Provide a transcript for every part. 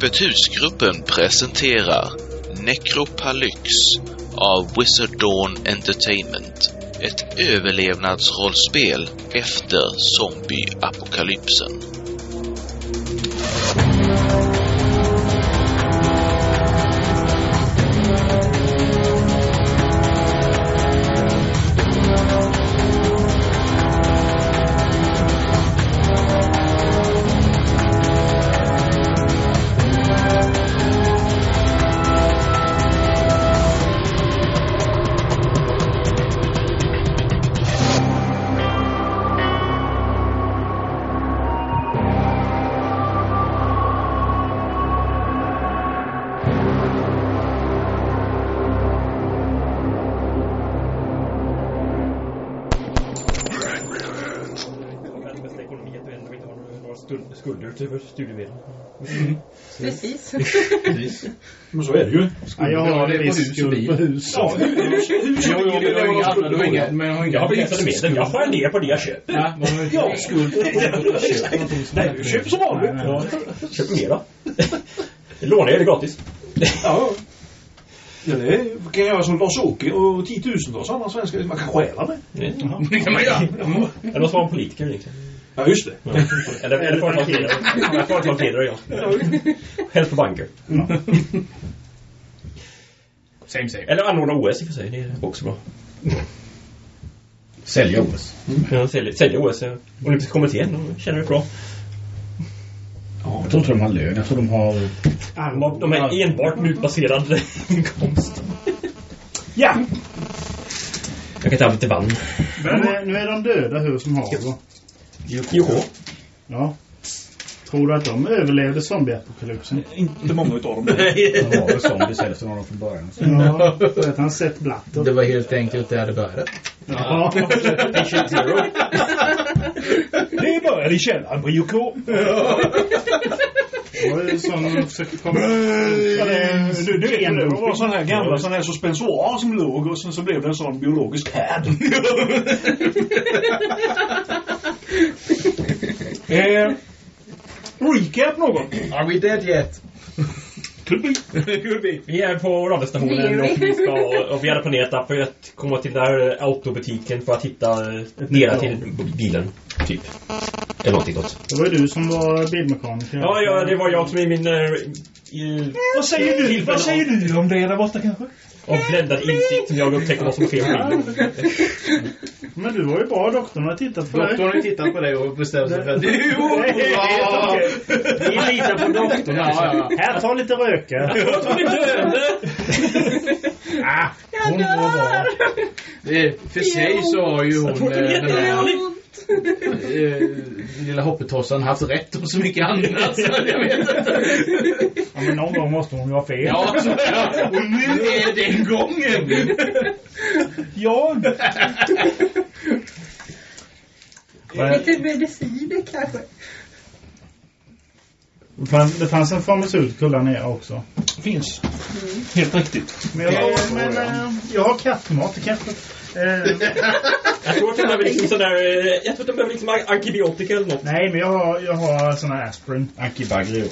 Öppet husgruppen presenterar Necropalyx av Wizard Dawn Entertainment. Ett överlevnadsrollspel efter zombieapokalypsen. Precis. Precis. Men så är det ju. Ja, jag har det en på viss skuld på hus. Ja, hus, hus Jo, jo, men jag har inga har inga, lån. men jag har inga Jag begränsade medel. Jag skär ner på det jag köper. Ja, man har inte skuld. Nej, du köper som vanligt. Köper mer då. Lånar jag det gratis. Ja. Ja, det kan jag göra som Lars-Åke och tiotusentals andra svenskar. Man kan stjäla det. Det kan man göra. Eller måste vara en politiker egentligen. Ja, just det. Ja. Eller, eller företagsledare. Ja, Företagsledare ja. Helst på banker. Same, same. Eller anordna OS i och för sig. Det är också bra. Sälja OS. Ja, sälja, sälja OS. ja. Olympiska kommittén. De känner det bra. Jag tror inte de har lön. Jag tror de har... De har, de är enbart mutbaserad inkomst. Ja! Jag kan ta lite vann. Men eh, nu är de döda hur som haver. Joho. Ja. Tror du att de överlevde zombieapokalypsen? Inte många utav dem. De var väl zombies hälften av dem från början. Ja, för att han sett blatter. Det var helt enkelt där det började. Ja. Patient zero. Det började i källaren på ju sån de försökte komma... Ja, det, du, du vet, det var sådana här gamla sådana här suspensoarer som låg och sen så blev det en sån biologisk härd. eh, recap någon? Are we dead yet? Could be. Vi är på radiostationen och vi, ska, och vi hade planerat att för att komma till den där autobutiken för att hitta delar till bilen. Typ. Eller någonting sånt. Det var ju du som var bilmekaniker. Ja, ja, det var jag som i min... eh, I, Vad säger du? Vad säger du om det där borta kanske? Av bländad insikt som jag upptäckte vad som fel på. Men du var ju bra. Doktorn har tittat på dig. Doktorn har tittat på dig och bestämt sig för att du Ja. Vi litar på doktorn. Ja, ja, Här, ta lite röka. Jag tog inte över! Ah, hon var bra. För sig så har ju hon, tror det är eh, lilla hoppetossan haft rätt och så mycket annat. Så jag vet inte. Ja, men någon gång måste hon ju ha fel. Ja, så, ja, och nu är den gången. Jag? Lite mediciner kanske. Det fanns- en farmaceutical där nere också. Finns. Helt riktigt. Men jag, har- men, eh, jag har kattmat. Det kanske... Eh, Jag tror att den behöver liksom sån där... Jag tror att den behöver liksom antibiotika eller något. nej, men jag har, jag har sån här aspirin. Ankibagri.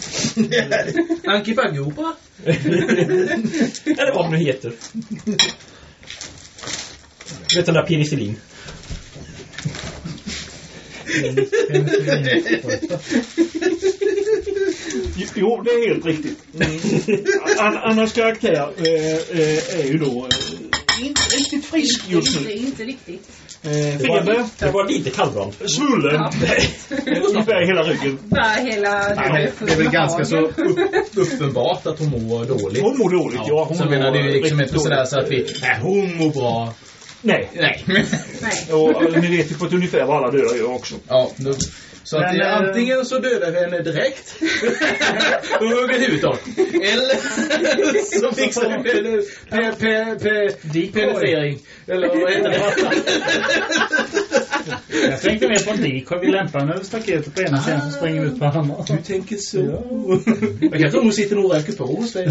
Anki Bagge-opera? Eller vad det nu heter. Du vet den där penicillin. Jo, det är helt riktigt. An Annas karaktär eh, eh, är ju då eh, inte riktigt frisk just Inte, nu. inte riktigt. Eh, Det var, feber, det var lite kallbrand. svullen, Ja. ungefär hela ryggen. Bara hela... Nej, det är väl ganska så upp, uppenbart att hon mår dåligt. Hon mår dåligt, ja. hon så mår menar, det är liksom inte sådär så att vi, nej hon mår bra. Nej. Nej. Nej. Och ni vet ju på ett ungefär vad alla döda gör också. Ja, då, så att Men, eh, antingen så dödar vi henne direkt och hugger huvudet av. Eller så fixar vi pe, pe, pe, pe, penetrering. Eller vad heter det? Jag tänkte mer på en decoy. Vi lämpar den över staketet på ena sidan så springer vi ut på andra. Du tänker så. Jag kan tro hon sitter nog och röker på hos dig.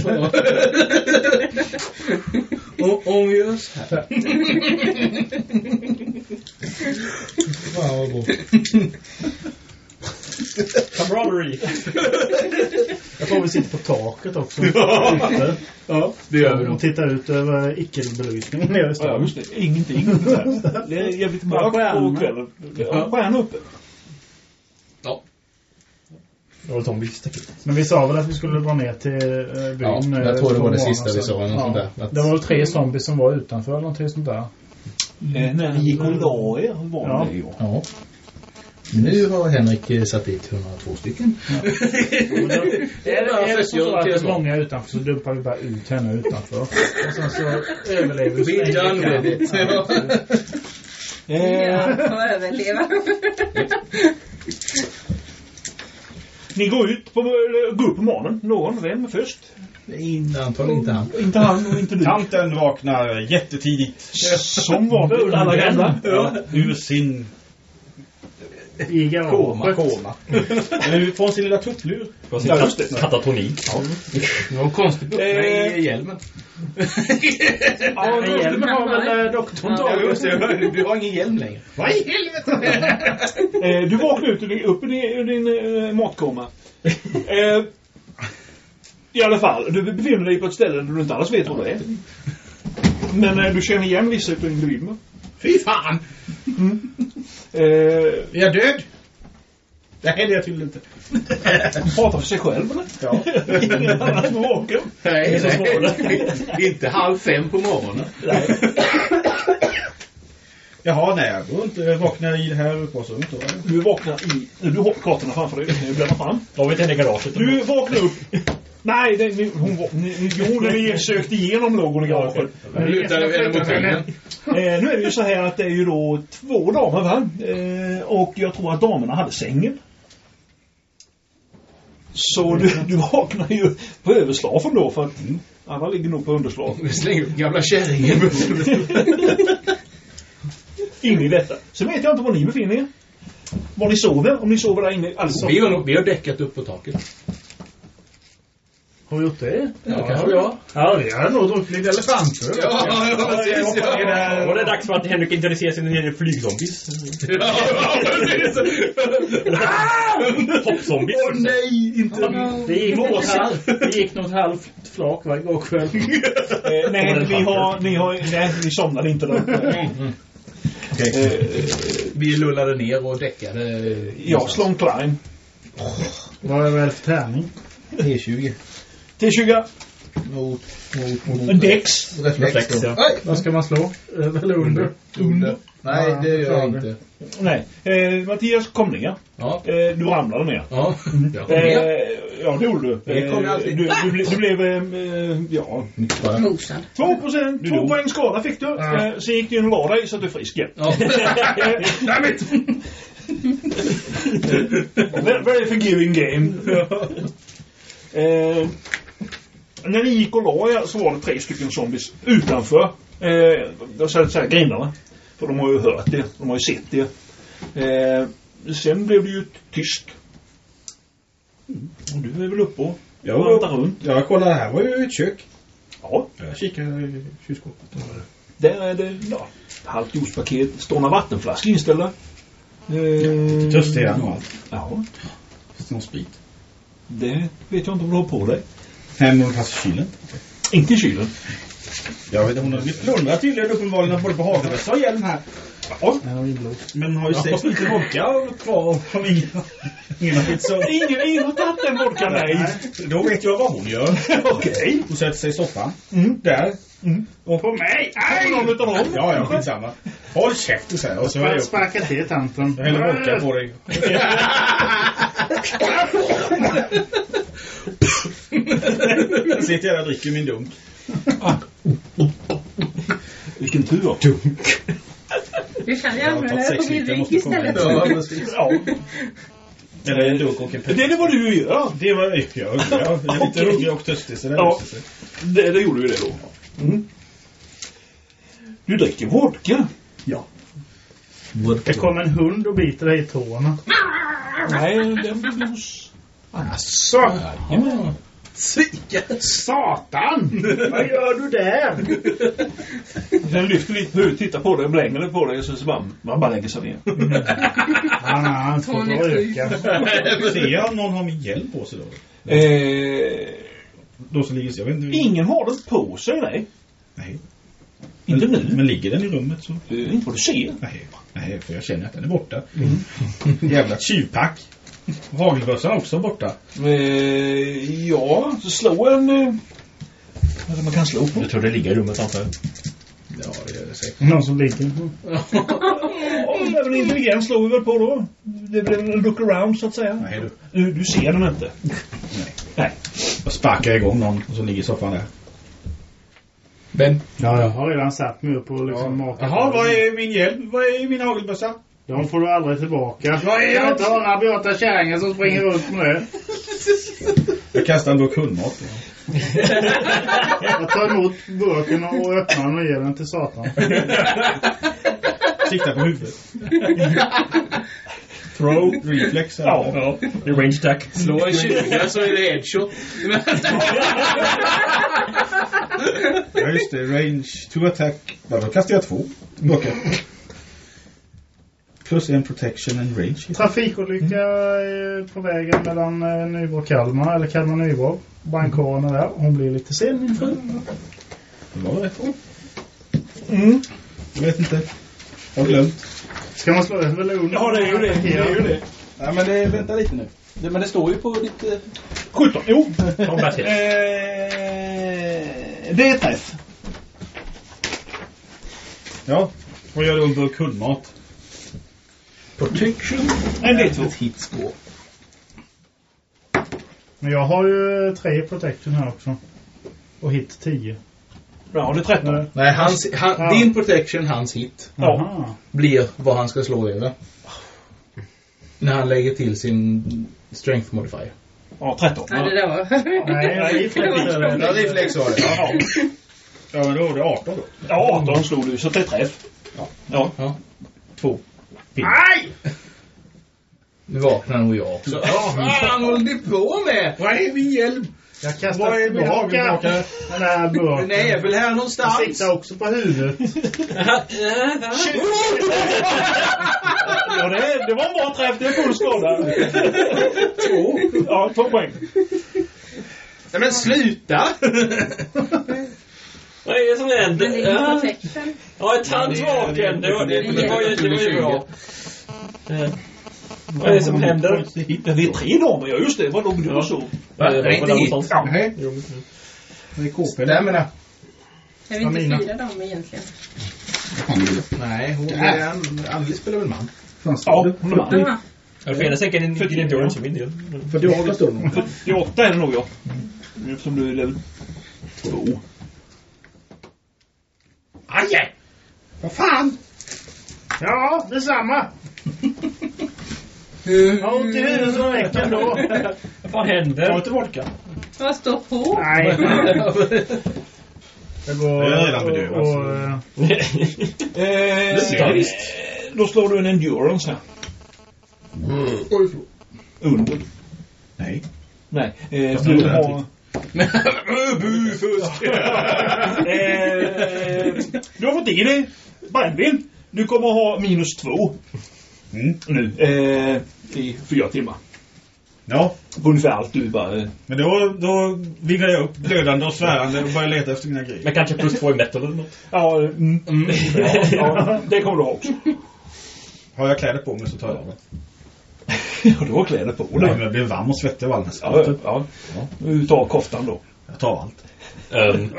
Om, om vi gör så här. Fan vad bra. Camaraderie. Jag tror vi sitter på taket också. Ja. Ja, det gör vi Och nog. tittar ut över icke-belysningen nere i Ja, stan. just det. Ingenting. Det är jävligt mörkt på kvällen. Ja, Stjärnor uppe. Ja. Det var zombies. säkert. Men vi sa väl att vi skulle dra ner till eh, byn. Ja, jag eh, tror det var det sista vi sa, där. Att- Det var väl tre zombies som var utanför eller någonting sånt där. Eh, När ni gick och la er var Ja. det ja. Ja. Nu har Henrik satt dit 102 stycken. Det är bara Är det så 40 att det är många utanför så dumpar vi bara ut henne utanför. Och sen så överlever vi. så Be länge done with it. Ja. Ja, överleva. ni går ut på, går upp på morgonen. Någon, vem först? Nej, antagligen inte han. Inte han och inte du. Tanten vaknar jättetidigt. Som vanligt. Alla gamla. Ja, ur sin I garaget. Koma. Eller från sin lilla tupplur. Det Ja, var just sin det. katatonik. Det var en konstig buckla Eh. i hjälmen. Ja, men hjälmen har väl eh, doktorn Ja, tagit. just det. Du har ingen hjälm längre. Vad i helvete? Eh, du vaknar ut ur upp ur din, ur din eh, matkoma. Eh, I alla fall, du befinner dig på ett ställe där du inte alls vet vad det är. Men eh, du känner igen vissa av individerna. Fy fan! Eh, Är jag död? Nej, det är jag tydligen inte. pratar för sig själv eller? Ja. Ingen annan som är vaken. Nej, nej. Inte halv fem på morgonen. Jaha, nej, jag går inte vaknar i det här uppehållsrummet då. Du vaknar i... Du har kartorna framför dig. Du bläddrar fram. Jag vet inte i garaget. Du vaknar upp. Nej, det, ni, hon var... Ni, ni, jo, när ni sökte igenom låg hon i garaget. Lutar henne mot väggen. Eh, nu är det ju så här att det är ju då två damer va? Eh, och jag tror att damerna hade sängen. Så du, du vaknar ju på överslafen då för att alla ligger nog på underslag. Vi slänger upp gamla kärringen. In i detta. Sen vet jag inte var ni befinner er. Var ni sover? Om ni sover där inne allihop. Vi har, vi har däckat upp på taket. Har vi gjort det? Ja, kanske jag. Ja, vi har nog druckit lite elefanter. Ja, ja, precis. Ja. Var det dags för att Henrik introducerar sig när det gäller flygzombies? Ja, precis. Hoppzombies? Åh nej, inte Det gick något halvt, det gick något halvt flak va, igår kväll. Eh, nej, ni har, ni har, nej, ni somnade inte där. Eh, Vi lullade ner och däckade. ja, slå en climb. Vad är det väl för tärning? E20. T20. Mot, mot, mot. En Dex. Reflex. ja. Vad ska man slå? Eller under? Under. Nej, det gör jag Ja, inte. Nej. Eh, Mattias kom ner. Ja. Eh, du ramlade ner. Ja. Jag kom Eh, ja, det gjorde du. Det kommer Eh, alltid. du, du, ble- du blev, eh, ja, Bara. Mosad. två procent, två dog. poäng skada fick du. Ja. Eh, sen gick du in och la dig så att du är frisk igen. Ja. Very, very forgiving game. eh, när ni gick och la er så var det tre stycken zombies utanför. Eh, jag säger så här, grindarna. För de har ju hört det. De har ju sett det. Eh, sen blev det ju tyst. Och du är väl uppe och Ja. vantar runt. Ja, kolla här var ju ett kök. Ja, Jag kikar i kylskåpet. där är det ja, halvt juicepaket. Står några vattenflaskor inställda. Eh, Törstig är han och allt. Ja, Finns det någon sprit? det vet jag inte om du har på dig. Hem och kasta kylen. Inte i kylen. Jag vet inte, hon har plundrat tydligen uppenbarligen både på hagelvässa och hjälm här. Inblåst. men har ju sex liter vodka kvar som ingen, ingen har tagit den vodkan, nej. Då vet jag vad hon gör. Okej. Hon sätter sig i soffan. Mm. Där. Mm. Och på mig! Aj! Någon utav dem? Ja, ja, skitsamma. Håll käften så här. Och så jag, Sparka till tanten. jag häller vodka på dig. Jag sitter här och dricker min dunk. Vilken tur. Du kan ju Jag har använda tagit det på sex min drink måste komma istället. Ja. Ja. Eller en dunk och en Det är vad du gör. Det var jag. Jag är lite hungrig och törstig så det Ja. Det, det gjorde ju det då. Mm. Du dricker vodka? Det kom en hund och biter dig i tårna. Nej, den blir blues. Asså! Ja. Satan! Vad gör du där? Den lyfter lite på huvudet, tittar på dig och blänger på dig och så, så bara, man bara lägger sig ner. Han har inte fått Tony är sjuk. röka. Ser jag om någon har min hjälm på sig då? Eh, Då så ligger jag vet inte. ingen har den på sig, nej. Nej. Inte men, nu. Men ligger den i rummet så... Eh, inte vad du ser. Nej, nej, för jag känner att den är borta. Jävla tjuvpack. Hagelbössan också borta. Eh, ja, så slå en... Eh, vad är det man kan slå på? Jag tror det ligger i rummet antar jag. Ja, det gör det säkert. Någon som ligger. Ja, även intelligens slår vi väl på då. Det blir en look around så att säga. Nej, du. Du, du ser den inte. Nej. Nej. Jag sparkar igång någon och så ligger soffan där. Vem? Ja, jag har redan satt mig upp och liksom matat. Jaha, vad är min hjälm? Vad är min hagelbössa? De får du aldrig tillbaka. Vad är Jag jag? inte några blöta kärringar som springer runt med det. Jag kastar en burk hundmat. Jag tar emot burken och öppnar den och ger den till Satan. Siktar på huvudet. Throw, reflex. Ja. Ja, det är range attack. Slå en 20 så är det headshot. Ja, just det. Range to attack. Ja, då kastar jag två burkar. Plus en protection and range. Trafikolycka eh, på vägen mellan eh, Nybro och Kalmar, eller Kalmar-Nybro. Brandkåren är där. Hon blir lite sen, min fru. Det var rätt. Mm. Jag vet inte. Jag har glömt. Ska man slå över Lund? Ja, det är ju det. Det är ju det. Ja, men det, vänta lite nu. Det, men det står ju på ditt... Eh... 17. Jo. Eh, det är träff. Ja. Vad gör du en burk hundmat? Protection. En D2. Ett hitscore. Men jag har ju tre protection här också. Och hit 10. Ja, det är 13. Nej, hans, han, Ja. din protection, hans hit. Aha. blir vad han ska slå över. När han lägger till sin strength modifier. Ja, 13. Ja, det där var... Nej, reflex var det. Ja, Ja, men då är det 18 då. ja 18 slog du, så det är träff. Ja. Ja. Ja. Två. Nej! Nu vaknar nog jag också. Ja, vad fan håller ni på med? Vad är min hjälm? Jag kastar Vad är min tillbaka den här burken. Den är väl här Jag någonstans? siktar också på huvudet. Ja, det, det var en bra träff. Det är full skada. två. Ja, två poäng. Nej, men sluta! Vad är det som Men det är ju händer? Ja, ja ett handvaken. Det var, det, det, var ju, det var ju bra. Vad är det som händer? Ja, det är tre damer. Ja, just det. Vad låg du och? Det var Inte hit. Nej. Jo. Det är KP. Stämmerna. Är vi inte fyra damer egentligen? Nej, hon är... Anneli spelar väl man? Ja, hon är man. Ja, Det finns säkert en din endurance för min del. 48 står det nog. 48 är det nog, ja. Eftersom du är level 2. Aj! Vad fan? Ja, detsamma. Jag har ont i huvudet som räcker då. Vad fan händer? inte vodka. Vad står på? Nej. Jag går Jag är redan bedövad, och, och, Eh, visst. Då slår du en endurance här. Oj, Under. Nej. Nej. Eh, du har... Bufusk! Eh, du har fått i dig brännvin. Du kommer ha minus två Mm. nu. Eh, I fyra timmar. Ja. På ungefär allt du bara... Eh, Men då, då viggar jag upp blödande och svärande och börjar leta efter mina grejer. Men kanske plus två i metal eller något. ja, mm, ja, ja, det kommer du ha också. Har jag kläder på mig så tar jag av dem. Ja, du har kläder på Nej, dig. men jag blir varm och svettig av all den här Ja, ja. Du tar koftan då. Jag tar allt. Um,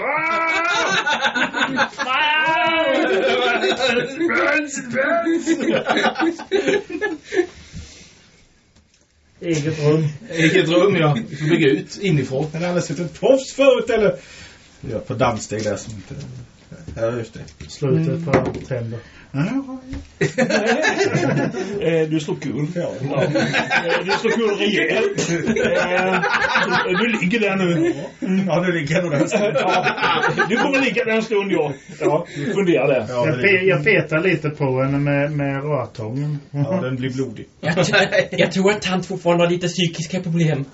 eget rum. Eget rum, ja. Vi får bygga ut inifrån. Men aldrig sett en proffs förut eller? Ja, på dammsteg där som inte... Ja, just det. Slutet på tänder. Eh, du slår kul. Ja. Eh, du slår kul rejält. Eh, du ligger där nu. Ja, nu ligger nog där. Ja, du kommer ligga där en stund, ja. Ja, du funderar där. Ja, Jag, det pe jag petar lite på henne med, med rörtången. ja, den blir blodig. jag, jag tror att han fortfarande har lite psykiska problem.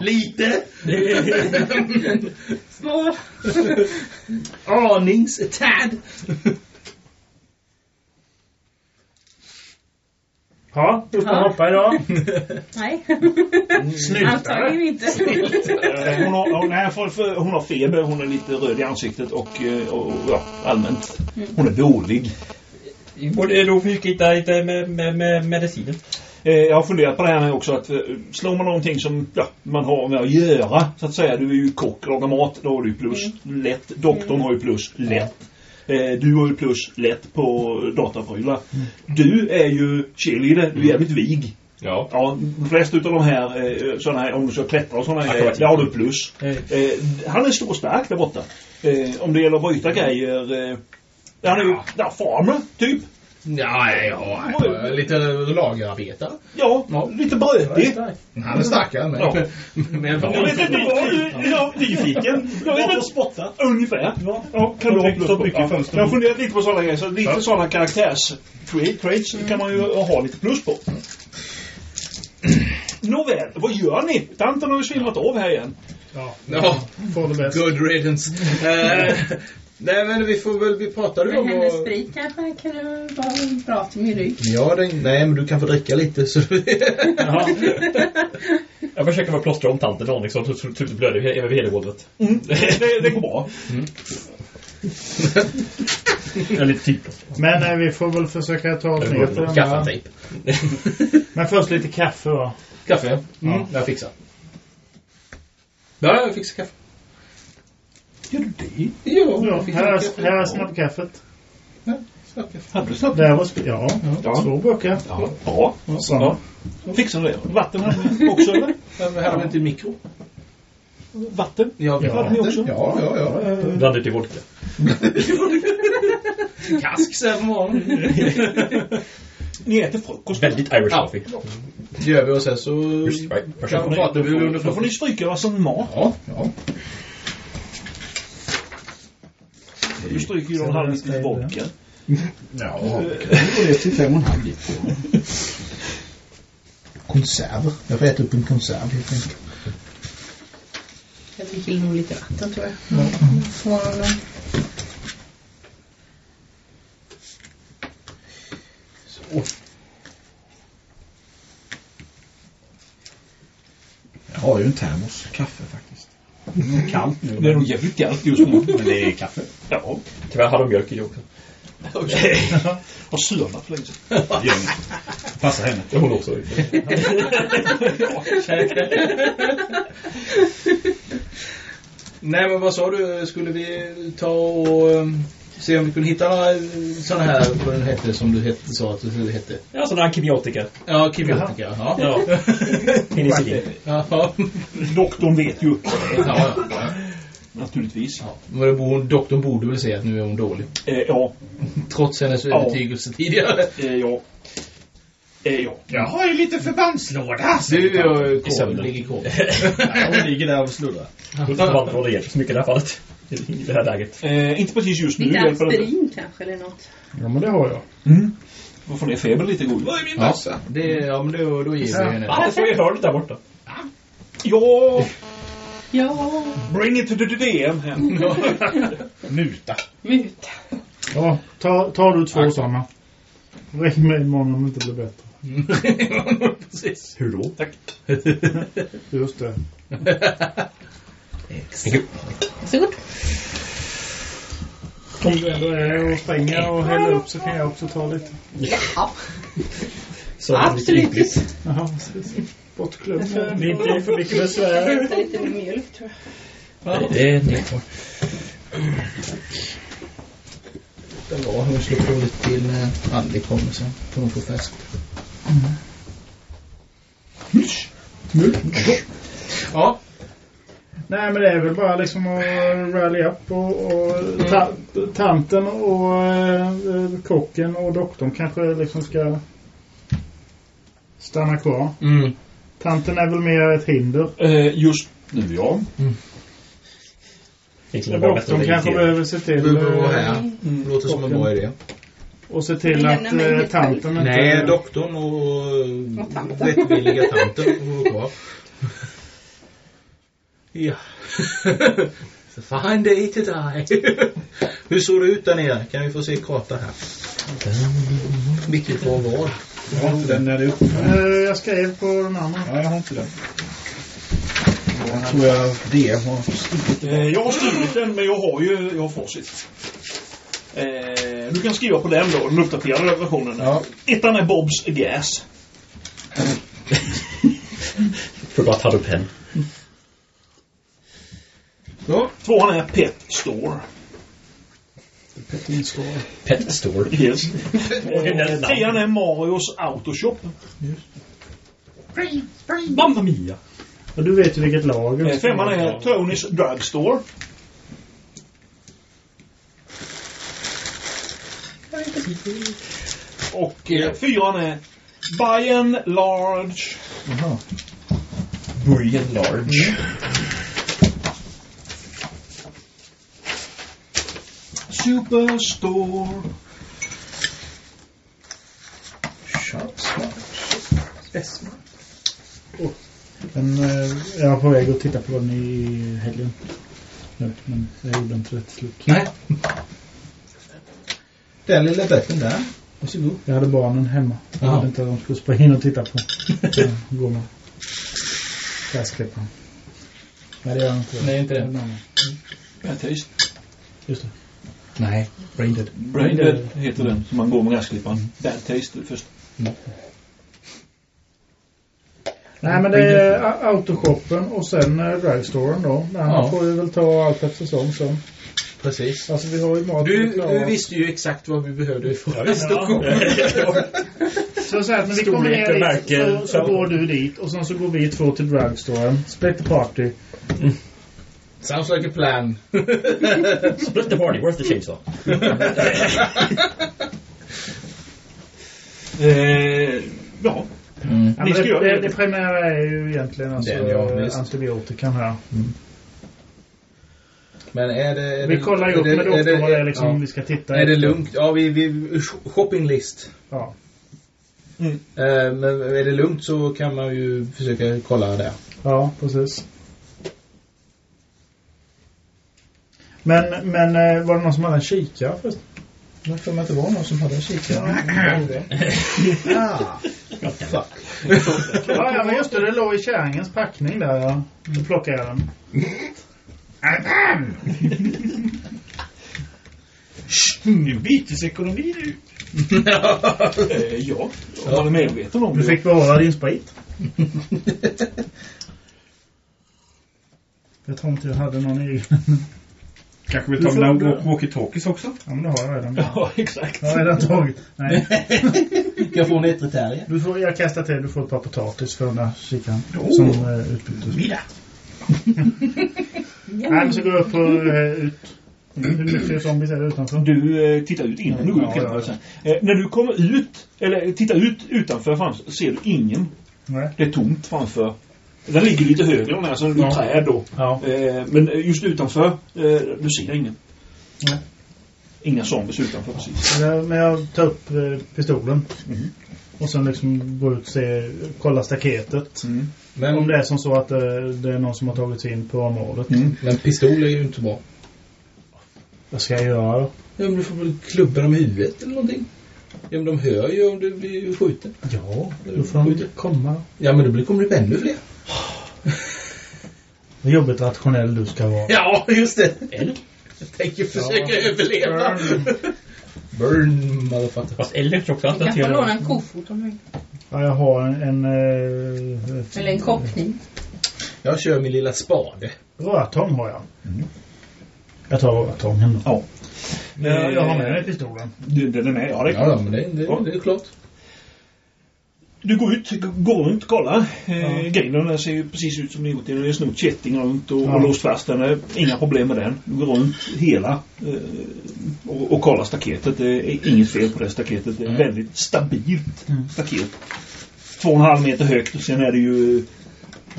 Lite. Små. Anings tad. Ja, upp och Ja. hoppa idag. Nej, Snyltare. antagligen inte. Hon har, nej, för, för, hon har feber, hon är lite röd i ansiktet och, eh, och ja, allmänt. Hon är dålig. Borde då försöka hitta lite med, med, med medicinen. Eh, jag har funderat på det här med också att eh, slår man någonting som ja, man har med att göra så att säga. Du är ju kock, lagar mat, då har du plus lätt. Doktorn har ju plus lätt. Eh, du har ju plus lätt på dataprylar. Du är ju cheerleader, du är jävligt vig. Ja. Ja, de flesta utav de här, såna här om du ska klättra och sådana grejer, där har du plus. Eh, han är stor och stark där borta. Om det gäller att bryta grejer, eh, han är ju, ja, farmer, typ. Ja, ja, ja, lite lagerarbetare. Ja, Ja. lite brötig. Han är starkare än mig. Ja. Men, Jag vet inte vad du är jag är nyfiken. Jag vet inte. spotta. Ungefär. Ja, kan du ha mycket Ja. fönster. Jag har funderat lite på sådana grejer. Så lite sådana karaktärs tra- traits kan man ju ha lite plus på. Nåväl, vad gör ni? Tanten har ju svimmat av här igen. Ja, ja, good riddance. Eh, nej, men vi får väl, vi pratade ju Men om hennes att... sprit kanske kan vara bra till min rygg. Ja, den, nej, men du kan få dricka lite så... Jaha. Jag försöker bara plåstra om tanten liksom, så så det blöder över hela golvet. Mm. Det, det går bra. Eller typ. Men eh, vi får väl försöka ta oss ner till den här. Men först lite kaffe va? Kaffe? Mm, jag fixar. Ja, jag fixar kaffe. Gör du det? Ja, Ja, här, är- här är snabbkaffet. Snabbkaffe. Hade du sp- ja, Ja. så burkar. Ja. Bra. Så. Ja. Fixar du det? Vatten hade också eller? Ja, men hade vi inte mikro? Vatten? Ja, vi Ja. hade ni också. Ja, ja, ja. Blandat i vodka. Kask sen på morgonen. Ni äter frukost? Väldigt Irish Ja. coffee. Det gör vi och sen så... Just right. Då får ni stryka varsin mat. Ja, ja. Du stryker ju en halv liter vodka. Ja. Det går det till fem och en halv liter. Konserver. Jag får äta upp en konserv helt enkelt. Jag dricker nog lite vatten tror jag. Får man nog. Jag har ju en termos kaffe faktiskt. Det är kallt nu. Det är nog jävligt kallt just nu. Men det är kaffe. Ja. Tyvärr har de mjölk i det också. Har surnat för länge sedan. Passar henne. Det hon också. Nej, men vad sa du? Skulle vi ta och eh, se om vi kunde hitta några sådana här, vad den hette, som du hette, sa att du hette? Ja, sådana antibiotika. Ja, kibiotika. Ja. Ja. Penicillin. Ja. Ja. Doktorn vet ju. ja, ja. Naturligtvis. Men det bor- doktorn borde väl säga att nu är hon dålig. Eh, ja. Trots hennes Ja. övertygelse tidigare. Eh, ja. Eh, ja. Jag har ju lite förbandslåda. Du är I sömnen. kvar, ligger kvar. Ja, hon ligger där och sluddrar. Förbandslåda hjälper så mycket i det här fallet. I i det här läget. Eh, inte precis just nu. Lite aspirin kanske eller något. Ja, men det har jag. Mm. Vad får ni feber lite god? Vad är min Ja, det, ja men då, då ger vi henne. Va? Det står ju hörnet där borta. Ja. Ja, Bring it to the DM här. Muta. muta. Ja, ta, ta du två sådana. Ring mig imorgon om det inte blir bättre. Precis. Hur då? Tack. Just det. Varsågod. Om du ändå är och springer och häller upp så kan jag också ta lite. Ja, Så det är lite absolut. Jaha, precis. Bortglömd. Det är inte för mycket besvär. Hämta lite med mjölk tror jag. Nej, det är inte kvar. Slår på lite till när Andy kommer sen. Får hon få fest. Ja. Nej, men det är väl bara liksom att rally up och, och ta, tanten och eh, kocken och doktorn kanske liksom ska stanna kvar. Mm. Tanten är väl mer ett hinder. Eh, just nu ja. Bara bättre Doktorn kanske behöver se till Du behöver eh, här. Låter som en bra idé. och se till att eh, tanten inte... Nej, doktorn och, Och tanten. vettvilliga tanten får vara kvar. Ja. Fine day to die. Hur såg det ut där nere? Kan vi få se karta här? Vilket var vad? Jag har inte den där uppe. Eh, Jag skrev på den andra. Ja, jag har inte den. Jag tror jag det har skrivit. Eh, jag har skrivit den, men jag har ju jag har facit. Eh, du kan skriva på den då, den uppdaterade versionen. Ja. Ettan är Bob's Gas. Forgot how to pen. Så. Tvåan är Pet Store. Petin står. Pet store. Yes. Trean är Marios Autoshop. Mamma Mia. Och du vet ju vilket lag. Eh, Femman är Tonys Drugstore. Och eh, fyran är By and Large. Jaha. Brilliant large. Superstore. Men eh, jag var på väg att titta på den i helgen. Nu, men jag gjorde inte till slut. Nej. Den lilla böcken där. Varsågod. Jag hade barnen hemma. Jag ville inte att de skulle springa in och titta på. Så går man. Gräsklipparen. Nej, det gör jag inte. Nej, inte det. är annan. Bad Taste. Just det. Nej. Braindead. Braindead heter den som man går med gräsklipparen. Bad Taste först. Nej, men det är autoshoppen och sen eh, drugstoren då. Där Ja. får vi väl ta allt eftersom sen. Precis. Alltså vi har ju mat Du, du visste ju exakt vad vi behövde för Ja, nästa ja. Så, så här, när vi kommer ner dit så, så går du dit och sen så går vi två till drugstoren. Split the party. Sounds like a plan. Split the party. Where's the chainsaw? Eh, ja. Mm. Ja, det, det, det. det primära är ju egentligen alltså Den, ja, antibiotikan här. Men är det... Är Vi det, kollar ju upp med det- doktorn är det- vad det är liksom ja. vi ska titta Är det efter. lugnt? Ja, vi... vi shoppinglist. Ja. Mm. Eh, men är det lugnt så kan man ju försöka kolla där. ja, precis. Men, men eh, var det någon som hade en kikare först? Jag tror att det var någon som hade en kikare. ah. Fuck. Ja, ja, men just det. Det låg i kärringens packning där. Ja. Då plockade jag den. Nu bytesekonomi nu. eh, ja, jag var medveten om Du det. fick behålla din sprit. Jag tror inte jag hade någon egen. Kanske vill Du ta får- mina walkie-talkies också? Ja, men det har jag redan. Ja, exakt. Jag har redan tagit. Nej. Jag få en etretäria? Du får, jag kastar till. Du får ett par potatis för den där kikaren. Oh. Som eh, utbyte. Middag. Nej, men så går jag upp och eh, ut. Hur mycket zombies är det utanför? Du eh, tittar ut innan du går. Ja, ja. Eh, när du kommer ut, eller tittar ut utanför framför, ser du ingen. Nej. Det är tomt framför. Den ligger lite högre än den här, så det är Ja. träd då. Ja. Eh, men just utanför, eh, du ser ingen. Nej. Inga zombies utanför precis. Men jag- tar upp eh, pistolen. Mhm. Och sen liksom går ut och se, kolla staketet. Mm. Men, Om det är som så att eh, det är någon som har tagit sig in på området. Mm. men pistol är ju inte bra. Vad ska jag göra då? Ja, men du får väl klubba dem i huvudet eller någonting. Ja, men de hör ju om du blir skjuten. Ja, då får de komma. Ja, men då blir- kommer det ännu fler. Vad jobbigt rationell du ska vara. Ja, just det. Eller? Jag tänker försöka Ja. överleva. Burn, motherfucker. Fast eller också Du kan få låna en kofot om du. Ja, jag har en... en eh, ett Eller en koppkniv. Jag kör min lilla spade. rörtång har jag. Jag tar rörtången då. Ja. Jag, jag har med mig pistolen. Du, den är med, ja det är Ja, ja men det, det, det är klart. Du går ut, går runt, kollar. Eh, Ja. Grinden den ser ju precis ut som ni gjort. Det är snott kätting runt och, Ja. och låst fast den. är Inga problem med den. Du går runt hela eh, och, och kollar staketet. Det är inget fel på det staketet. Det är Mm. väldigt stabilt Mm. staket. Två och en halv meter högt och sen är det ju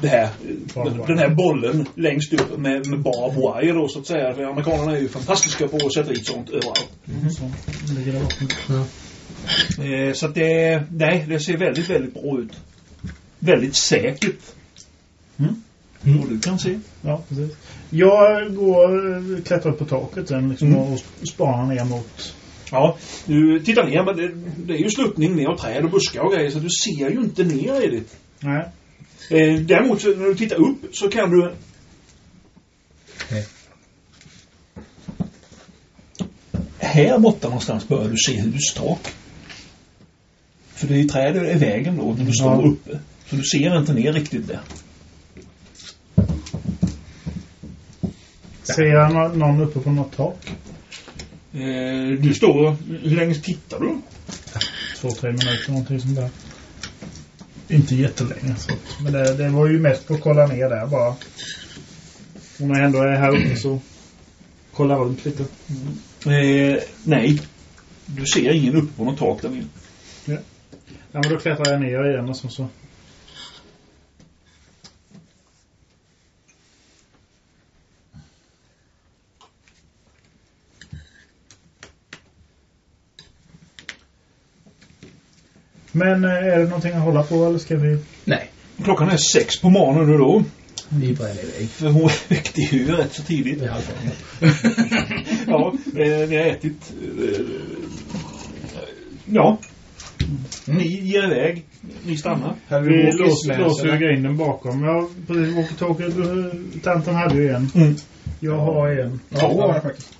det här, eh, den, den här bollen längst upp med, med barbed wire då så att säga. För amerikanerna är ju fantastiska på att sätta dit sånt överallt. Den där bakom. Eh, så att det, nej, det ser väldigt, väldigt bra ut. Väldigt säkert. Mm. Vad du kan se. Ja, precis. Jag går, klättrar på taket sen liksom, Mm. och spanar ner mot... Ja, du tittar ner men det, det är ju sluttning ner och träd och buskar och grejer så du ser ju inte ner i det. Nej. Eh, däremot så, när du tittar upp så kan du... Här borta någonstans börjar du se hustak. För det är ju träd i vägen då när du står Ja. uppe. Så du ser inte ner riktigt där. Ser jag nå- någon uppe på något tak? Eh, du står... Hur länge tittar du? Två, tre minuter någonting sånt där. Inte jättelänge. Så. Men det, det var ju mest på att kolla ner där bara. Om jag ändå är här uppe så kolla runt lite. Eh, nej. Du ser ingen uppe på något tak där nere. Ja, men då klättrar jag ner igen och så. så. Men eh, är det någonting att hålla på eller ska vi... Nej, Klockan är sex på morgonen nu då. vi bränner iväg. För hon väckte ju rätt så tidigt. Ja. Ja, eh, ni har ätit. Eh, ja. Ni ger iväg. Ni stannar. Vi låser, låser ju grinden bakom. Ja, precis. Walkie-talkie. Tanten hade ju en. Mm. Jag har en. Två var det faktiskt.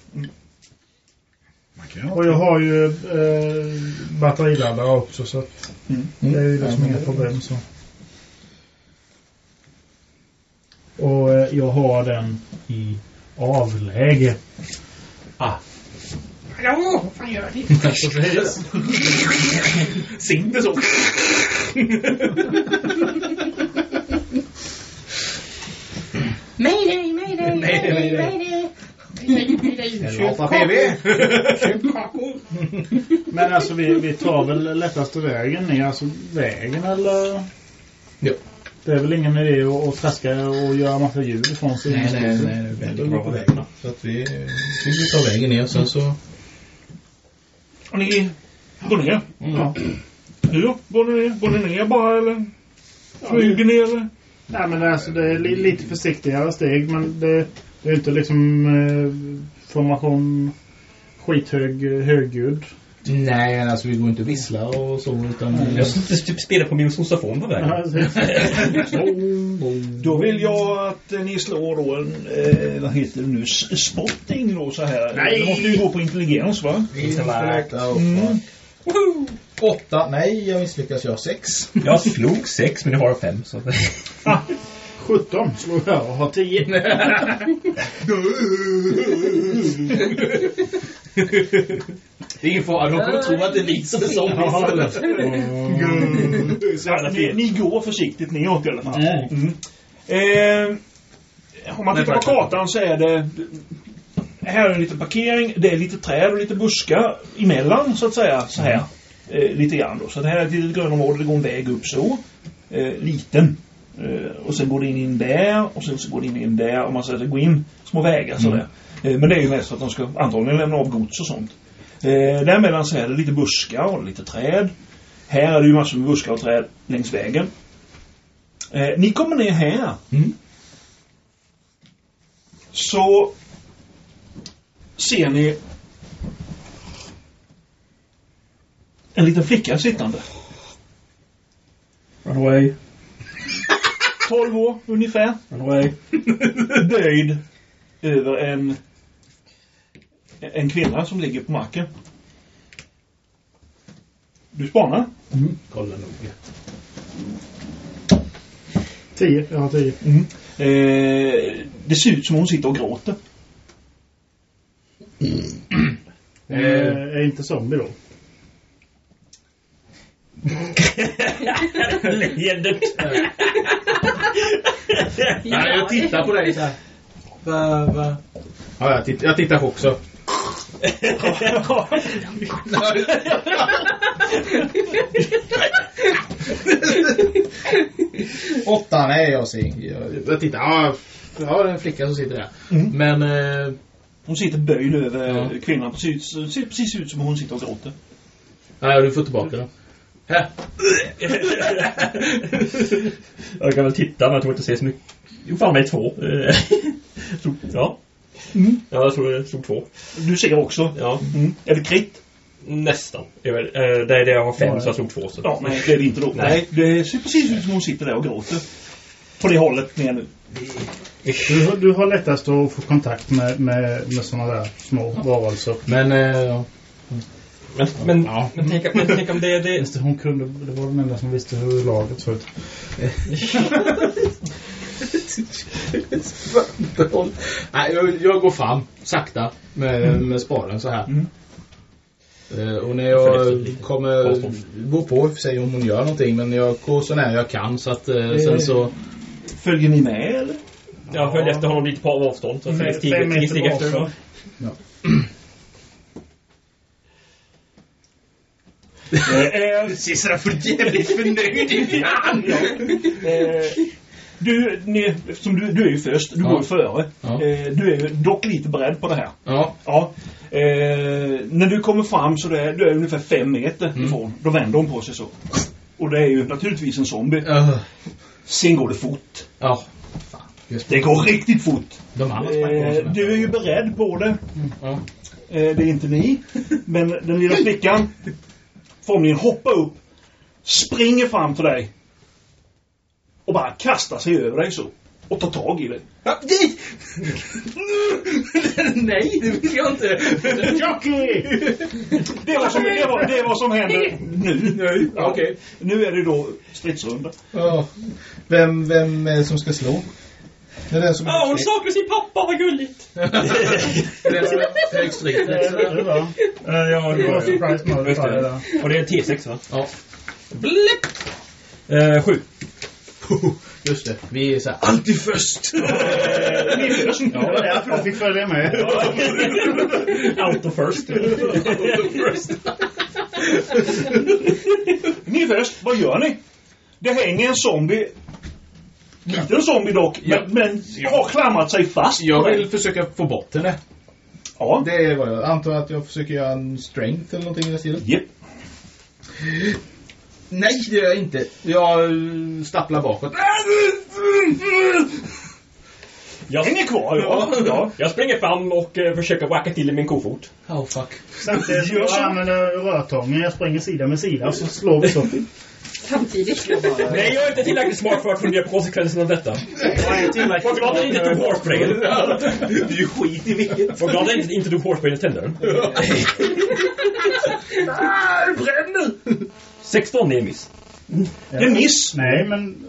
Ju Och jag har ju eh, batteriladdare också så att Mm. det är ju liksom inga problem så. Och eh, jag har den i avläge. Hallå, vad fan gör ni? Precis. Sitter så. Mayday, mayday, Mayday, mayday, mayday. mayday. En lata PV. Men alltså vi, vi tar väl lättaste vägen ner, alltså vägen eller? Ja. Det är väl ingen idé att, att traska och göra massa ljud ifrån sig. Nej, nej, nej. Det är väldigt bra på vägen. Så att vi, vi tar vägen ner sen så... Och ni går ner. Ja. Du då? Går ni ner? Går ni ner bara eller? Flyger ni eller? Nej men alltså det är li, lite försiktigare steg men det, det är inte liksom eh, formation skithög högljudd. Nej, alltså vi går inte och visslar och så utan... Jag skulle typ spela på min sossafon på vägen. Då vill jag att eh, ni slår då en, eh, vad heter det nu, spotting då så här. Nej! Då måste ju gå på intelligens va? Intellekt. Mm. Åtta. Nej, jag misslyckas. Jag har sex. Jag slog sex men jag har fem. Så. 17 slår jag och har 10. Det är ingen fara. De kommer tro att det är ni som är zombies. Så att ni, ni går försiktigt neråt i alla fall. Mm. Mm. Eh, om man tittar på kartan så är det... Här är en liten parkering, det är lite träd och lite buskar emellan så att säga. Så här. Eh, lite grann då. Så det här är ett litet grönområde, det går en väg upp så. Eh, liten. Eh, och sen går det in in där och sen så går det in in där och man säger att det går in små vägar sådär. Men det är ju mest för att de ska antagligen lämna av gods och sånt. Eh, däremellan så är det lite buskar och lite träd. Här är det ju massor med buskar och träd längs vägen. Eh, ni kommer ner här. Mm. Så ser ni en liten flicka sittande. Run away. 12 år ungefär. Run away. Böjd över en en kvinna som ligger på marken. Du spanar. Kolla noga. 10, jag har 10. Mm. Eh, det ser ut som hon sitter och gråter. Hon är, är inte zombie då. Leendet. Nej, jag tittar på dig så här. Va, va? Ja, jag, titt, jag tittar också. Åtta, nej jag ser inget. Jag, jag tittar. Ja, jag har en flicka som sitter där. Mm. Men... Eh, Hon sitter böjd över Ja. kvinnan. Precis, ser precis ut som hon sitter och gråter. nej, du får tillbaka den. Här. Jag kan väl titta men jag tror inte se så mycket. Jo, fan mig två. Ja. Mm. Ja, jag tror jag slog två. Du ser också. Ja, Mm. Är det kritt? nästan. Eh, det är det jag har fem, Ja. så jag slog två. Så. Ja, nej det är det inte då. Nej. Nej. det ser precis ut som hon sitter där och gråter. På det hållet ner nu. Du, har- du har lättast att få kontakt med, med, med sådana där små varelser. Men, eh, ja. Men, men, Ja. men, tänk, men tänk om det är det... Just det, hon kunde, det var den enda som visste hur laget såg ut. Nej, jag, jag går fram sakta med, med spaden så här. Mm. Eh, och när jag kommer, går på i för sig om hon gör någonting, men jag går så nära jag kan så att eh, sen så... Följer ni med eller? Jag följer efter honom lite på avstånd. Så Fem- Felix stiger, fem meter stiger efter. Då. Eh, Ser sådär för jävligt förnöjd ut. eh, du, ni, eftersom du, du är ju först, du Ja. går före. Ja. Eh, du är ju dock lite beredd på det här. Ja, Ja. Eh, när du kommer fram så det är, du är ungefär fem meter Mm. ifrån. Då vänder hon på sig så. Och det är ju naturligtvis en zombie. uh, Sen går det fort. ja. Fan. Det går riktigt fort. De andra Eh, du är ju beredd på det. Ja. Eh, det är inte ni. Men den lilla flickan formligen hoppar upp, springer fram till dig och bara kastar sig över dig så. Och tar tag i dig. Ja, nej! nej, det vill jag inte. Jockey! Det vad som, det var, det vad som händer nu. Nej, okej. Nu är det då stridsrunda. Ja. Vem, vem är det som ska slå? Det är den som... Ja, hon saknar sin pappa, vad gulligt! Det är som är hög strid. Det är det va? Eh, ja, Det var surprise mode. Och det är en T6 va? Ja, Blipp! Eh, sju. just det. Vi är så här, alltid först. Ni är först. Det var därför jag fick följa med. Auto first. Ni är först. Vad gör ni? Det hänger en zombie. Liten zombie dock. Ja. Men, men har klamrat sig fast. Jag vill försöka få bort henne. Ja. Det är vad jag antar att jag försöker göra en strength eller någonting i den stilen. Japp. Nej, det gör jag inte. Jag eh, stapplar bakåt. Jag, Hänger kvar ja. ja. jag springer fram och eh, försöker wacka till i min kofot. Oh, fuck. Samtidigt som jag så. använder rörtången. Jag springer sida med sida så slår vi så. Samtidigt. Nej, jag är inte tillräckligt smart för att fundera på konsekvenserna av detta. Jag är tillräckligt Var glad att jag inte tog hårsprayen. Det är ju skit i vilket. Var glad att jag inte, inte tog hårsprayen i tändaren. bränner! 16 är en miss. Det är miss. Nej, men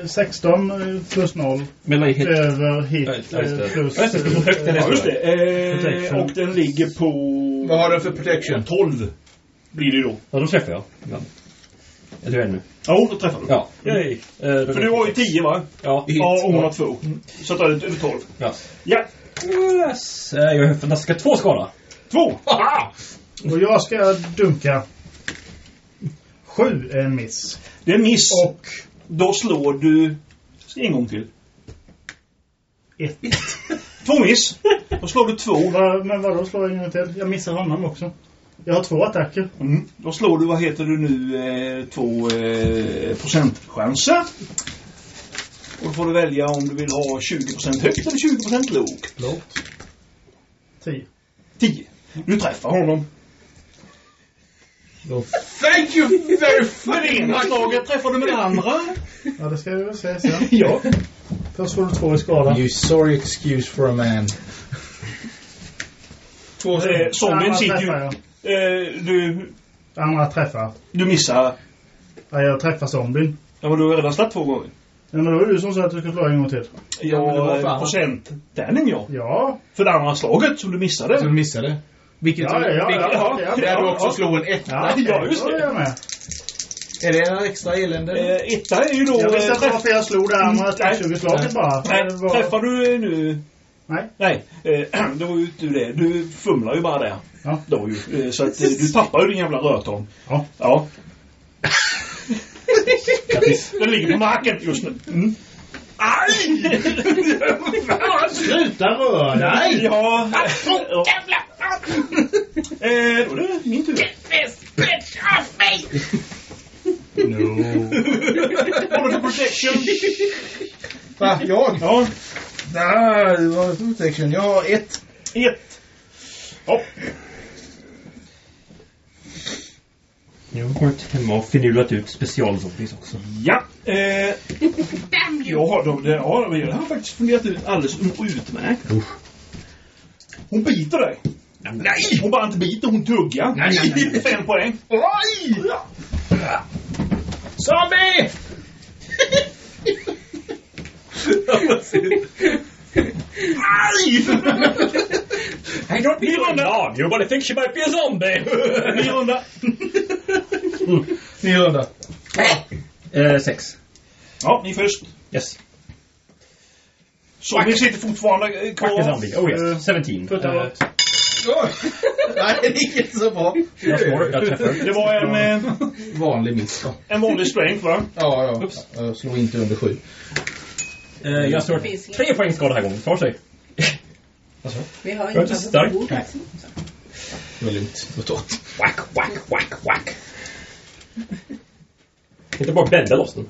eh, 16 eh, plus 0 Men nej, hit. över hit Ja, eh, plus... Ja, just det, det står högt den är. Ja, just det. Eh, och den ligger på... Vad har den för protection? 12 blir det då. Ja, då träffar jag. Ja. Eller hur är det nu? Ja, då träffar du. Ja. Eh, då- För du har ju 10 va? Ja. Ja, och hon har 2. Så att det är över 12. Ja. Ja, Yes. Eh, Jag har fantastiska två skada. 2. Och jag ska dunka. 7 är en miss. Det är miss. Och Då slår du en gång till. 1. Två miss. Då slår du två. Va, men vadå slår jag en gång till? Jag missar honom också. Jag har två attacker. Mm. Då slår du, vad heter du nu, eh, två eh, procentchanser. Och då får du välja om du vill ha 20% högt eller 20% lågt. Lågt. 10. 10. Du träffar honom. Thank you very Med det ena slaget träffar du med det andra. Ja, det ska vi väl se sen. Ja. Först får du två i skada. You sorry excuse for a man. Två, eh, zombien sitter ju... jag. Eh, du, Andra träffar. du missar. Ja, jag träffar zombien. Ja, men du har redan slagit två gånger. Ja, men då är det du som sa att du ska slå en gång till. Ja, men det var Ja, fan. procenttärning ja. Ja. För det andra slaget som du missade. Så du missade. Vilket Ja, ja, vilket, ja, ja, Där du också ja. slog en etta. Ja, Ja, just det. jag med. Är det en extra elände? Eh, etta är ju då... Jag visste eh, inte varför jag slog det Mm, nej. 20-slaget bara. Nej, var- träffar du nu... Nej. Nej, eh, det var ju inte det. Du fumlar ju bara där. Ja. Då ju. Eh, så att eh, du tappar ju din jävla rörtång. Ja. Ja. Den ligger på marken just nu. Mm. Aj! Sluta röra dig! Nej! Ja. ja. Eh, då är det min tur. No. Håller du protection? Va? Jag? Ja, Nej, det var protection. Jag har ett. ett. Ja, Jag har varit hemma och finurlat ut specialzombies också. ja. Eh, jag har, de, det, ja, men jag har faktiskt funderat ut alldeles utmärkt. Hon biter dig. Nej! Hon bara inte biter, hon tuggar. Nej, nej, nej. Fem poäng. Oj! Ja. Zombie! Aj! I don't Ny runda. on you, but I think she might be a zombie! Ny runda. Ny runda. eh, sex. Ja, ni först. Yes. Så ni sitter fortfarande eh, kvar. a zombie. Oh yes. 17. Putta Eh. Oj. Nej, det gick inte så bra. jag slår, jag träffar. Det var en, eh, Vanlig miss en vanlig strength va? Ja, ja. Oops. Jag slår inte under sju. Eh, jag slår tre poäng skada den här gången. Tar sig. Vi har inte stark. Nej. Det var lugnt. Det var torrt. Whack, whack, whack, whack. Inte bara bända loss den.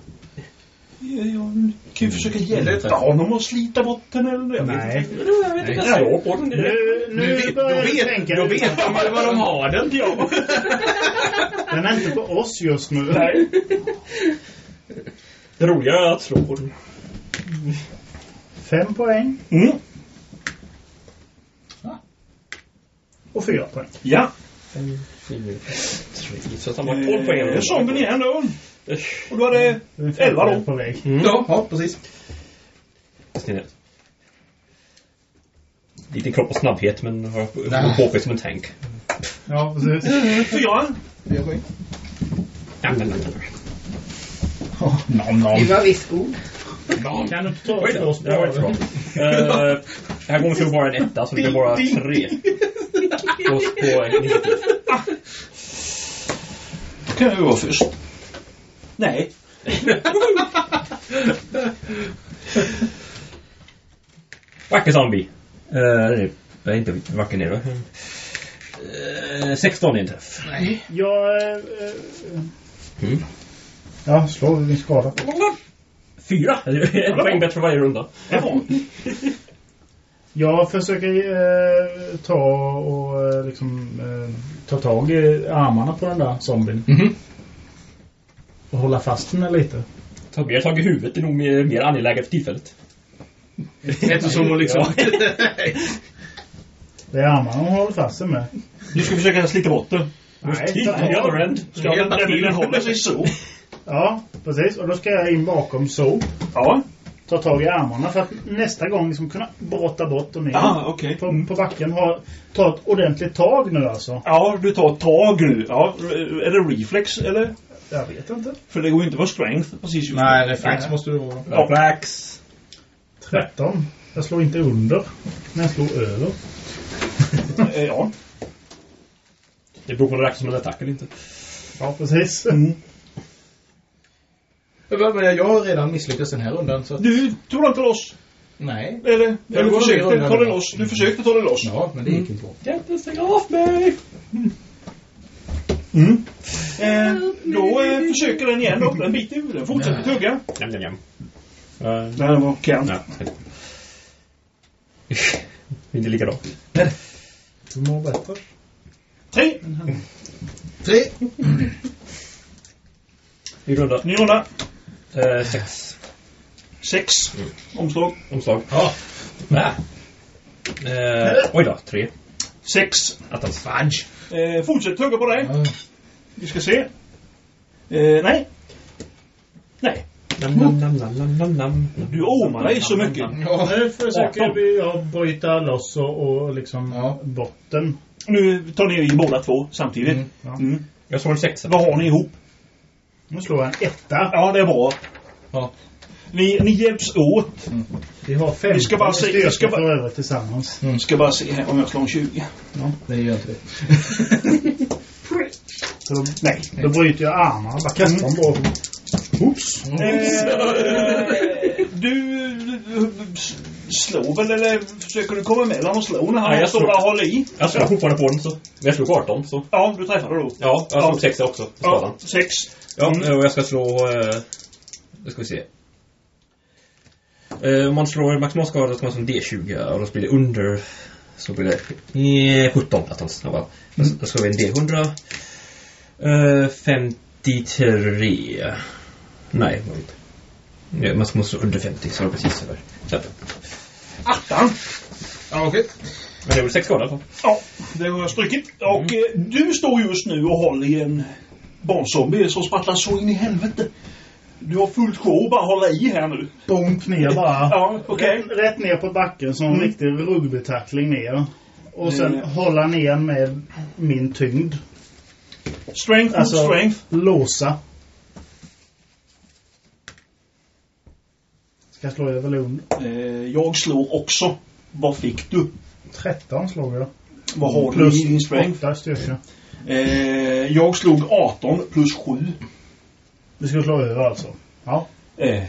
Ja, Jag kan ju försöka hjälpa honom att slita bort den eller jag Nej. inte. Jag vet inte. Jag slår på den. Nu, nu Du vet, börjar vet, tänka. då vet de väl vad de har den. Ja. Den är inte på oss just nu. Nej. Det roliga är att slå på den. Fem poäng Mm. och fyra poäng. Ja. Tre, så att han var 12 poäng. Det är zombien igen då. Och då är det Det är en elva femtedel då. på väg. Ja, ja, precis. Snillet. Lite kropp och snabbhet men har sig som en tank. Ja, precis. Fyra. Fyra poäng. Ja, men, men, men. Nom, nom. Det var visst god. Kan du inte ta inte bra. Uh, här gången slog bara en etta så det blir bara tre. Plus på initiativ. Då kan jag ju vara först. Nej. Vacker zombie. Uh, det är inte vacker ner då. Uh, 16 i en träff. Jag... eh, eh, Mm. Ja, slå din skada. Fyra! En poäng bättre för varje runda. Jag försöker eh, ta och eh, liksom eh, ta tag i armarna på den där zombien. Mhm. Och hålla fast den lite. Ta mer tag i huvudet är nog mer, mer angeläget för tillfället. Eftersom hon liksom... Det är armarna hon håller fast sig med. Du ska försöka slita bort det. Nej, ta- the other end. Ska den, den, den håller sig så. Ja, precis. Och då ska jag in bakom så. Ja. Ta tag i armarna för att nästa gång liksom kunna brotta bort och ner. Ah, okej. På, på backen. Ha, ta ett ordentligt tag nu alltså. Ja, du tar tag nu. Ja, är det reflex eller? Jag vet inte. För det går ju inte att vara strength precis just. Nej, reflex måste du vara. Ja. Flax. 13. Jag slår inte under. Men jag slår över. Eh, Ja. Det beror på om det räknas som en attack eller inte. Ja, precis. Mm. Men jag har redan misslyckats den här rundan så... Du tog inte loss. Nej. Eller, Jag eller går försökte ta det loss. Du försökte ta det loss. Ja, men det gick inte bra. Jätte, stäng av mig! Mm. Eh, då eh, försöker den igen då. Den biter. Den fortsätter tugga. Njam, njam, njam. Uh, Nej, det var nej. inte likadant. Du mår bättre. Tre. Tre. Ny runda. Ny runda. Eh, sex. Sex. Omslag. Omslag. Ja. Nä. Eh, oj då, tre. Sex. Attans. Fudge. Eh, fortsätt tugga på dig. Ja. Vi ska se. Eh, nej. Nej. Nam, nam, nam, nam, nam, nam, nam. Du åmar dig så mycket. Ja. Nu försöker 18. vi ja, bryta loss och, och liksom Ja. botten. Nu tar ni i båda två samtidigt. Mm. Ja. Mm. Jag slår en sexa. Vad har ni ihop? Nu slår jag en etta. Ja, det är bra. Ja. Ni, ni hjälps åt. Vi har fem Vi ska bara se- vi ska bara- för övrigt tillsammans. Ska bara se här om jag slår en 20. Det gör inte det. Då, Nej. då bryter jag armarna. Bara kastar dem bort. Oops. Eh, du eh, slår väl eller försöker du komma emellan och slå när han Ja, jag står slår. och håller i? Jag slår fortfarande på den så. Men jag slog på 18 så. Ja, du träffade då. Ja, jag slog Ja. sexa också. på skadan. Ja, sex. Ja, Mm. och jag ska slå... Eh, då ska vi se. Eh, om man slår maximalskada ska man slå en D20 och då blir det under så blir det eh, 17 attans. Mm. Då slår vi en D100. Eh, 53. Nej, var inte. Ja, Man måste under 50 så det är precis över. Så. Attan. Ja, okej. Men det var 6 skada i alla fall. Ja, det har jag strukit. Och eh, du står just nu och håller i en barnzombie som sprattlar så in i helvete. Du har fullt sjå att bara hålla i här nu. Bonk ner bara. Ja, okej. Rätt, rätt ner på backen som en Mm. riktig rugbytackling ner. Och sen Eh. hålla ner med min tyngd. Strength Alltså, strength. låsa. Ska jag slå över Lund? Eh, jag slår också. Vad fick du? 13 slog jag. Vad har Plus du i din strength? 8 styrka. Eh, jag slog 18 plus 7. Vi ska slå över alltså. Ja. Eh,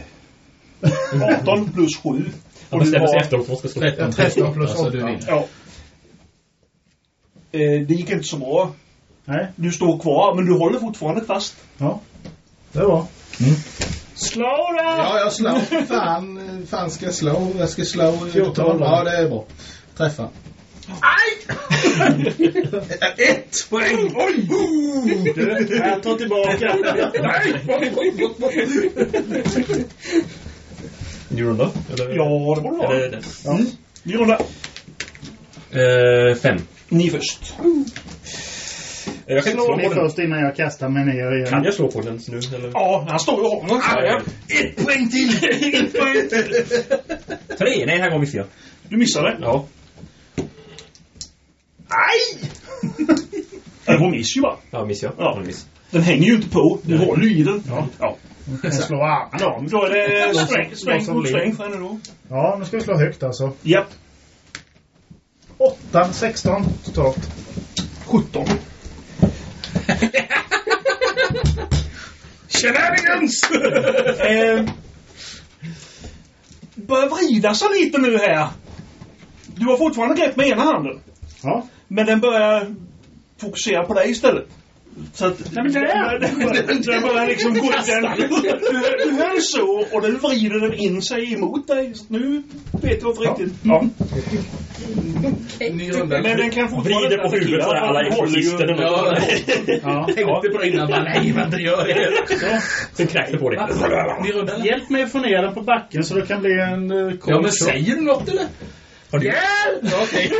18 plus 7. Han Och du bestämmer sig efteråt vad ska slå. 13 13 plus alltså, du 8. vinner. Ja. Eh, det gick inte så bra. Nej. Du står kvar, men du håller fortfarande fast. Ja. Det var. Slå då! Ja, jag slår. Fan, fan ska jag slå? Jag ska slå... 14. Ja, det är bra. Träffa. Ett poäng! Oj! Du, jag tar tillbaka. Ny runda? Ja, det var bra. Eller? Ja. Ny runda. Eh, fem. Ni först. Eh, Jag kan Slå slå ni på den. först innan jag kastar mig ner igen. Kan jag slå på den nu eller? Ja, han står ju och ja. Ett poäng till! Ett poäng till. Tre! Nej, här går missade jag. Du missade. Ja. Aj! Det var miss ju bara. Ja, miss. Ja. Ja. Miss. Den hänger ju inte på. Du håller ju i den. Ja. ja. Jag slå armarna då. Då är det strength, strength mot strength här nu då. Ja, nu ska vi slå högt alltså. Japp. 8, 16 totalt. 17. Shenanigans! eh, börjar vrida sig lite nu här. Du har fortfarande grepp med ena handen. Ja. Men den börjar fokusera på dig istället. Så att... Nej, men det är- börjar liksom gå... Den, du, du höll så och den vrider den in sig emot dig. Så nu vet jag inte riktigt. Ja. Men den kan fortfarande Vrider på huvudet så alla exorcister. Den Ja, Ja. tänkte på det innan. Bara, nej, men inte gör det. Sen kräks det på dig. Hjälp mig att få ner den på backen så det kan bli en uh, Ja, men säger du något eller? Har du, Hjälp! Okej.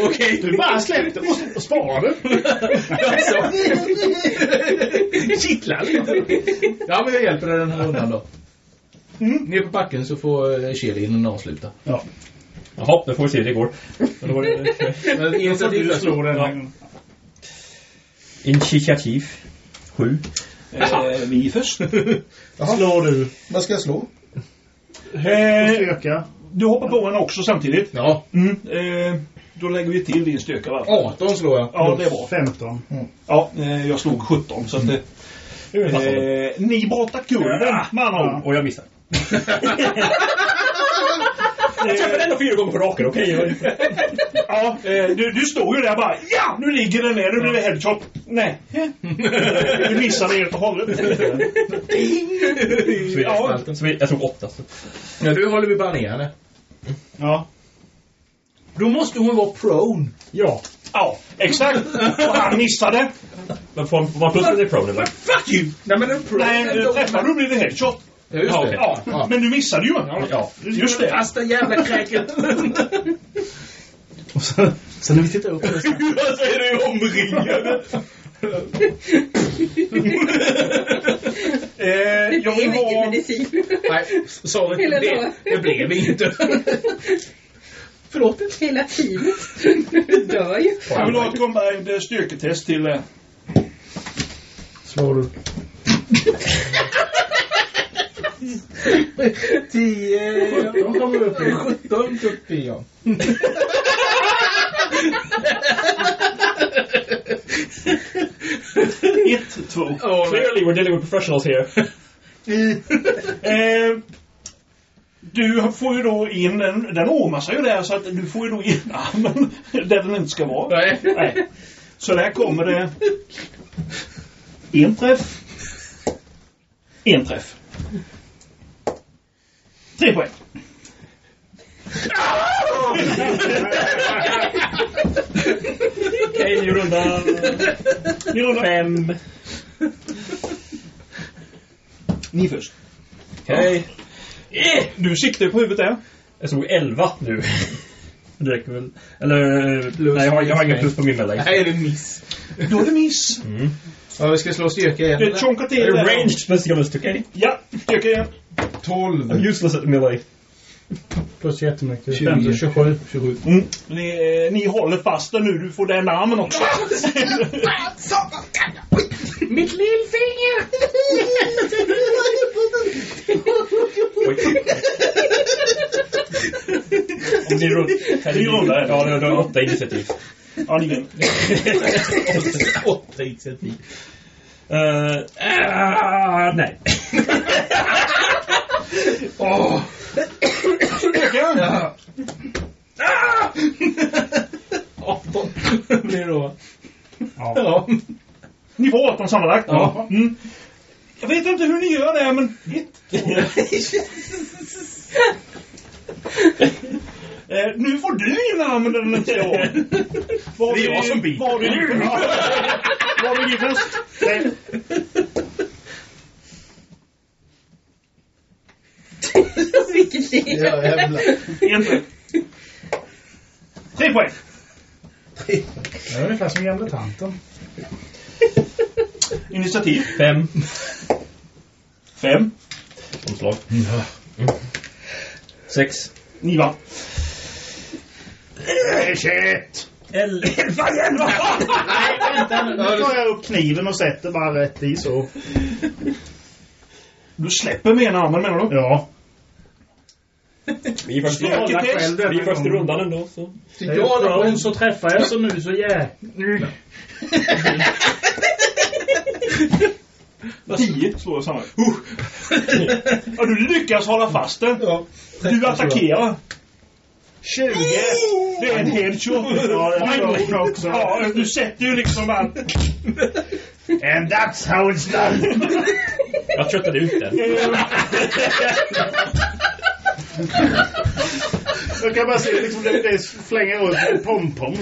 Okej. Du bara släppte och, sparade. Alltså. Kittlar lite. Ja, men jag hjälper dig den här rundan då. Ner på backen så får eh, cheerleadern avsluta. Ja. jaha, nu får vi se hur det går. Men då var det Men initiativ du slå den. Ja. initiativ. Sju. Eh, vi först. Slår du. Vad ska jag slå? På Eh, styrka. du hoppar på en också samtidigt. Ja. Mm. Eh, då lägger vi till din styrka va? 18 slår jag. Ja, det är bra. 15. Ja, eh, jag slog 17 så att det... Eh, ni brottar med andra ord. Och jag missar. jag träffade ändå fyra gånger på raken, okej? Ja, eh, du, du står ju där bara Ja! Nu ligger den ner, nu blir det headshot. Nej. Du missade helt och hållet. Så, Ja. så vi, jag tog åtta. Så. Ja, nu håller vi bara ner henne. Ja. Då måste hon vara prone. Ja. Ja, exakt. Och han missade. Men får man plus med det prone eller? Fuck you! Nej, men en prone... Nej, eh, träffar du blir det headshot. Ja, just Ja, det. Ja, Ja. men du missade ju. Ja. Just det. Fasta jävla kräket. Och så, så när vi tittar upp det så är det omringade. Eh, jag vill ha... medicin. Nej, sorry. Det, det blev inte. Förlåt. Hela teamet. Du dör ju. Jag vill ha ett combined styrketest till... Eh, slår du. 10... 17 kommer upp i. 17 upp i, ja. ett, två. Nej. Clearly we're dealing with professionals here. Eh, du får ju då in den, den ormar sig ju där så att du får ju då in armen där den inte ska vara. Nej. Nej. Så där kommer det en träff. En träff. Tre poäng. Okej, ny runda. Ny runda. Fem. Ni först. Okej. Eh! Du siktar ju på huvudet där. Jag såg 11 nu. Det räcker väl. Eller... nej, jag har, jag har ingen plus på min. Här är det miss. Då är det miss. Ja, vi ska slå styrka igen. Det chonkar till Är det där. ranged specialist, okej? Ja, styrka igen. 12. I'm useless at melee. Plus jättemycket. 20. 50, 27. 27. Mm. Ni, eh, ni håller fast den nu. Du får den armen också. Mitt lillfinger! Om ni rullar... Ni rullar. Ja, det var åtta initiativ. ja, ni. Åtta initiativ. Uh, ah, nej. Styrka. 18 blir det då. Ja. Ja. Ni får 18 sammanlagt. Ja. Mm. Jag vet inte hur ni gör det, men... Ett, två. eh, nu får du ingen använda den inte jag. Var Det är jag som biter. Var din Var din först? Vilket liv. Ja, jävlar. En träff. Tre poäng. Det är ungefär som gamla tanten. Initiativ. Fem. Fem. Omslag. Mm. Sex. Ni vann. Shit! Elva. Nej, vänta nu. Nu tar jag upp kniven och sätter bara rätt i så. Du släpper med ena armen menar du? Ja. Vi är först i rundan. ändå, så. Ja, då, så träffar jag så nu så jä... Tio slår jag sammanlagt. Ja, du lyckas hålla fast den. Du attackerar. 20. Det är en headshot. Ja. Ja, du sätter ju liksom bara... And that's how it's done! Jag tröttade ut den. Jag kan bara se liksom det, det flänger runt en pompom.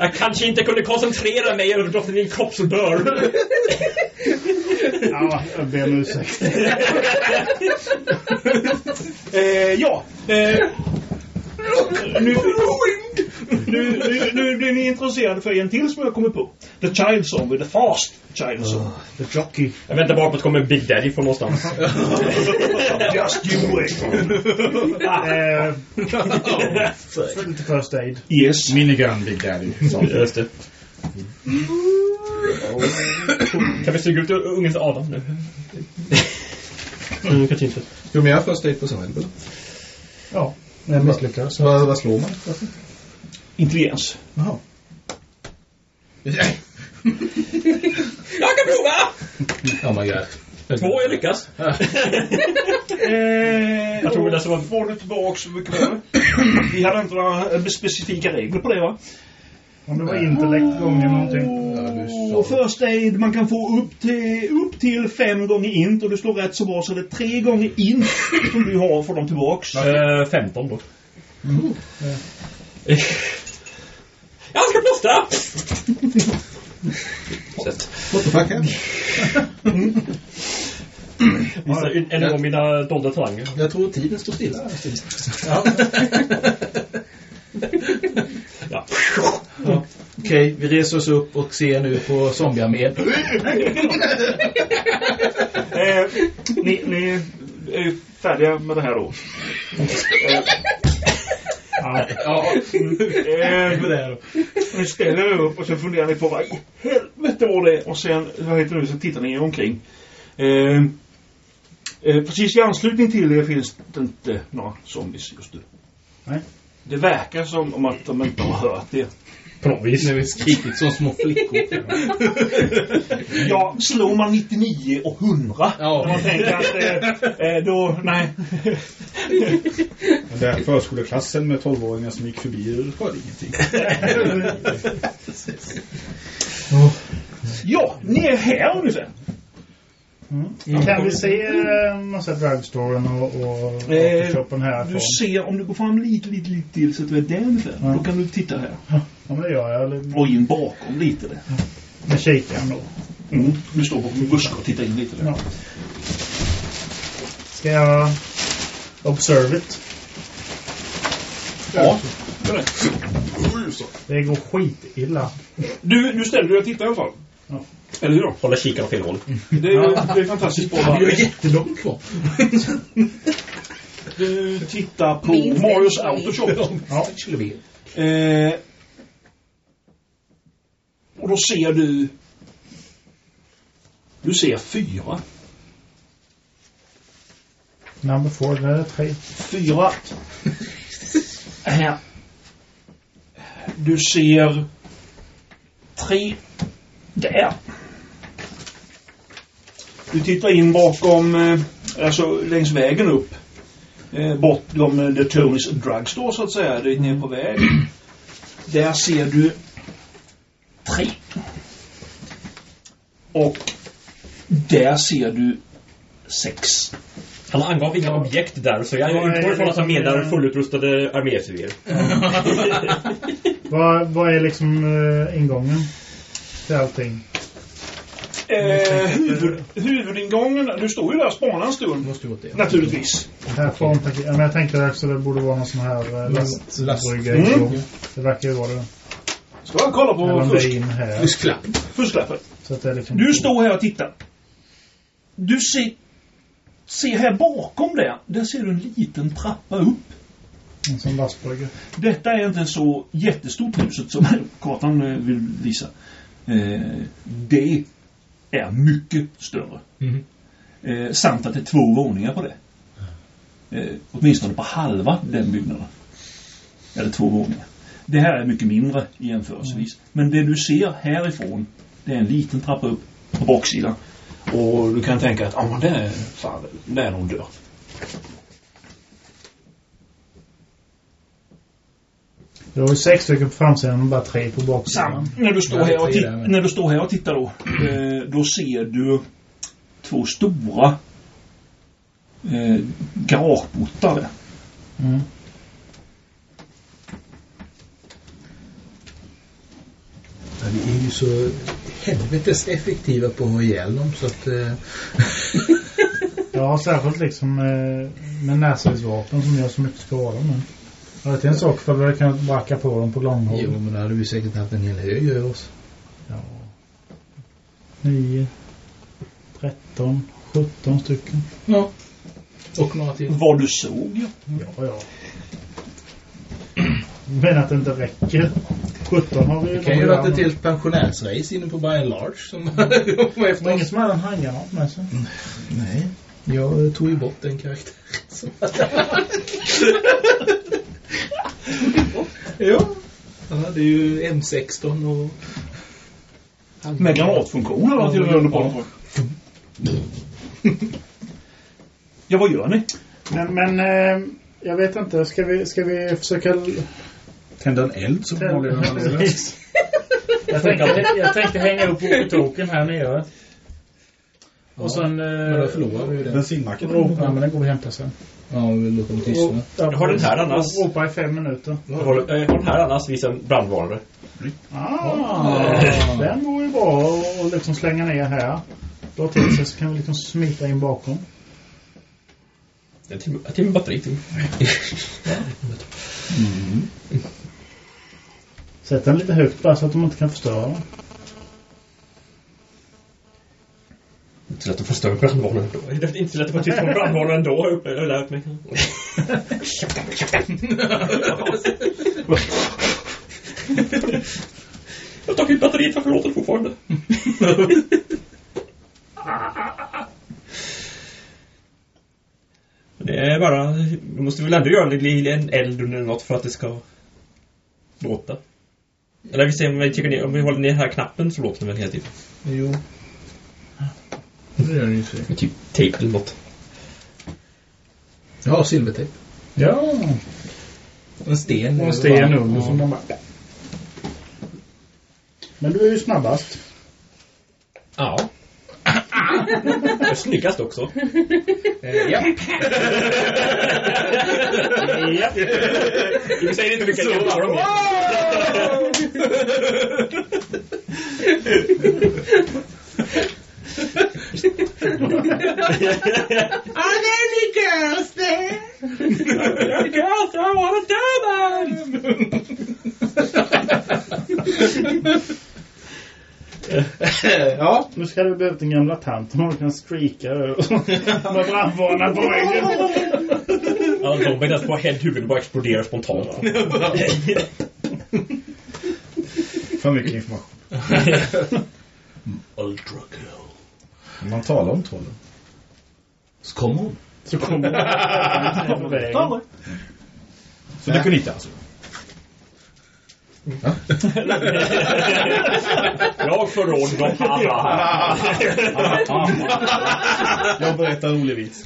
Jag kanske inte kunde koncentrera mig över drottning din kropp så dör. Ja, jag ber om ursäkt. Eh, ja. Eh, nu, nu, nu, nu blir ni intresserade för en till som jag kommer på. The Child Song with the Fast Child Song. The jockey. Jag väntar bara på att det kommer Big Daddy från någonstans. Just you wait. Eh, Inte first aid. Yes. Minigun Big Daddy. Just det. Kan vi suga ut ungens Adam nu? Mm, kanske inte. Ska vi göra först aid på Simon? Ja, jag misslyckades. Vad, vad slår man? Intelligens. Jaha. Jag kan prova! Oh my god. Två, jag lyckas. Eh, Jag tror det var- Får du tillbaka så mycket? Vi hade inte några specifika regler på det va? Om det var intellekt gånger någonting. Ja, du Och sa... first aid, man kan få upp till, upp till fem gånger int och du slår rätt så bra så det är tre gånger int som du har får dem tillbaks. Eh, 15 då. Jag ska plåstra! Sätt. What the fuck? Visa en en av mina dolda talanger. Jag tror tiden står stilla. här. Ja. Okej, vi reser oss upp och ser nu på zombiearmén. Eh, ni, ni är ju färdiga med det här då. Ja. Ja, Eh, med det här då. ni ställer er upp och så funderar ni på vad i helvete var det. Och sen, vad heter det, så tittar ni omkring. Eh, eh, precis i anslutning till er finns det inte några zombies just nu. Nej. Det verkar som om att de inte har hört det. På något vis. Nu har vi skrikit som små flickor. Ja, slår man 99 och 100. Ja. Man tänker att eh, eh, då, nej. Den där förskoleklassen med 12-åringar som gick förbi hörde ingenting. Ja, ni är här ungefär. Kan vi se eh, massa drugstoren och, och Eh, shoppen Du härifrån? ser, om du går fram lite, lite, lite till så att du är där ungefär. Ja. Då kan du titta här. Ja, men det gör jag. Eller Och in bakom lite där. Med kikaren då. Mm. Du står bakom en buske och tittar in lite där. Ja. Ska jag observe it? Ja, gör det. Det går skitilla. Du, du ställer dig och tittar i alla fall. Ja. Eller hur? Hålla kikaren åt fel håll. Det är, det är fantastiskt bra. Vi har jättelångt kvar. Du tittar på Minst Marios Autoshop. Ja. Eh, och då ser du... Du ser fyra. Number four, det är tre. Fyra. Här. Du ser tre där. Du tittar in bakom, eh, alltså längs vägen upp. Eh, bortom The Tonys Drugstore så att säga, dit ner på väg. Där ser du tre. Och där ser du sex. Han angav inga objekt där, så jag är utgår ifrån att han menar fullutrustade armécivil. Vad, vad är liksom eh, ingången till allting? Eh, huvud, huvudingången, du står ju där och spanar en stund. Måste gjort det. Naturligtvis. Härifrån, tänker jag. Men jag tänkte också det borde vara någon sån här eh, Last- lastbrygga. Mm. Det verkar ju vara det. Ska jag kolla på det fusk, fusklappen? Att det är liksom... Du står här och tittar. Du ser, ser här bakom där, där ser du en liten trappa upp. En sån lastbrygga. Detta är inte så jättestort huset som kartan eh, vill visa. Eh, det är mycket större. Eh, samt att det är två våningar på det. Eh, åtminstone på halva den byggnaden. Eller två våningar. Det här är mycket mindre jämförelsevis. Men det du ser härifrån, det är en liten trappa upp på baksidan. Och du kan tänka att, ja men det är, fan, det är nog dörr. Det var ju sex stycken på framsidan och bara tre på baksidan. Sam, när, du står här och tre tit- där med. när du står här och tittar då, eh, då ser du två stora eh, garageportar. Mm. Ja, vi är ju så helvetes effektiva på att ha ihjäl dem så att... Eh, Ja, särskilt liksom eh, med närstridsvapen som gör så mycket skada. Men ja, det är en sak för att vi kan bracka på dem på långhåll. jo, men då hade vi säkert haft en hel hög över oss. Ja. 9, 13, 17 stycken. Ja. Och några till. Vad du såg ja. Ja, ja. Men att det inte räcker. 17 har vi Det kan ju ha varit ett helt pensionärsrace inne på Brian Large som var Det var efter ingen som hade en handgranat med sig. Nej. Jag tog ju bort den karaktär som Ja. Han hade ju M16 och... Med granatfunktion han till och med under på dem. Ja, vad gör ni? Men, men eh, jag vet inte. Ska vi, ska vi försöka... Tända en eld man lever. jag, tänkte, jag tänkte hänga upp walkie-talkien här nere. Och sen... Men då Eh, förlorar vi ju den. Bensinmacken. ropa, men den går vi hämta sen. Ja, vi låter dem tystna. Jag har den här annars. Ropa i fem minuter. Jag har, jag har den här annars visar en brandvarnare. Ah, den går ju bra att liksom slänga ner här. Dra till sig så kan vi liksom smita in bakom. En timme, en timme batteri till. Sätt den lite högt bara så att de inte kan förstöra den. Inte lätt att förstöra brandvarnaren ändå. Det är inte lätt att få tyst på brandvarnaren ändå, har jag- har lärt mig. Jag har tagit batteriet, varför låter det fortfarande? Det är bara... Du måste väl ändå göra en eld under något för att det ska låta. Eller vi ser om vi, trycker ner, om vi håller ner här knappen så låter den väl hela tiden. Jo. Det gör den ju för. Med typ tejp eller något. Ja, silvertejp. Ja, En sten. och en sten under som de bara... Men du är ju snabbast. Ja. Jag är snyggast också. Eh, ja. Ja. Du säger inte vilka jämför dem med. Are there any girls there? Girls, I want a ja. Nu ska du behöva den gamla tanten och kan streaka med brandvarnaren på väggen. Ja, de bäddas på huvudet bara exploderar spontant. För mycket information. Ultra kill. Man talar om trollen. Så kommer hon. Så kommer hon på vägen. Så det kunde inte alltså. Jag förråder dem. Jag berättar rolig vits.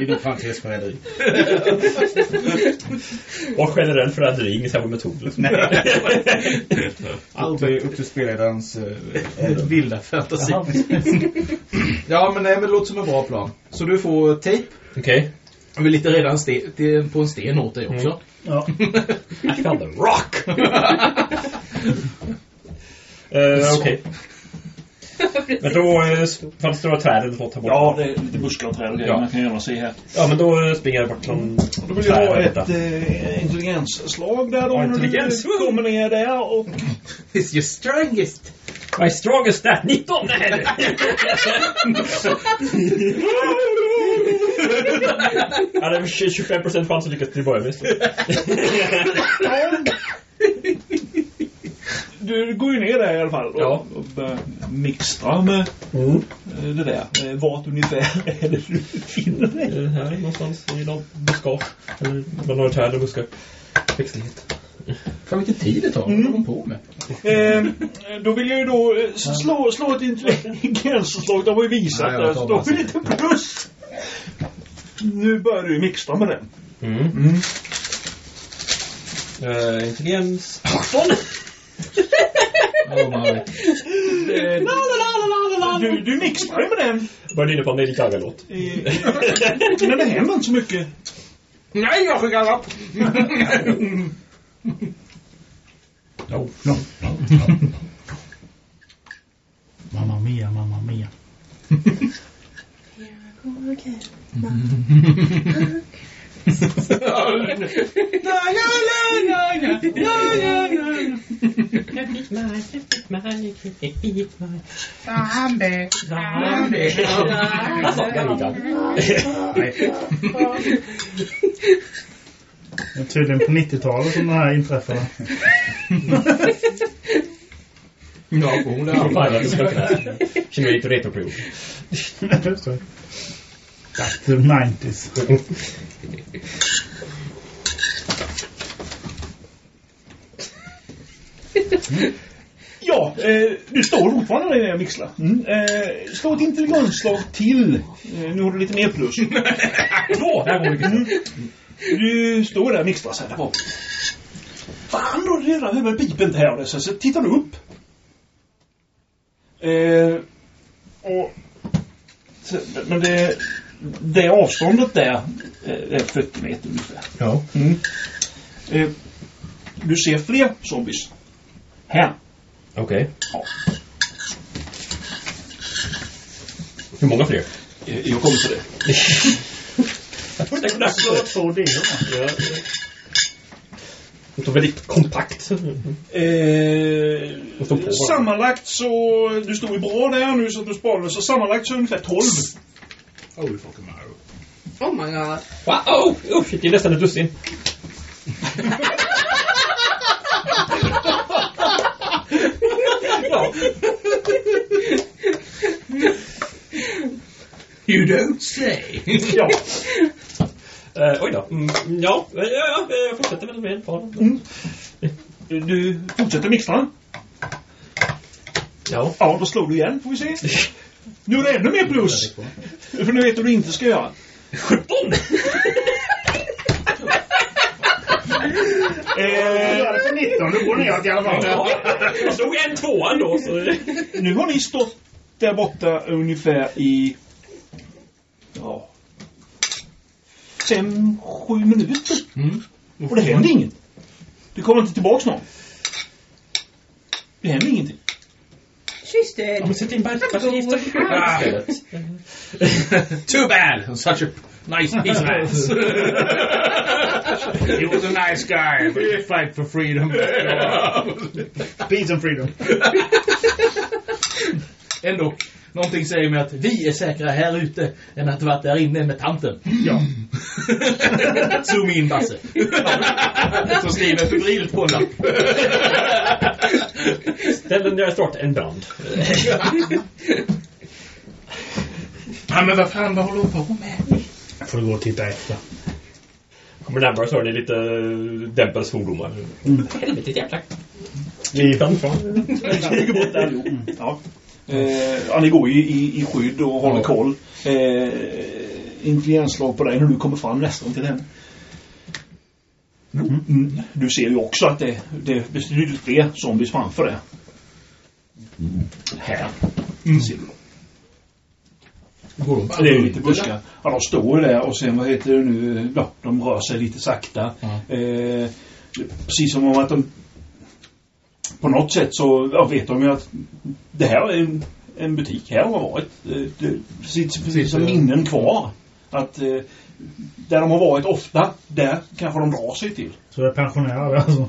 I din framtidsförräderi. Och generell förräderi, ingen samma metod. Allt är upp till spelledarens eh, Vilda fantasi. ja, men nej, men det låter som en bra plan. Så du får tejp. Okej. Vi är lite redan på en sten åt dig också. Ja. I found the rock! Eh, Okej. Men då eh, fanns det några träd eller något här borta? Ja, det är lite buskar och träd och grejer Ja. man kan gärna se här. Ja, men då eh, springer jag bort från Då vill jag ha ett eh, intelligensslag där då. Ja, när du intelligens. kommer ner där och... It's your strongest. My strongest stat, 19! Nej, Ja, det är 25% chans att lyckas till att börja med. Du går ju ner där i alla fall och, Ja. och börjar mixtra med Mm. eh, det där. Vart ungefär är det du finner dig? Här någonstans i någon buskage. Eller bland några träd och buskar. Växtlighet. Fan vilken tid det tar. Vad håller de på med? Eh, då vill jag ju då eh, slå, slå ett intelligensslag. De har ju visat Nej, det. Så då bara är lite plus. Nu börjar du ju mixtra med den. Mm. Uh, intelligens 18! Du, du mixtrar ju med den. Började inne på en Lady Gaga-låt. Men det händer inte så mycket. Nej, jag skickar rapp! No, no, no, Mamma mia, mamma mia. Alltså, Lady Gaga. Det är tydligen på 90-talet som det här inträffade. Ja, hon är jag lite retroperiod. Just det. Back to the 90s. Ja, eh, du står fortfarande där och mixlar. Mm. Eh, slå ett intelligensslag till. Eh, nu har du lite mer plus. Två! Mm. Du står där så här. Där Fan då, det redan över pipen här. och Så, så tittar du upp. Eh, och, så, men det, det avståndet där eh, är 40 meter ungefär. Ja. Mm. Eh, du ser fler zombies. Här. Okej. Ja. Hur många fler? Eh, Jag kommer till det. Slå två d Ja. Det var väldigt kompakt. Eh, sammanlagt så, du stod ju bra där nu så att du sparade, så sammanlagt så ungefär 12. Holy fucking Mario. Oh my god. Wow! Oh, shit, det är nästan ett dussin. ja. You don't say. ja. Eh, oj då. Mm, ja, ja, ja, jag fortsätter väl med en par. Du fortsätter mixtra. Ja. Ja, då slår du igen får vi se. Nu är det ännu mer plus. För nu vet du vad du inte ska göra. 17! Du Eh, gör det på 19, du går neråt i alla fall. Jag slog en tvåa då, så... nu har ni stått där borta ungefär i... Ja... Fem, sju minuter. Och det händer inget. Det kommer inte tillbaks någon. Det händer ingenting. Tysted! Ja, men sätt in istället. Too bad! Such a nice piece of ass. He was a nice guy, but he fight for freedom. Peace and freedom. Ändå, någonting säger mig att vi är säkra här ute än att varit där inne med tanten. Ja. Zoom in Basse. Som skriver febrilt på en lapp. Ställen där jag startar en brand. Ja, men vad fan, vad håller hon på med? Får du gå och titta efter. Kommer närmare så hör ni lite dämpade svordomar. Helvete jävla... Vi Ni går bort där allihop. Ja. Eh, ja, ni går i, i, i skydd och håller koll. Eh, intelligensslag på dig när du kommer fram nästan till henne. Mm. Du ser ju också att det, det är betydligt fler zombies framför dig. Här. Ser du. Går de Det är ju lite buskar. Ja, de står ju där och sen vad heter det nu? Ja, de rör sig lite sakta. Ja. Eh, precis som om att de på något sätt så ja, vet de ju att det här är en, en butik. Här har varit. Eh, det, precis, precis som minnen kvar. Att eh, där de har varit ofta, där kanske de drar sig till. Så det är pensionärer alltså.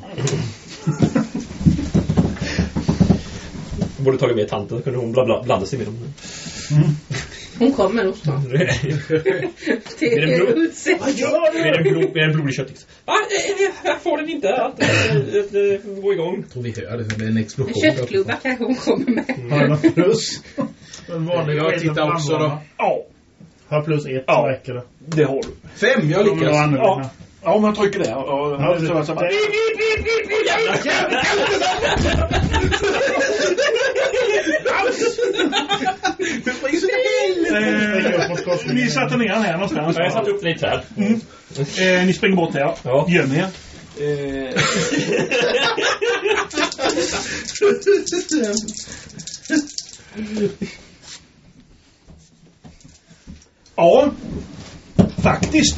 Jag borde tagit med tanten, kunde hon bla, bla, blanda sig med dem. Hon kommer nog snart. Är Till det blod? utsikt. det en, blod, är det en blodig köttis? Va? Eh, Jag får den inte att, att, att, att gå igång. Jag tror vi hör det, det är en explosion. Köttklubba kanske hon kommer med. Har jag något plus? En Jag tittar också då. Ja, Har plus ett Ja. så räcker det. det har du. Fem, jag lyckas. Ja. Ja, om jag trycker där. Och, Ja, så, så, så, korsningen. ni satte ner den här någonstans. Ja, jag satte upp i ett träd. Eh, ni springer bort här. Ja. Göm er. Eh, ja, faktiskt.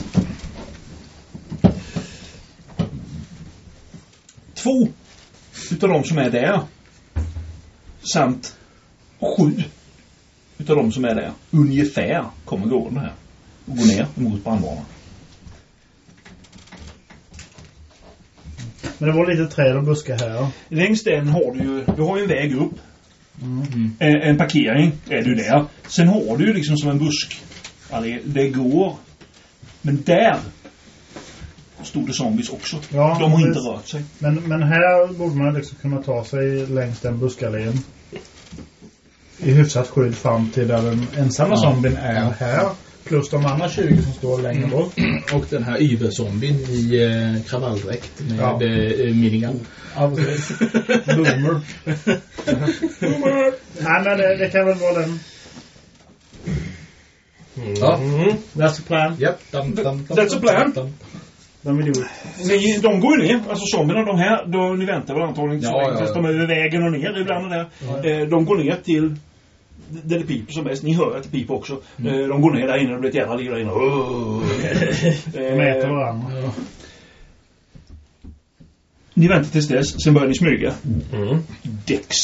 Två utav de som är där samt sju utav de som är där ungefär kommer gående här och gå ner mot brandvarnaren. Men det var lite träd och buskar här. Längs den har du ju, du har ju en väg upp. En, en parkering är du där. Sen har du ju liksom som en busk. Allé, det går. Men där stod det zombies också. Ja, De har inte rört sig. Men, men här borde man liksom kunna ta sig längs den buskallén. I hyfsat skydd fram till där den ensamma Ja. zombien är Ja. här. Plus de andra 20 som står längre bort. Och den här Yver-zombien i eh, kravalldräkt med Ja. eh, minigun. Ja, precis. Boomer. Nej, men det, det kan väl vara den. Ja. That's the plan. Japp. Dam, dam, dam, That's a plan. Den vill gjort. Ni, de går ju ner, alltså zombierna de här, då, ni väntar väl antagligen inte så Ja, länge ja, ja. de är över vägen och ner ibland och där. Eh, de går ner till där det piper som bäst. Ni hör att det piper också. Mm. Eh, de går ner där inne, det blir ett jävla liv där inne. De äter Eh, varandra. ni väntar tills dess, sen börjar ni smyga. Mm. Dex.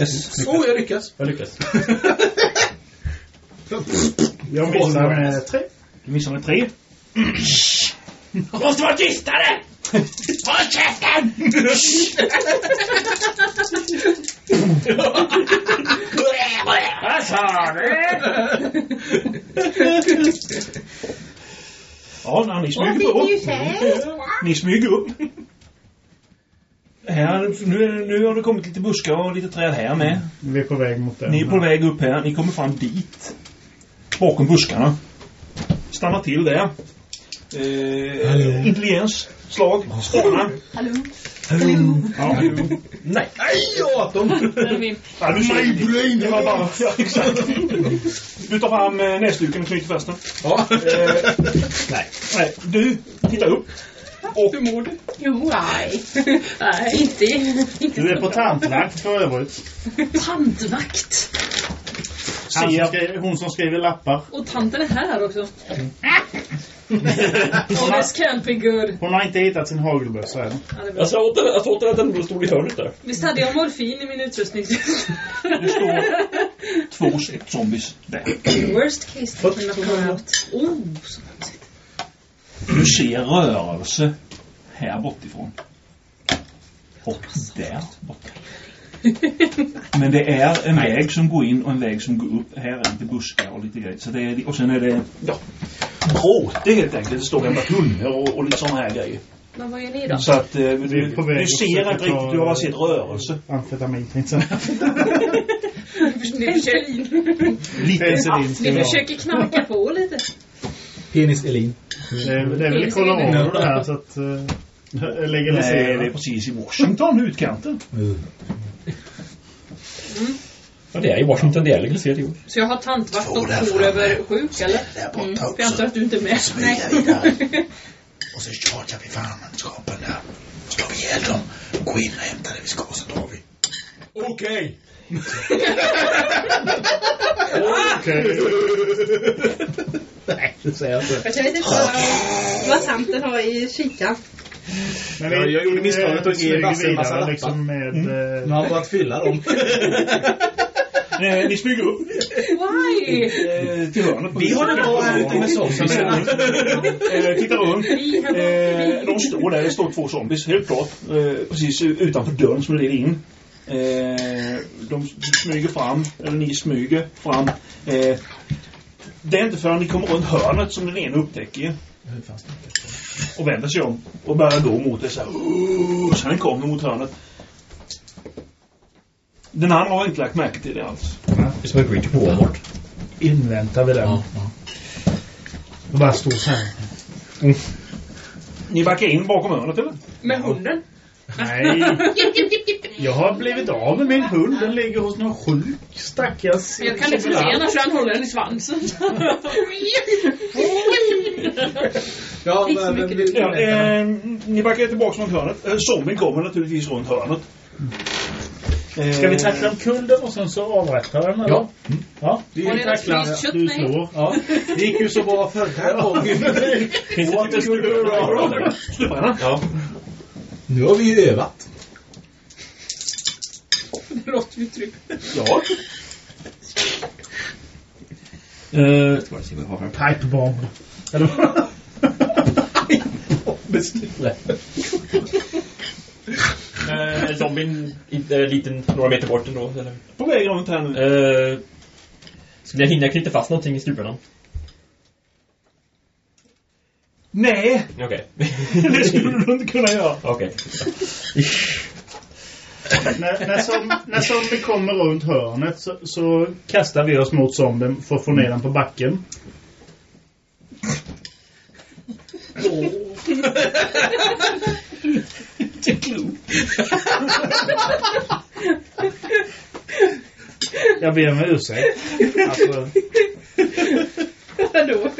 Yes. Så, jag lyckas. Jag lyckas. Jag missar med tre. Du missar med tre. Måste vara tystare! Håll käften! Vad sa du? Ja, när ni smyger upp. Ni smyger upp. Här, nu, nu har det kommit lite buskar och lite träd här med. Vi är på väg mot den. Ni är på väg upp här. Ni kommer fram dit. Bakom buskarna. Stannar till där. Eh, intelligens. Slag. Spana. Hallå? Ja. Nej. Nej, 18! Ja, du ser, det var bara, ja, exakt. Du tar fram eh, näsduken och knyter fast den. Ja. Eh, Nej. nej, du tittar upp. Och Hur mår du? Jo, nej. nej, inte, inte Du är på tantvakt för övrigt. Tantvakt. Han som ser... skri- hon som skriver lappar. Och tanten är här också. oh, this can't be good. Hon har inte hittat sin hagelbössa än. Ja. Jag sa åt jag sa åt att den stod i hörnet där. Visst hade jag morfin i min utrustning? Det står två zombies där. Worst case scenario. Oh, så konstigt. Du ser rörelse här bortifrån. Och där borta. Men det är en väg som går in och en väg som går upp. Här är lite buskar och lite grejer. Så det är, och sen är det ja, bråte helt enkelt. Det står gamla tunnor och, och lite sådana här grejer. Men vad gör ni då? Så att eh, du, du att ser inte riktigt. Du har bara sett rörelse. Amfetamin tänkte jag Ni försöker, Lite penicillin ska ni försöker knacka på lite. Penis Elin. Det är, det är väl i Colorado det här så att... Uh, Nej, det är precis i Washington, utkanten. Ja, det är i Washington. Det är legaliserat i år. Så jag har tantvakt och framme. över sjuk, eller? Där borta Mm, också. För jag antar att du inte är med. Vidare. Och så chargear vi fangenskapen där. Slår vi ihjäl dem. Gå in och hämta det vi ska så drar vi. Okej. Okej. Nej, det säger jag inte. Jag vet inte vad, vad tanten har i kikaren. Men Ja, jag gjorde misstaget att ge Basse en massa vidare lappar. liksom med... Mm. eh, Nu har han börjat fylla dem. Ni smyger upp Why? eh, till hörnet. Vi har det bra här ute med såsen. Eh, titta runt. Eh, de står där, det står två zombies, helt klart. Eh, precis utanför dörren som leder in. Eh, de smyger fram, eller ni smyger fram. Eh, det är inte förrän ni kommer runt hörnet som den ena upptäcker er. Och vänder sig om och börjar gå mot er så här. Så den kommer mot hörnet. Den andra har inte lagt märke till det alls. Det är som en bridge på Walmart. Inväntar vi den. Ja, ja. Och bara står så här. Ni backar in bakom hörnet eller? Med hunden. Nej. Jag har blivit av med min hund. Den ligger hos någon sjuk stackars... Jag kan inte se för han håller den i svansen. Ja, men Ja, eh, ni backar tillbaka mot hörnet. Eh, zombien kommer naturligtvis runt hörnet. Eh, Ska vi tackla omkull den och sen så avrätta den? eller? Ja. Ja. Vi Har ni något tacklar. fryst kött Du med? slår. Ja, det gick ju så bra förra gången. Det inte skulle Stuparna? Ja. Nu har vi ju övat. Ju tryggt. Ja. Uh. Pipe bomb. Eller Uh, zombien uh, liten, några meter bort ändå, eller? På väg runt här nu. Uh, skulle jag hinna knyta fast någonting i struparna? Nej, Okej. det skulle du inte kunna göra. Okej. när, när, som, när kommer runt hörnet så, så kastar vi oss mot zombien för att få ner den på backen. Inte klokt. Jag ber om ursäkt. Alltså, Vadå?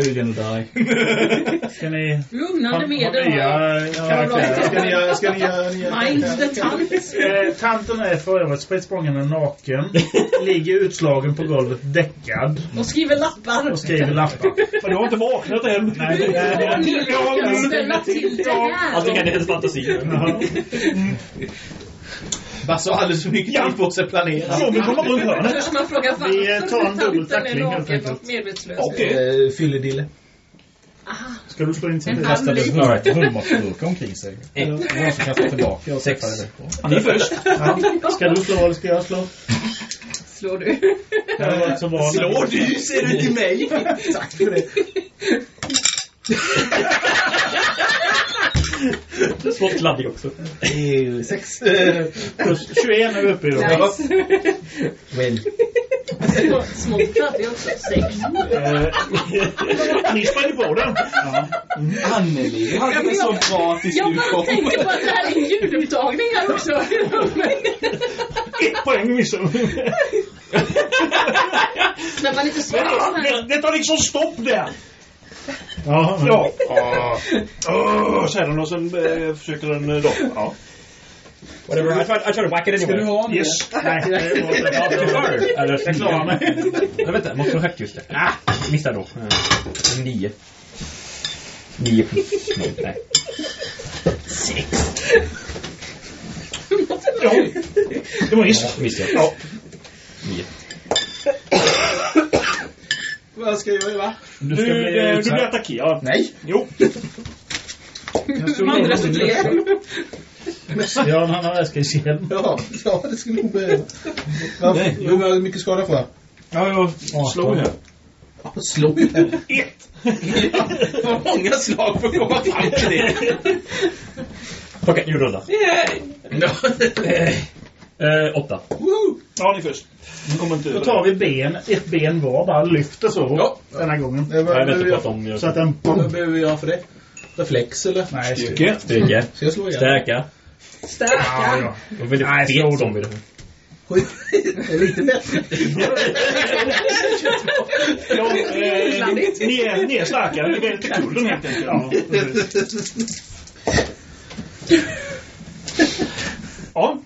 Are you gonna die? ska ni... Lugnande medel har jag. karaktärer? Ska ni göra, ska ni göra Mind the tant. Eh, tanten är för övrigt spritt naken. Ligger utslagen på golvet däckad. Och skriver lappar. Och skriver lappar. Men du har inte vaknat än. Nej, det är... Ni lyckas ställa till det här. Allting kan i hennes fantasi. Basse har alldeles för mycket tid på sig att planera. Zombien kommer runt hörnet. Först man frågar Vi, eh, tar en dubbel tackling, helt enkelt. Okej. Eh, Fylledille. Ska du slå in sin En bil? halv lit. Hundmatsburkar omkring sig. En. Någon som kastar tillbaka och träffar. Ja, ni är först. Ska du slå eller ska jag slå? Slår du? Slår du, ser du till mig? Tack för det. Svårt kladdig också. Sex. Plus 21 är vi uppe i då. Ja. Well. Små- Smått det också. Sex. Eh, ni sprang på den. Anneli, du hade det så bra tills Jag du bara kom. tänker på att det här är en ljudupptagning här också. Ett poäng missade du. När man inte svarar det tar liksom stopp där. Ja, Ja. Åh, säger den och sen eh, försöker den eh, då. Ja. Whatever, I tried, I tried to whack it Ska du anyway. ha? Yes. Nej, det var. Eller, Jag klarar mig. Jag vet inte, måste vara högt just det. Ah, missade då. Eh, Nio. Nio plus noll, nej. Ja. Det var visst. Missade Ja. Nio. Vad ska jag göra? Du, ska bli eh, du utsatt. blir attackerad. Nej. Jo. De andra står fler. Ja, han har eskilshjälm. Ja, ja, det skulle nog behöva. Ja, hur mycket skada får jag? Ja, jag slår här. Slå ju henne. Ett. Vad många slag för att komma fram till det. Okej, nu rullar. Eh, åtta. Ja, ni först. Inte Då tar vi ben, ett ben var, bara lyfter så. Ja. Denna gången. Det var- Jag vet inte jag- vad de Så att den... Vad behöver vi göra för det? Reflex eller? Nej, det. styrka. Ska jag slå igen? Stärka. Ja, Stärka. ja. De vill Nej, slå zombie. Oj, det är lite bättre. Ja, eh, ni, är, ni är starkare. Ni är till kullen helt enkelt. Ja, Ja.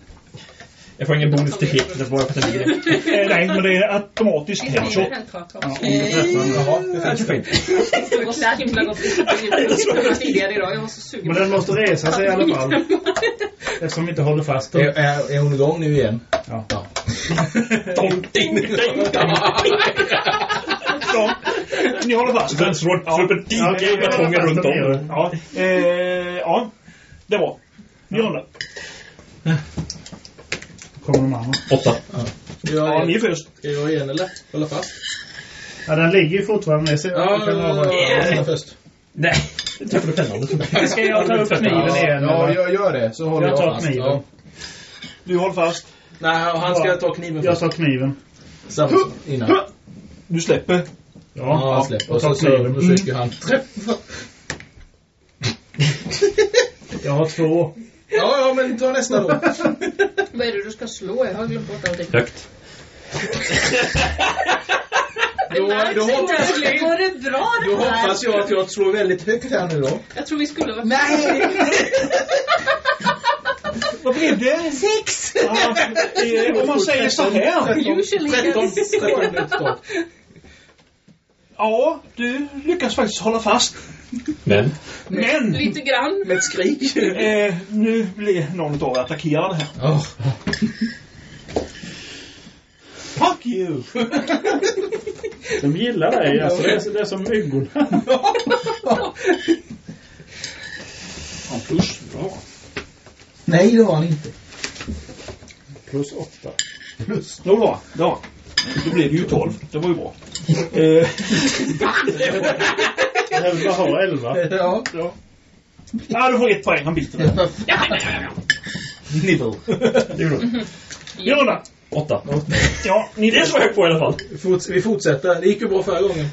Jag får ingen bonus till hit, bara för att den ligger där. Eh, nej, men det är automatisk headshot. Det var så himla gott tidigare idag. Jag var så sugen. Men den måste resa sig i alla fall. Eftersom vi inte håller fast den. Är, är, är hon igång nu igen? Ja. Ja. Ni håller fast den. Ja, dike jag håller runt om. Ja. Eh, ja. Det var. Ni rundar. Kommer de andra. Åtta. Ja, jag, ni är först. ska jag igen eller? Hålla fast? Ja, den ligger ju fortfarande. Jag ser Ja, jag kan ha- yeah. först. Nej. Ska jag ta upp kniven igen? Ja, jag gör det. Så håller Jag jag, tar fast. kniven. Ja. Du håller fast. Nej, han ska ta kniven Jag först. tar kniven. Samma innan. Du släpper. Ja, Ja, han släpper. Och Och så, tar så försöker han träffa. Jag har två. Ja, ja, men ta nästa då. Vad är det du ska slå? Jag har glömt bort allting. Högt. Det Då- då hoppas- Går det bra Då det här? hoppas jag att jag slår väldigt högt här nu då. Jag tror vi skulle vara... Nej! Vad blev det? Sex! Ja, om man säger så här. Usually 13, it's 13 utstånd. Ja, du lyckas faktiskt hålla fast. Men. Men! Lite grann. Med ett skrik. Eh, nu blir någon av er attackerad här. Oh. Fuck you! De gillar dig. Alltså, det, är, det är som myggorna. Ja, plus. Bra. Nej, det var han inte. Plus åtta. Plus. Då då. då. Då blev det ju 12. Det var ju bra. Eh, Jag vill bara ha elva. Ja. ja. ja, du får ett poäng. Han biter dig. Nibble. Det du. Jonna! Åtta. Ja, ni Det är så högt på i alla fall. Forts- vi fortsätter. Det gick ju bra förra gången.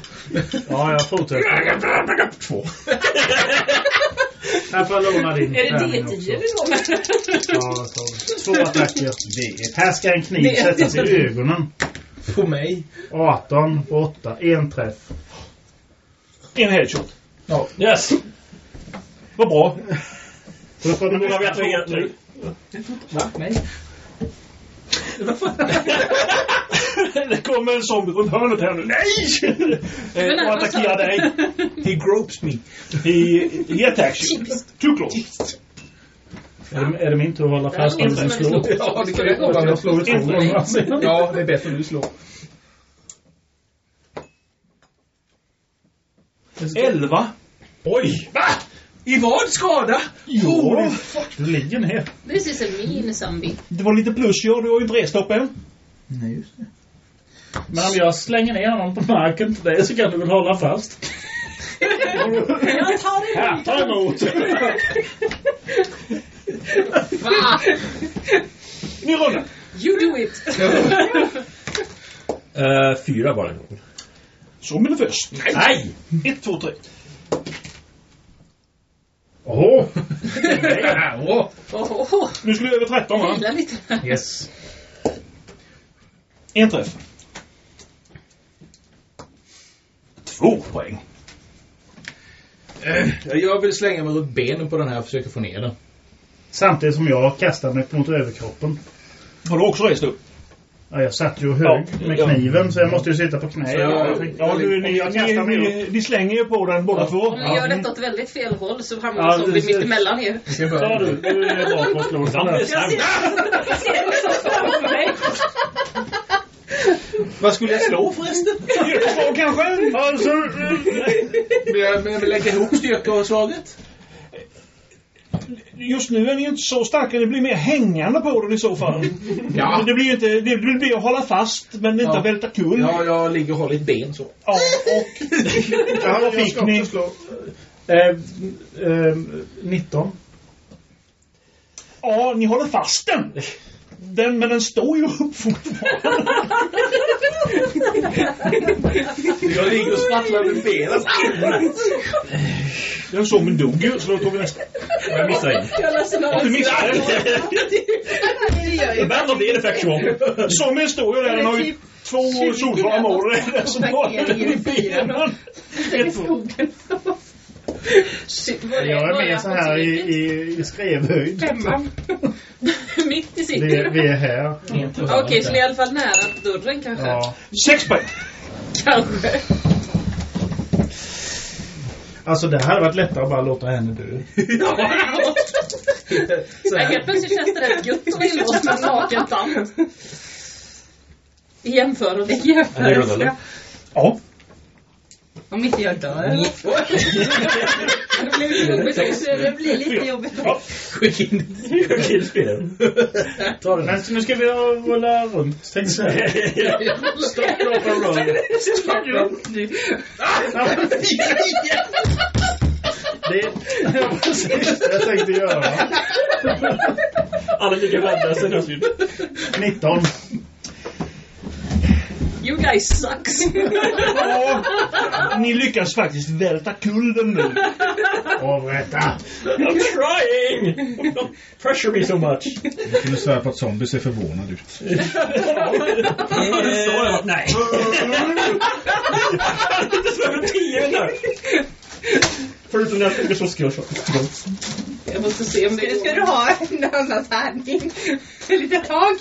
Ja, jag fortsätter. Två. Här får jag låna din. Är det tärning D10 också. vi går med? Ja, det. Två attacker. Här ska en kniv sättas i ögonen. På mig. 18 på 8. En träff. En headshot. Yes. Vad bra. Du vet vi nu? Va? Nej. det kommer en zombie runt hörnet här nu. Nej! Eh, och attackerar dig. He gropes me. He, he attacks you. Too close. Är det, är det min tur att hålla fast? Det här Den slår. Ja, det kan. Jag slår ju två gånger. Ja, det är bättre du slår. 11. Oj! Va? I vad skada? Jo, du ligger ner. This is a mean zombie. Det var lite plus ja, du har ju bredstoppen. Nej, just det. Men om jag slänger ner honom på marken till dig så kan du väl hålla fast? Jag tar Här, ta emot! Va? Ni rullar. You do it! Uh, fyra en gång. Zombien är först. Nej! Ett, två, tre. Åh! Åh, Nu skulle vi över 13 va? vila lite. Yes. En träff. Två poäng. Eh, Jag vill slänga mig runt benen på den här och försöka få ner den. Samtidigt som jag kastar mig mot överkroppen. Har du också rest upp? Ja, jag satt ju hög Ja. med kniven så jag måste ju sitta på knä. Så jag- Jag tänkte- Ja, du, ni, ni, ni, ni slänger ju på den båda två. Om ni gör detta åt väldigt fel håll så hamnar Ja, ja, precis. mitt emellan er. Ja du, du är med Jag ser, det så framför mig. Vad skulle jag slå förresten? Styrkeslag kanske? Alltså, Men jag- lägger ihop styrka och slaget. Just nu är ni inte så starka, ni blir mer hängande på den i så fall. Ja. Det blir ju inte, det blir att hålla fast men inte Ja. välta kull. Ja, jag ligger och håller ett ben så. Ja, och ja, vad jag fick ni? Eh, eh, 19. Ja, ni håller fast den. den men den står ju upp fortfarande. Jag ligger och sprattlar med benen. Den zombien dog ju, så då tar vi nästa. Jag ledsen att Du missade. det gör The battle of the ineffectual. Zombien står ju där, den har ju två solklara mål. Det är det som har Parkeringen i bilen. benen. i skogen. Jag är med så här i, i, i skrevhöjd. Femman. Mitt i Vi, city. vi är här. Okej, så ni är i alla fall nära dörren kanske? Ja. Sex poäng. Kanske. Alltså det hade varit lättare att bara låta henne dö. Så Nej, här. helt plötsligt känns det rätt gött att vara inlåst med en naken tant. I jämförelse. Det rullande? Ja. Om inte jag dör. Det blir lite jobbigt också. Det blir lite jobbigt. Skicka in Killspelen. Men nu ska vi rulla runt, tänkte jag säga. Stop, drop and roll. Det var precis det jag tänkte göra. Alla ligger rädda sen jag 19. You guys sucks. ja. Ni lyckas faktiskt välta kulden nu. Avrätta. I'm trying! Don't pressure me so much. Jag kunde svära på att zombies ser förvånad ut. Det står där. Nej. Inte så över tio där. Förutom när jag fick så skill Jag måste se om det Ska, ska du ha en annan tärning? Ett litet tag?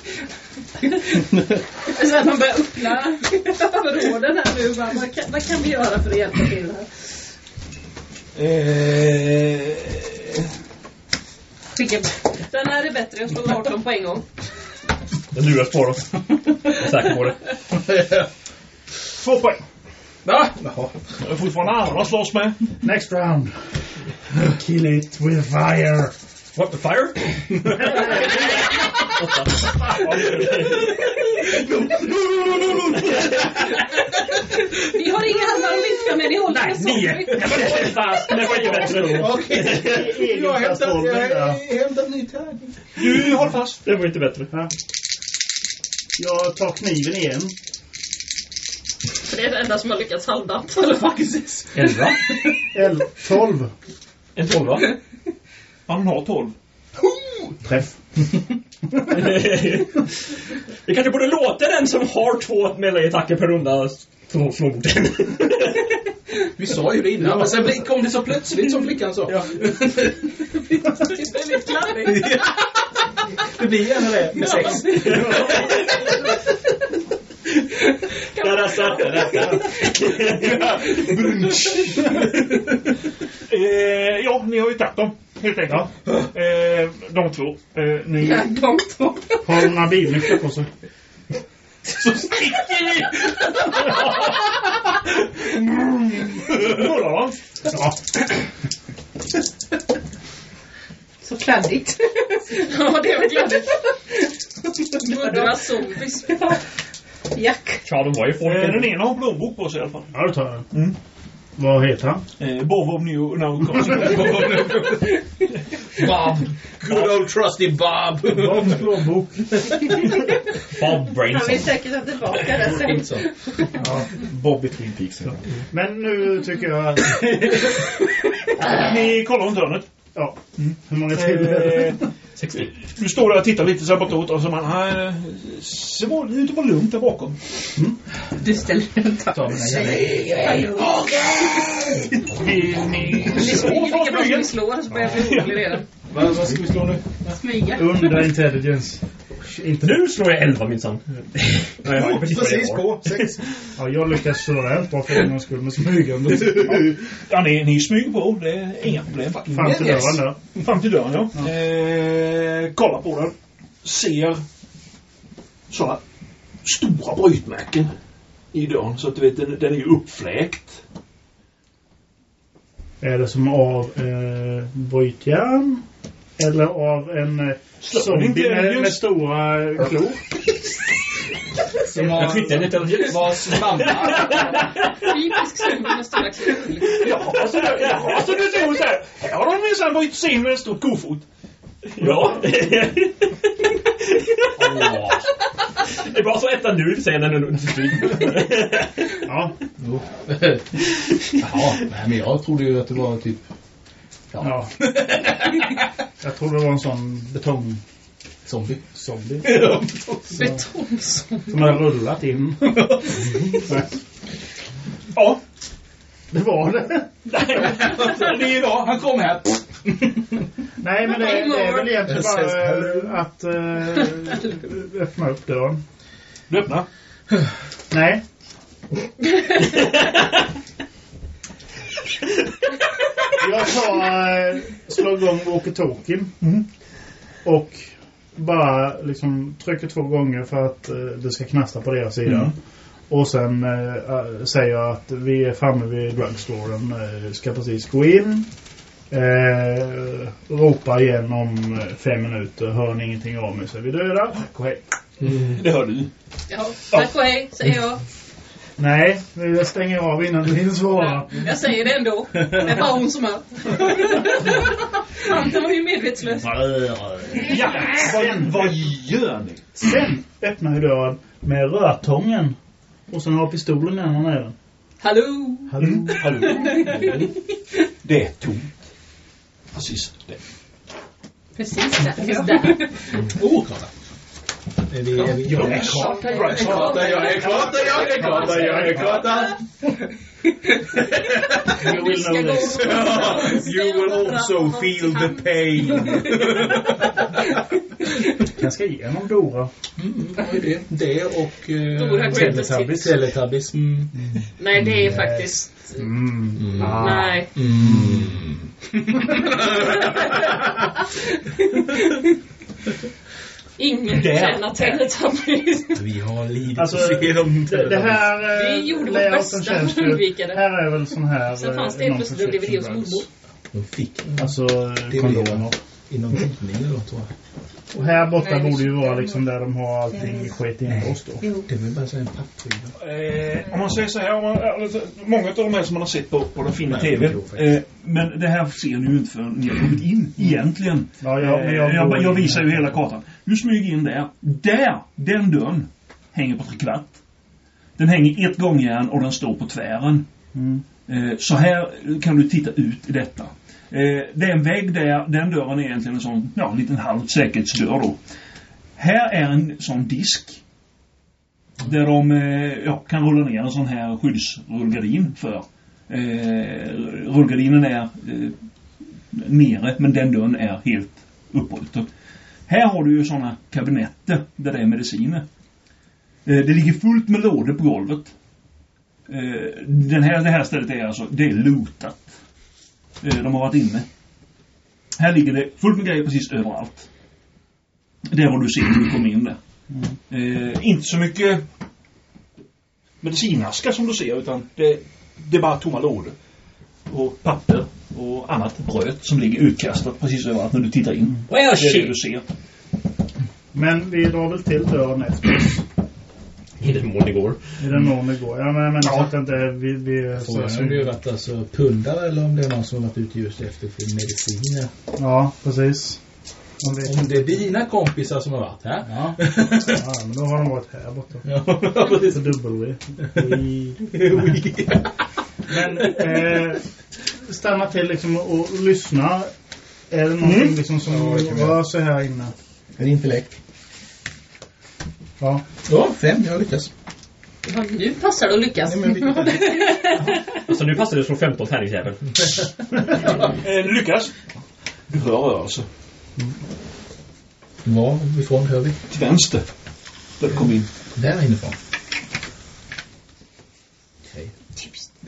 Så att man börjar öppna förråden här nu. Bara, vad, kan, vad kan vi göra för att hjälpa till här? Skicka. Den här är bättre. Jag slår 18 på en gång. Jag luras på dem. Jag är säker på det. Två poäng. Va? Jag har fortfarande andra att slåss med. Next round. Kill it with fire. What, the fire? Vi har inga och viska men ni håller med Nio. Jag var inte fast, men det var inte bättre. Okej. Jag har hämtat, jag har hämtat ny tärning. Du håller fast. Det var inte bättre. Jag tar kniven igen. Det är det enda som har lyckats halvdant. Eller faktiskt. Elva. L 12. En tolva. Han har tolv. Träff. Vi kanske borde låta den som har två melee-attacker per runda slå, slå mot den. Vi sa ju det innan, men sen kom det så plötsligt som flickan sa. Ja. Det är lite kladdigt. Det blir gärna det med sex. Där är satt den. Eh, ja, ni har ju tagit dem. Helt enkelt. Eh, de två. Eh, ni... Ja, de två. Har några bilnycklar på sig? Så sticker ni! Kolla. Ja. Så kladdigt. Ja, det var kladdigt. Muddra zombies. Jack. Ja, de var ju Eh, folk. den ena har en plånbok på sig i alla fall. Ja, du tar den. Vad heter han? Eh, Bob of New No Bob. Good old trusty Bob. Bobs plånbok. Bob Han Brainson. vill säkert ha tillbaka det sen. Ja. Bob i Twin Peaks. Ja. Men nu tycker jag att... Ni kollar runt hörnet. Ja. Hur många till det? Eh, 60. du står där och tittar lite så här bortåt och så man... Han ser var- det ut att vara lugnt där bakom. Du ställer dig och tar Ta mina jävla- Vill ni Ni slå smyger för lika bra som smygen? ni slår så börjar jag bli orolig redan. Vad vad ska vi slå nu? Smyga. Under intelligence. Inte Nu slår jag 11 minsann. Nej, jag har precis vad Precis på. Sex. Ja, jag lyckas sådär bra för en gångs skull med smygande. Ja, ni, ni smyger på. Det är inga problem. Fram till Yes. dörren där. Fram till dörren, ja. Eh, kolla på den. Ser sådana stora brytmärken i dörren. Så att du vet, den, den är ju uppfläkt. Är det som av eh, brytjärn? Eller av en eh, zombie med, med stora klor? Som Jag skickar en liten... Vars mamma. Typisk zombie med stora klor. Ja, så, ja, så du tror så här. Här har de minsann brytt sig in med ett stort kofot. Ja. Det är bara så äta nu, säger när du Ja. Jo. Jaha, nej, men jag trodde ju att det var typ... ja. Jag tror det var en sån betong Zombie. zombie Betongzombie. som har rullat in. Ja. Det var det. Det är bra. Han kom här. Nej, men det, det är väl egentligen bara eh, att eh, öppna upp dörren. Du öppnar. Nej. Jag tar, eh, slår igång walkie-talkien. Och bara liksom trycker två gånger för att eh, det ska knastra på deras sida. Mm. Och sen eh, eh, säger jag att vi är framme vid drugstoren. Eh, ska precis gå in. Eh, ropa igen om eh, fem minuter. Hör ni ingenting av mig så är vi döda. Tack och hej. Det hör du. Ja, tack och hej, säger jag. Nej, jag stänger av innan du hinner svara. Jag säger det ändå. Det är bara hon som hör. Anton var ju medvetslös. Ja, vad, vad gör ni? Sen öppnar jag dörren med rörtången. Och sen har pistolen i ena näven. Hallå! Hallå? Hallå? Det är tomt. Precis det. Precis där. Just där. Åh. Är vi, är vi, Jag är klar. Jag är karta, jag är karta, jag är karta, jag är karta. You will know this. You will also feel the pain. Jag ska ge honom Dora. Mm, det? Det och... Uh, Greatest Hits. Teletubbies. Mm. Nej, det är faktiskt... Mm. Nej. Mm. Ingen Där. tjänar Teletubbies. Vi har lidit Alltså, se dem Det, det här... eh, Vi gjorde vårt bästa för att undvika det. Här är väl sån här... Sen fanns det eh, helt plötsligt en DVD hos mormor. De fick. Alltså Det är kondomer. inom tidningen då, tror jag. Och här borta Nej, det borde ju är vara liksom där de har allting skit inlåst då. Det var bara så en pappskiva. Eh, om man säger så här, om man, alltså, många av de här som man har sett på, på den fina Nej, TV. det går faktiskt. Eh, men det här ser ni ju inte förrän ni har kommit in egentligen. Ja, ja, men jag Eh, jag, jag, visar ju hela kartan. Du smyger in där. Där! Den dörren hänger på trekvart. Den hänger ett gångjärn och den står på tvären. Mm. Eh, så här kan du titta ut i detta. Eh, det är en vägg där. Den dörren är egentligen en sån, ja, liten halv säkerhetsdörr då. Här är en sån disk. Där de eh, ja, kan rulla ner en sån här skyddsrullgardin för. Rullgardinen är nere men den dörren är helt uppbruten. Här har du ju sådana kabinetter där det är mediciner. Eh, det ligger fullt med lådor på golvet. Eh, den här, det här stället är alltså, det är lootat. Eh, de har varit inne. Här ligger det fullt med grejer precis överallt. Det är vad du ser när du kommer in där. Mm. inte så mycket medicinaskar som du ser utan det, det är bara tomma lådor. Och papper och annat bröd som ligger utkastat precis överallt när du tittar in. Well, Det är det du ser. Men vi drar väl till dörren efter oss. I den mån det går. I den mån det går. Ja, men menar så att det inte är... Vi, vi, så, Frågan är om det har varit alltså pundare eller om det är någon som har varit ute just efter för mediciner. Ja, precis. Om vi, Om det är dina kompisar som har varit här. ja. ja, men då har de varit här borta. Ja, precis. På W. Men eh, stanna till liksom och, och lyssna. Är det någonting Mm. liksom som Ja, rör sig här inne? Är det intellekt? Ja. Ja, fem. Jag lyckas. Ja, nu passar det att lyckas. Nej, men vi- Alltså nu passar det att slå 15 tärningsjävel. Eh, du lyckas. Du hör rörelse. Varifrån hör vi? Till vänster. Där du kom in. Där inifrån.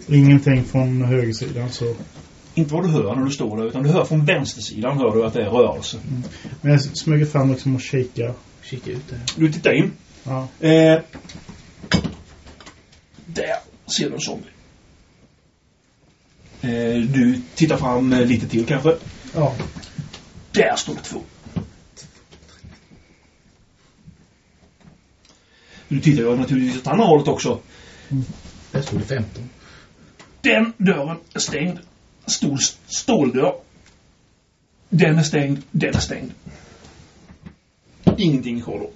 Ingenting från högersidan så. Inte vad du hör när du står där, utan du hör från vänstersidan hör du att det är rörelse. Men jag smyger fram liksom och kikar. Kika ut där. Du tittar in. Ja. Eh, där ser du en zombie. Eh, du tittar fram eh, lite till kanske. Ja. Där står det två. Du tittar ju naturligtvis åt andra hållet också. Där stod det 15. Den dörren är stängd. Stol, ståldörr. Den är stängd. Den är stängd. Ingenting kvar då.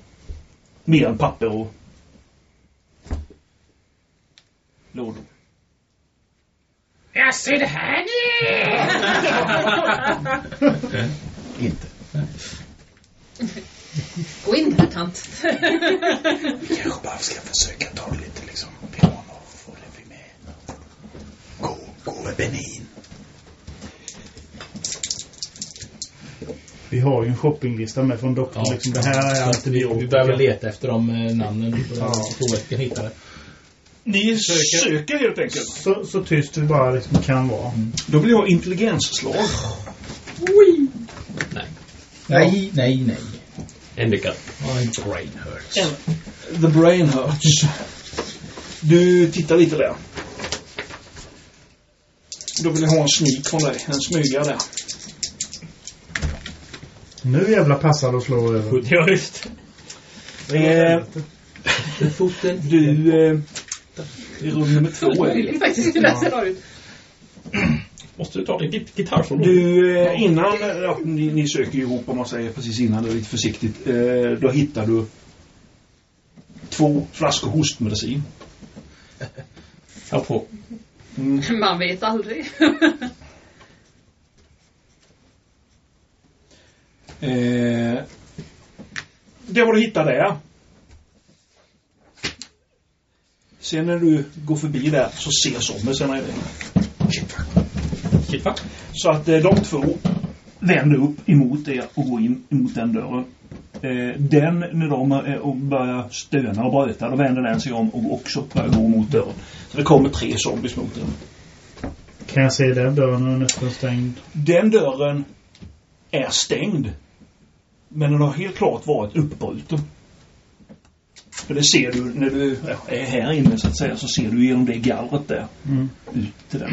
Mer än papper och lådor. Jag ser det här nu! Inte. Gå in där tant. Vi kanske bara ska försöka ta det lite liksom piano och få det bli med. Med Benin. Vi har ju en shoppinglista med från doktorn. Ja, liksom, det här är att vi, vi behöver leta efter de eh, namnen. Ja. Vi kan hitta det. Ni Söker- söker, helt enkelt. Så, så tyst vi bara liksom kan vara. Då vill jag ha intelligensslag. Nej, nej, nej. En lyckad. My brain hurts. The brain hurts. Du tittar lite där. Då vill jag ha en sneak från dig. En smyga där. Nu jävla passar det att slå över. Ja, visst. Eh, Foten. du... Eh, I rum nummer två det. Faktiskt i det här scenariot. Måste du ta din git- gitarrsolo? Du, eh, innan, ja, ni, ni söker ju ihop om man säger precis innan, det är lite försiktigt. Eh, då hittar du två flaskor hostmedicin. Ja, på. Mm. Man vet aldrig. Eh, det var du hittar där. Sen när du går förbi där så ser zombiesarna i va? Så att eh, de två vänder upp emot er och går in emot den dörren. Eh, den, när de eh, börjar stöna och bröta, då vänder den sig om och också börjar gå mot dörren. Så det kommer tre zombies mot den. Kan jag se den dörren är nästan stängd? Den dörren är stängd. Men den har helt klart varit uppbruten. För det ser du när du ja, är här inne så att säga, så ser du genom det gallret där. Mm. Ut till den.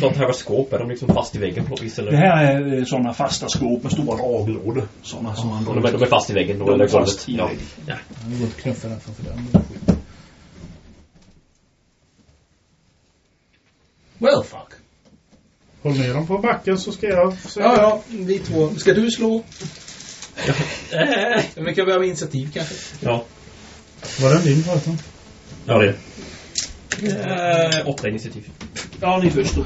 Sånt här var skåp. Är de liksom fast i väggen på något vis? Eller? Det här är sådana fasta skåp med stora laglådor. Sådana som man De är, de är fast i väggen då? De är fast i Ja. väggen. ja. Jag har gått och knuffat den framför dörren. Well fuck. Håll ner dem på backen så ska jag försöka. Ja, ja, vi två. Ska du slå? Ja, Vi kan börja med initiativ kanske. Ja. Var den din förresten? Ja, det är. Eh, åtta initiativ. Ja, ni först då.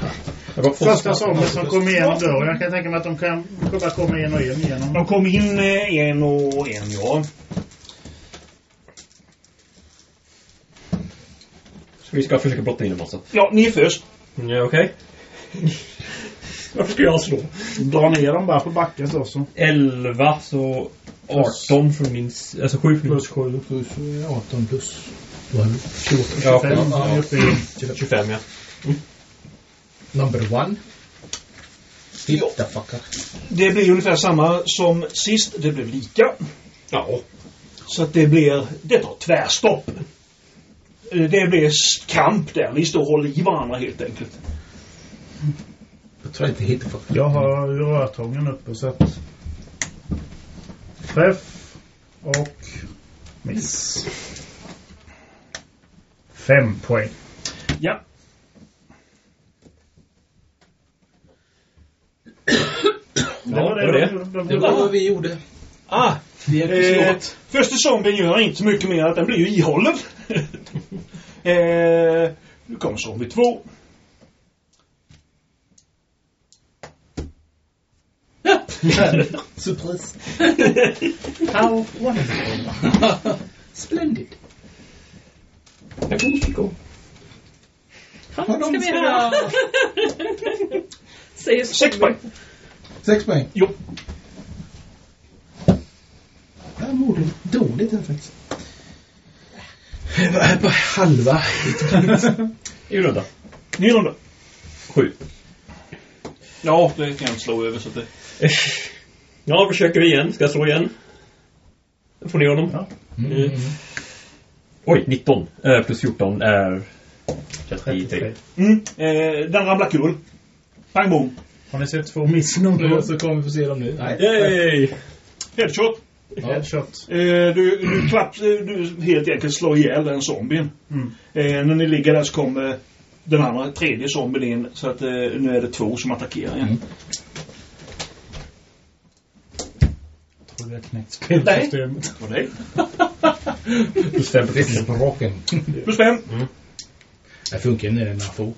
Första zombien som kom igenom dörren. Jag kan tänka mig att de kan bara komma en och en igenom. De kom in eh, en och en, ja. Så vi ska försöka brotta in dem också. Ja, ni är först. Ja, okej. Varför ska jag slå? Dra ner dem bara på backen så. så. 11, så 18 från min... Alltså 7 från. Plus 7. Plus eh, 18 plus. Då har du 14, 25. Ja, Ja, ja. uppe i 25, ja. Number one. Hit the fucker. Det blir ungefär samma som sist. Det blev lika. Ja. Så att det blir... Det tar tvärstopp. Det blir kamp där. Ni står och håller i varandra helt enkelt. Jag tror inte hit the fucker. Jag har rörtången uppe så att... Träff och miss. Fem poäng. Ja. Ja, det var det. Det var vad vi gjorde. Ah, eh, första zombien gör inte så mycket mer att den blir ju ihållen. eh, nu kommer zombie två. Surprise. How wonderful. Splendid. Fan, ska vi? Säger Sex poäng. Sex poäng. Jo. Jag mår dåligt här faktiskt. Jag var på halva. I runda. Ny runda. Sju. Ja, det kan jag inte slå över så att det... Ja, försöker vi igen. Ska jag slå igen? Får ni honom? Ja. Mm. Oj, 19. Eh, plus 14 är 33. Mm. Eh, den ramlar kul. Pang bom. Har ni sett två miss någon Nu så kommer vi få se dem nu. Nej. Yay! Headshot. Headshot. Eh, du, du, klapp, eh, du helt enkelt slår ihjäl den zombien. Mm. Eh, när ni ligger där så kommer den andra, tredje zombien in. Så att eh, nu är det två som attackerar igen. Mm. Jag tror vi har knäckt spelsystemet. Och dig. Plus 5 på Listen på rocken. Plus fem. Det funkar när det är få.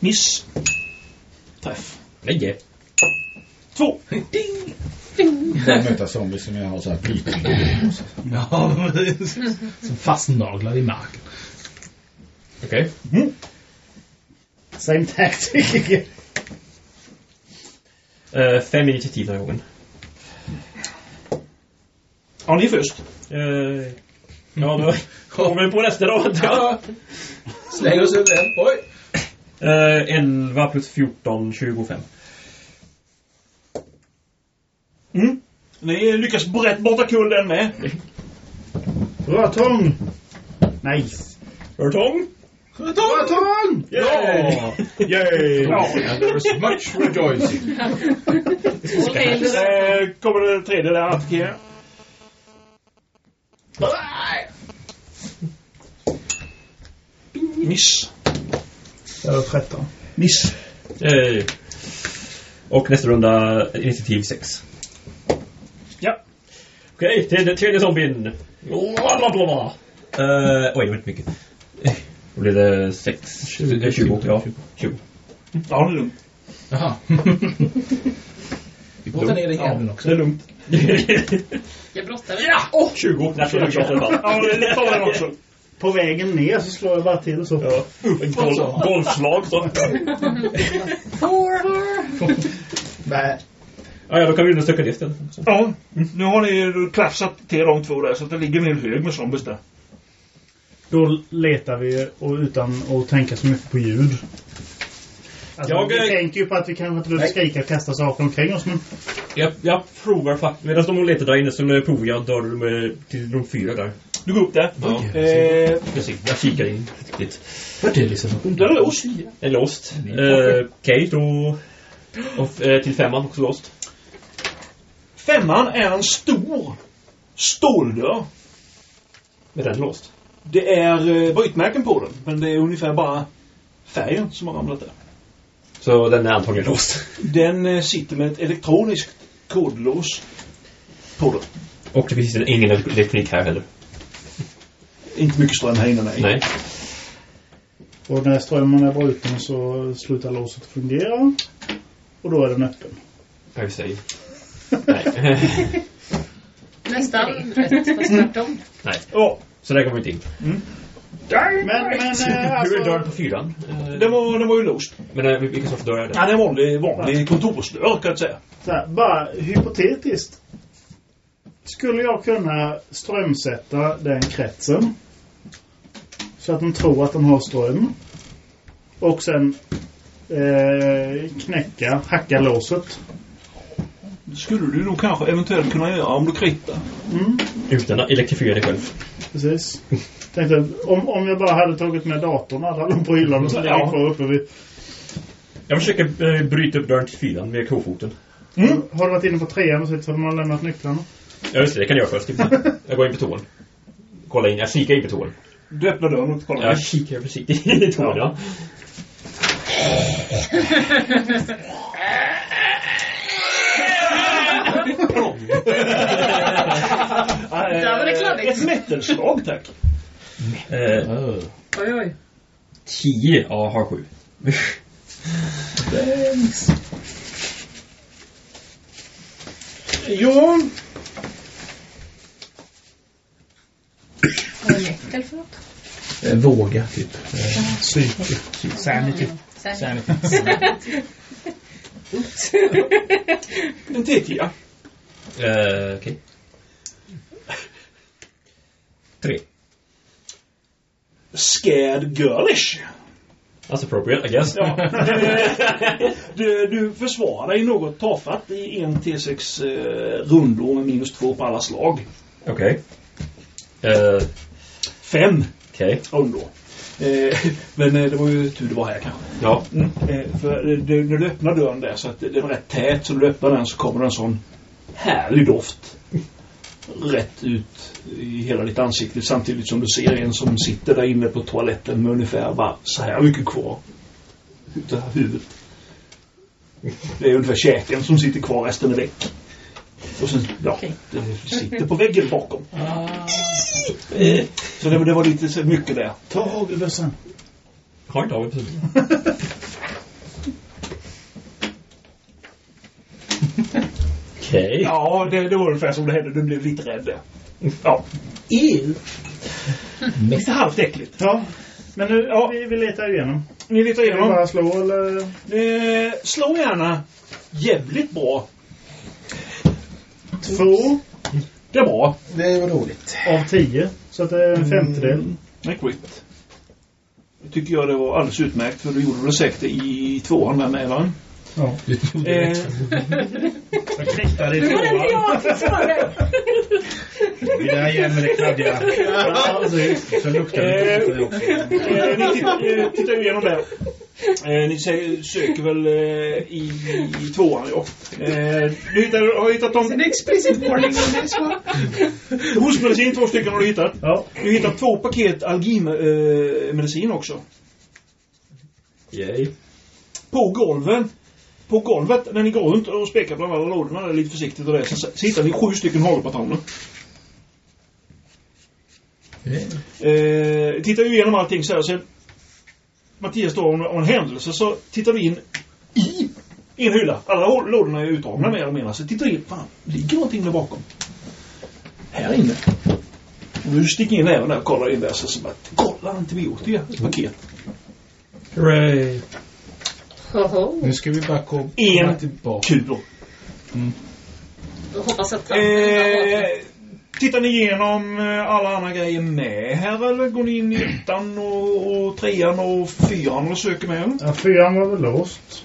Miss. Träff. Nej. Två. Bara möta zombies som jag har så här brytning. Ja, som fastnaglar i marken. Okej. Same tactic. Eh, fem initiativ den här gången. Ja, ni är först. Eh, ja, då kommer vi på nästa då. Ja. Släng oss över den. Oj! Eh, 11 plus 14, 25. Mm. Ni lyckas brett borta kull den med. Rötång! Nice. Rörtång! Rötång! Ja! Yay! Ja. And there is much rejoicing. Eh, kommer den tredje där att attackera. Miss. Över 13. Miss. Yay. Och nästa runda, initiativ 6. Ja. Okej, tredje, tredje zombien. Blablabla. Uh, oj, det var inte mycket. Då blir det 6, 20, 20, ja. 20. Ja, det är lugnt. Jaha. Vi brottar ner den jäveln också. Det är lugnt. Jag brottar Ja! Åh, 20! National shot i alla fall. Ja, det tar den också. På vägen ner så slår jag bara till så. Ja. Golf, golfslag så. Nej. Ja, ja, då kan vi undersöka det istället. Så. Ja, nu har ni klafsat till de två där så att det ligger en hel hög med zombies där. Då letar vi och utan att tänka så mycket på ljud. Alltså, Jag, vi eh, tänker ju på att vi kanske inte behöver skrika och kasta saker omkring oss men... Jag, jag provar faktiskt. Medan de letar där inne så eh, provar jag dörr eh, till rum fyra där. Du går upp där. Ja. Eh, Precis, jag kikar in riktigt. Vart är liksom? den är låst. Är låst. Eh, Okej, då... Och, eh, till femman också låst. Femman är en stor ståldörr. Är den låst? Det är eh, brytmärken på den, men det är ungefär bara färgen som har ramlat där. Så den är antagligen låst. Den eh, sitter med ett elektroniskt kodlås på den. Och det finns ingen elektronik här heller. Inte mycket ström här inne, nej. Nej. Och när strömmen är bruten så slutar låset fungera. Och då är den öppen. Jag vill säga. Nej. Nästan rätt, fast tvärtom. Nej. Ja, Så där kommer vi inte in. Men, men eh, Hur är alltså... dörren på fyran? Eh, den var, den var ju låst. Men eh, vilken sorts dörr är det? Ja, det är en vanlig, vanlig kontorsdörr kan jag säga. Så här, bara hypotetiskt. Skulle jag kunna strömsätta den kretsen. Så att den tror att den har ström. Och sen eh, knäcka, hacka låset. Skulle du nog kanske eventuellt kunna göra om du kritar. Mm, Utan att elektrifiera dig själv. precis. Tänkte om, om jag bara hade tagit med datorn alla de på hyllan och så Ja. kvar uppe vid... Jag försöker eh, bryta upp dörren till fyran med kofoten. Mm. Har du varit inne på trean och sett så de har lämnat nycklarna? Ja just det, det kan jag göra först. Jag går in på toan. kolla in. Jag kikar in på toan. Du öppnar dörren och kollar. Jag kikar försiktigt in i toan, ja var det kladdigt. Ett metalslag, tack. Eh, Oj, oj. 10. Ja, har 7. Ja, Vad är metal för något? Eh, Våga, typ. Psyke. Sanity. Sanity. en T10. Eh, Okej. 3. Scared girlish. That's appropriate, I guess. Ja. du, du försvarar dig något tafatt i en T6 eh, rundor med minus två på alla slag. Okej. Eh, Fem Okej. rundor. Eh, men eh, det var ju tur det var här kanske. Ja. Mm. Eh, för eh, det, när du öppnar dörren där så att det var rätt tät så när du öppnar den så kommer det en sån härlig doft. Rätt ut i hela ditt ansikte samtidigt som du ser en som sitter där inne på toaletten med ungefär bara så här mycket kvar. Utav huvudet. Det är ungefär käken som sitter kvar, resten är väck. Och sen, ja, Okej. det sitter på väggen bakom. Eh, Så det, det var lite så mycket där. Ta hagelbössan. Har inte av Okej. Ja, det, det var ungefär som det hände. Du blev lite rädd. Ja. Lite halvt äckligt. Ja. Men nu, ja, vi, vi letar igenom. Ni letar Ska vi igenom. bara slå eller? Eh, slå gärna jävligt bra. Två Det är bra. Det var dåligt. av tio. Så att det är en femtedel. Det är quit. Det tycker jag det var alldeles utmärkt för du gjorde det säkert i tvåan där med va? Ja. Eh, Jag knittade i Nu var det inte jag som sa det. Vi där igen med det kladdiga. Så luktar det Eh, lite också. eh, ni tittar, eh, tittar ju igenom. Eh, ni söker väl eh, i, i tvåan ja. Eh, du hittar, har hittat dem. En explicit warning. Hostmedicin, två stycken har du hittat. Ja. Du hittar två paket allergimedicin också. Yay. På golven. På golvet, när ni går runt och spekar bland alla lådorna lite försiktigt och det, så, så hittar ni sju stycken hagelpatroner. Eh, tittar ju igenom allting så här. Sen Mattias då om, om en händelse så tittar du in i en hylla. Alla lådorna är utdragna mer eller mindre. Så tittar du in. Fan, ligger någonting där bakom? Här inne. Och du sticker in näven där och kollar in där. Så, så bara, kolla antibiotika. Ett paket. Hooray. Hoho. Nu ska vi bara komma En tillbaka. kulor. Jag hoppas att tanten inte har Eh, tittar ni igenom eh, alla andra grejer med här eller går ni in i ettan och, och trean och fyran och söker med? Ja, fyran var väl låst?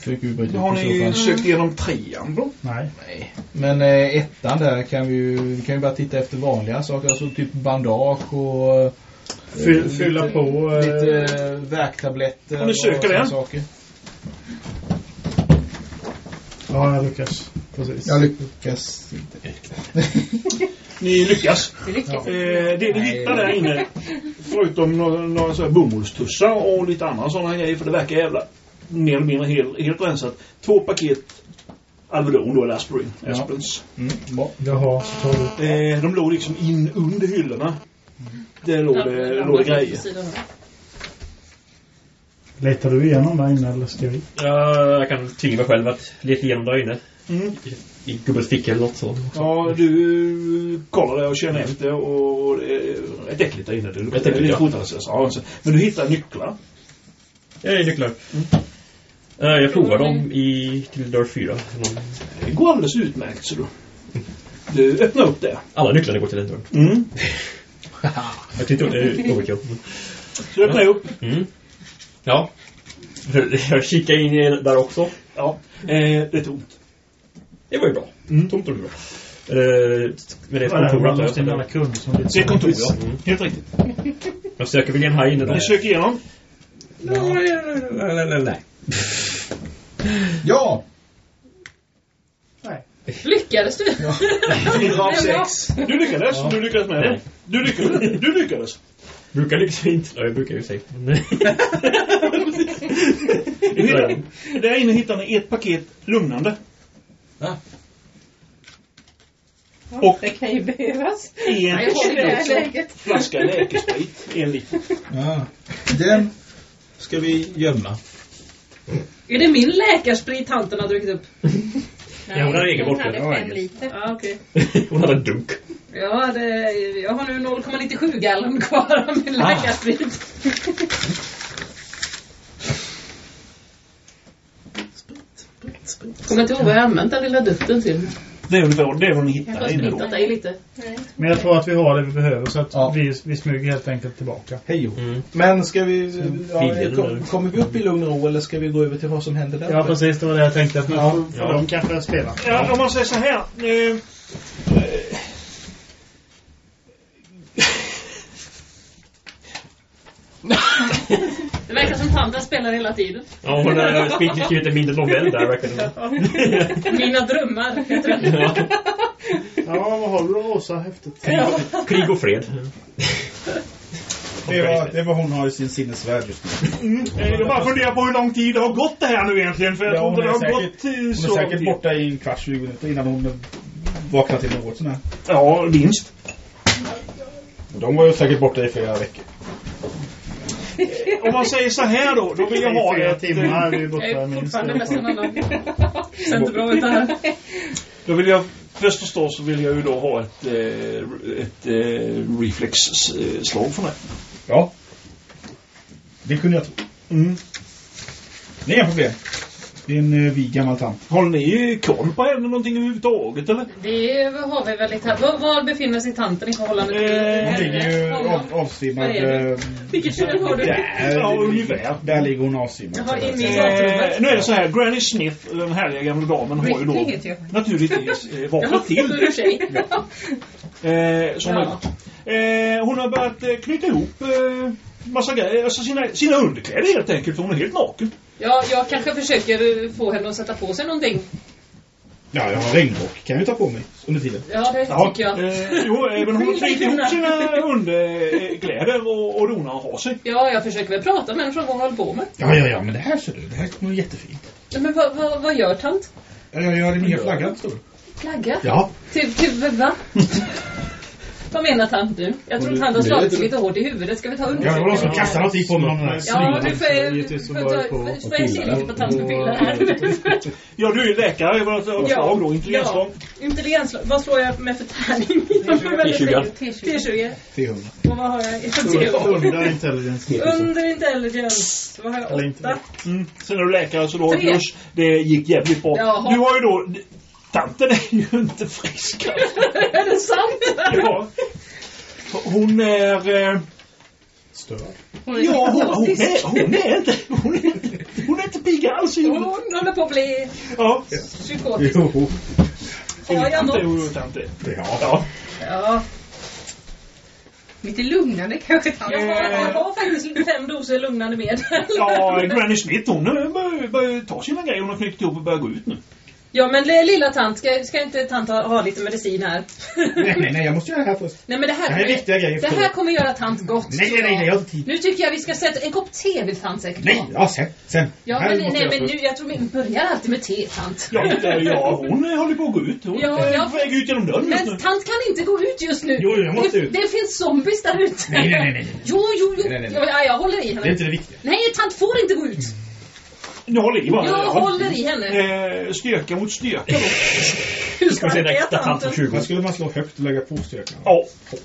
Fick vi bryta Har ni sökt igenom trean då? Nej. Nej. Men eh, ettan där kan vi ju, vi kan ju bara titta efter vanliga saker. Alltså typ bandage och... eh, Fyll, lite- fylla på. eh, Lite eh, värktabletter Och ni söker den? saker. Ja, jag lyckas. Precis. Jag lyckas inte. Ni lyckas. Det lyckas. Eh, det ni hittar där inne, förutom några, några så här bomullstussar och lite andra sådana grejer, för det verkar jävla mer eller mindre helt, helt rensat. Två paket Alvedon då, eller Aspirin. Ja. Aspirins. Mm, bra. Jaha, så tar du... Eh, de låg liksom in under hyllorna. Där låg det, låg det grejer. Letar du igenom där inne eller ska vi? Ja, jag kan tvinga mig själv att leta igenom där inne. Mm. I gubbens ficka eller något sånt. Ja, du kollar där och känner efter och det är rätt äckligt där inne. Det luktar äckligt, lite ja. fotansöst. Ja, alltså. Men du hittar nycklar. Jag är nycklar. Eh, jag provar dem i, till dörr fyra. Någon- Det går alldeles utmärkt, så du. Du öppnar upp det. Alla nycklarna går till den dörren. Mm. Jag tyckte det är overkill. Så du öppnar upp. Mm. Ja. Jag kikar in där också. Ja, eh, det är tomt. Det var ju bra. Mm. Tomt och bra. Eh, Men det är ett kontor Man antar måste in alla jag. kunder som Det är kontor, ja. Mm. Helt riktigt. Jag söker väl igen här inne då. Ni söker igenom. Nej, nej, nej, nej. Ja! Lyckades du? Av Det sex. Du lyckades. Du lyckades med det. Du lyckades. Du lyckades. Brukar lyckas inte. Ja, jag brukar ju säga. Där inne hittar ni ett paket lugnande. Och Det kan ju behövas. en flaska läkesprit. En liter. Ja. Den ska vi gömma. Är det min läkarsprit tanten har druckit upp? Ja, hon har egen Hon borta. hade Ja, fem liter. Ja, okej. Hon hade en dunk. Ja, det, jag har nu 0,97 gallon kvar av min läkarsprit. Kommer inte ihåg vad jag använt den lilla dutten till. Det är ungefär det är vad ni Jag hittar inne då. dig lite. Men jag tror att vi har det vi behöver så att Ja. vi, vi smyger helt enkelt tillbaka. Hej Mm. Men ska vi... Ja, kom, kommer vi upp i lugn och ro eller ska vi gå över till vad som händer där? Ja precis, det var det jag tänkte att nu Ja. får, Ja. de kanske spela. Ja, om man säger så här. Eh, Det verkar som tanten spelar hela tiden. Ja, hon har skrivit skrivit en mindre novell där verkar det Mina drömmar heter den. ja. Ja, vad har du då Rosa? Häftigt. Krig och fred. Det var, det var hon har i sin sinnesvärld just nu. eh, jag bara funderar på hur lång tid det har gått det här nu egentligen. För jag Ja, tror inte hon det är har säkert- gått eh, Hon är så säkert borta i en kvart, 20 minuter innan hon vaknar till något sånt här. Ja, minst. Och de var ju säkert borta i flera veckor. Om man säger så här då. Då vill jag ha ett... timmar är eh, vi Jag borta är fortfarande annan. Ser inte bra ut det här. Då vill jag... Först förstås så vill jag ju då ha ett, eh, ett eh, reflex-slag från det. Ja. Det kunde jag tro. Mm. Det är inga problem. Det är en uh, vig gammal tant. Håller ni koll på henne någonting överhuvudtaget eller? Det har vi väl lite här. Var, var befinner sig tanten i förhållande till Eh, Hon ligger ju av, avsvimmad. Vad är det? eh, Vilket kön har du? Där, Ja, ungefär. Där ligger hon avsvimmad. Jaha, inne i Eh, nu är det så här, Granny Smith, den härliga gamla damen, har ju då Det heter jag. naturligtvis eh, är till. du tjej. Eh, som Ja. eh, hon har börjat eh, knyta ihop eh, massa grejer, alltså sina, sina underkläder helt enkelt, för hon är helt naken. Ja, jag kanske försöker få henne att sätta på sig någonting. Ja, jag har regnrock. Kan jag ta på mig under tiden? Ja, det Ja, tycker jag. eh, jo, även hon har ihop sina underkläder och, och donar och har sig. Ja, jag försöker väl prata med henne från vad hon håller på med. Ja, ja, ja, men det här ser du. Det här kommer jättefint. Ja, Men vad, vad, vad gör tant? Ja, jag har den nya flaggan, står. Flagga? Ja. Till, till va? vad menar tant nu? Jag tror tant har slagit sig lite hårt i huvudet. Ska vi ta Ja, det var någon som kastade någonting på mig. Ja, du får, på- jag se lite på tants pupiller här. Ja, du är ju läkare, ha ett slag då, intelligensslag. Ja, intelligensslag. Vad slår jag med för tärning? T20. T20. 300. Och vad har jag? T20. Under intelligence. Under intelligence. Vad har jag? Åtta. Mm. Sen är du läkare så du plus. Det gick jävligt bra. Du har ju då... Tanten är ju inte frisk. är det sant? Ja. Hon är... Eh, Störd. Hon är ja, hon, hon, är, hon är inte... Hon är inte, hon är inte pigg alls i huvudet. Hon håller på att bli Ja. psykotisk. Jo. Har jag något? Ja. Ja. Ja. Lite lugnande kanske. Jag har, jag har faktiskt fem doser lugnande medel. Ja, Granny Smith hon eh, börjar, börjar ta sina grejer. Hon har knutit ihop och börjar gå ut nu. Ja, men li- lilla tant, ska, ska inte tant ha, ha lite medicin här? Nej, nej, nej, jag måste göra det här först. Nej, men det här, Det här är viktiga grejer. det här kommer göra tant gott. Nej, tror nej, nej, jag. har inte tid. Nu tycker jag vi ska sätta en kopp te vill tant säkert Nej, ja, sen. Sen. Ja, men, nej, jag men nu, jag tror vi börjar alltid med te, tant. Ja, eh, ja hon eh, håller på att gå ut. Hon Ja, är ja. på väg ut genom dörren. Men tant kan inte gå ut just nu. Jo, jag måste det, ut. det finns zombies där ute. Nej, nej, nej, nej. Jo, jo, jo. Nej, nej, nej. Ja, jag håller i henne. Det är inte det viktiga. Nej, tant får inte gå ut. Jag håller i bara. Jag Ja. håller i henne. Eh, styrka mot styrka då. Hur Ska nästa tant som tanten? 20. Vad skulle man slå högt och lägga på styrkan? Ja.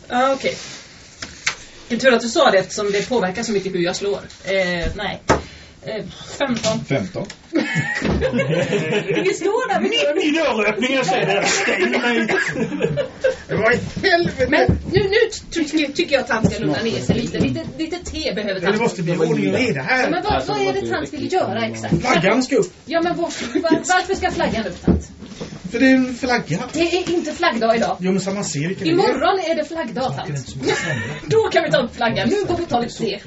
Ja, okej. Det är tur att du sa det eftersom det påverkar så mycket hur jag slår. Eh, nej. Eh, 15. 15. Vi står där med Mitt i dörröppningen säger det. Stäng mig. Var i helvete! Men nu, nu tycker, jag att tant ska lugna ner sig lite. Lite, lite te behöver Men det måste bli ordning och reda Ja, här. men vad, vad är det tant vill göra exakt? Flaggan ska upp. Ja, men var, var, varför ska flaggan upp tant? För det är en flagga. Det är inte flaggdag idag. Jo, men så man ser vilken Imorgon är det flaggdag tant. Då kan vi ta upp flaggan. Nu går vi tar lite te.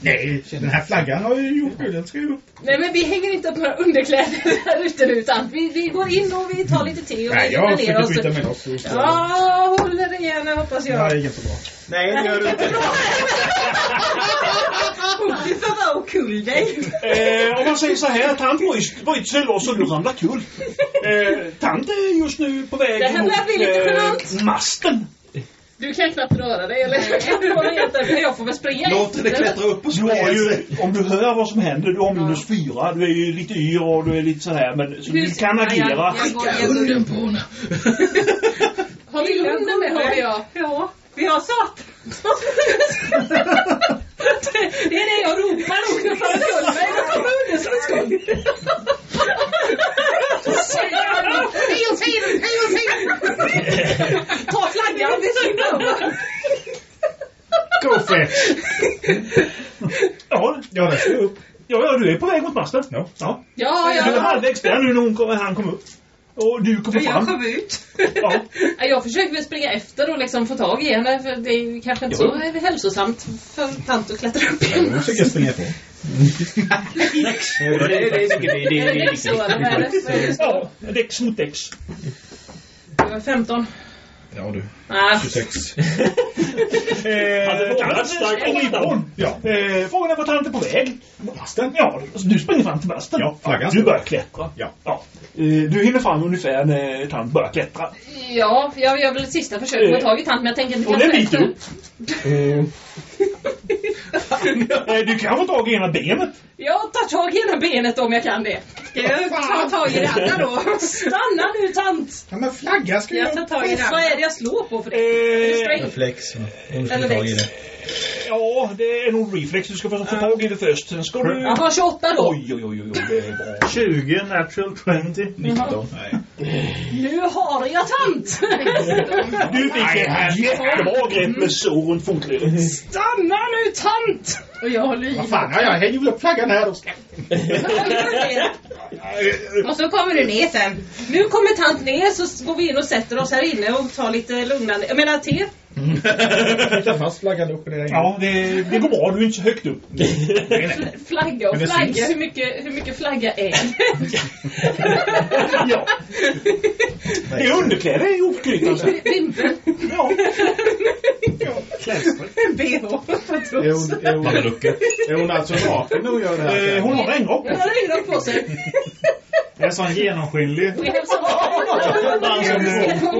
Nej, den här flaggan har ju gjort det. Den ska ju upp. Nej men vi hänger inte upp några underkläder här ute nu utan vi, vi går in och vi tar lite te och Nej, vi jag ner försöker oss. byta med oss. Ja, håller igen hoppas Ja, jag. är jättebra. Nej, det gör du inte. Du får vara okull dig. Eh, om man säger så här, tant bryt- bryter sig loss och du ramlar kull. Eh, tant är just nu på väg Det här börjar bli lite genant. masten. Du kan knappt röra dig eller? Du? Men jag får väl springa Låter det klättra upp och Du har spraya ju, om du hör vad som händer, du har minus fyra. Du är ju lite yr och du är lite sådär. Men så du Hur- kan Ja, jag- agera. jag går- jag går- Har vi hunden med har jag? Ja, vi har satan. Det är det jag ropar och knuffar omkull mig. Då kommer hunden som ett skott. Hej och fin! Hej och fin! Ta flaggan, det är synd. Go it! Ja, Ja, den ska upp. ja, ja, du är på väg mot masten. Ja. ja. Ja, Du är halvvägs där nu när hon kommer, han kommer upp. Och du kommer Jag fram. kom ut. Ja. Ja, Jag försöker väl springa efter och liksom få tag i henne för det är kanske inte Jo. så hälsosamt för tant att klättra upp Ja, Nu försöker jag springa på. Är är är däcks mot däcks. Det var 15. Ja, du. Ah, 26. Eh, Hade vågat starkt ifrån. Ja. Eh, frågan är vart tant är på väg. Masten? Ja, du springer fram till masten. Ja, flaggan Du börjar klättra. Ja. ja. Eh, du hinner fram ungefär när tant börjar klättra. ja, jag gör väl ett sista försök att få tag i tant men jag tänker inte Och det är en bit upp. Eh, du kan få tag i ena benet. Jag tar tag i ena benet om jag kan det. Ska jag ta tag i det andra då? Stanna nu tant! Ja, men flagga ska Jag tar tag i det Vad är det jag slår på för det? Eh, Sträng. Reflex. Ja, det är nog reflex. Du ska få få tag i det först. Sen ska du... Jag har 28 då. Oj, oj, oj, oj, det är bra. 20, natural 20. 19. Nej. Nu har jag tant! Du fick ett jättebra grepp med så runt fotleden. Stanna nu tant! Och jag håller i. Vad fan, ja, jag hänger väl upp flaggan här då. Och så kommer du ner sen. Nu kommer tant ner så går vi in och sätter oss här inne och tar lite lugnande, jag menar te. Knyta fast flaggan upp och ner. Ja, det, det går bra. Du är inte så högt upp. Flagga och flagga, hur mycket, hur mycket flagga är det? Ja. Det är underkläder i uppknytande. Vimpel? Ja. BH. Är hon, är, hon, är hon alltså naken hon gör det här? Eh, hon har regnrock. Hon har regnrock på sig. Det är en sån genomskinlig.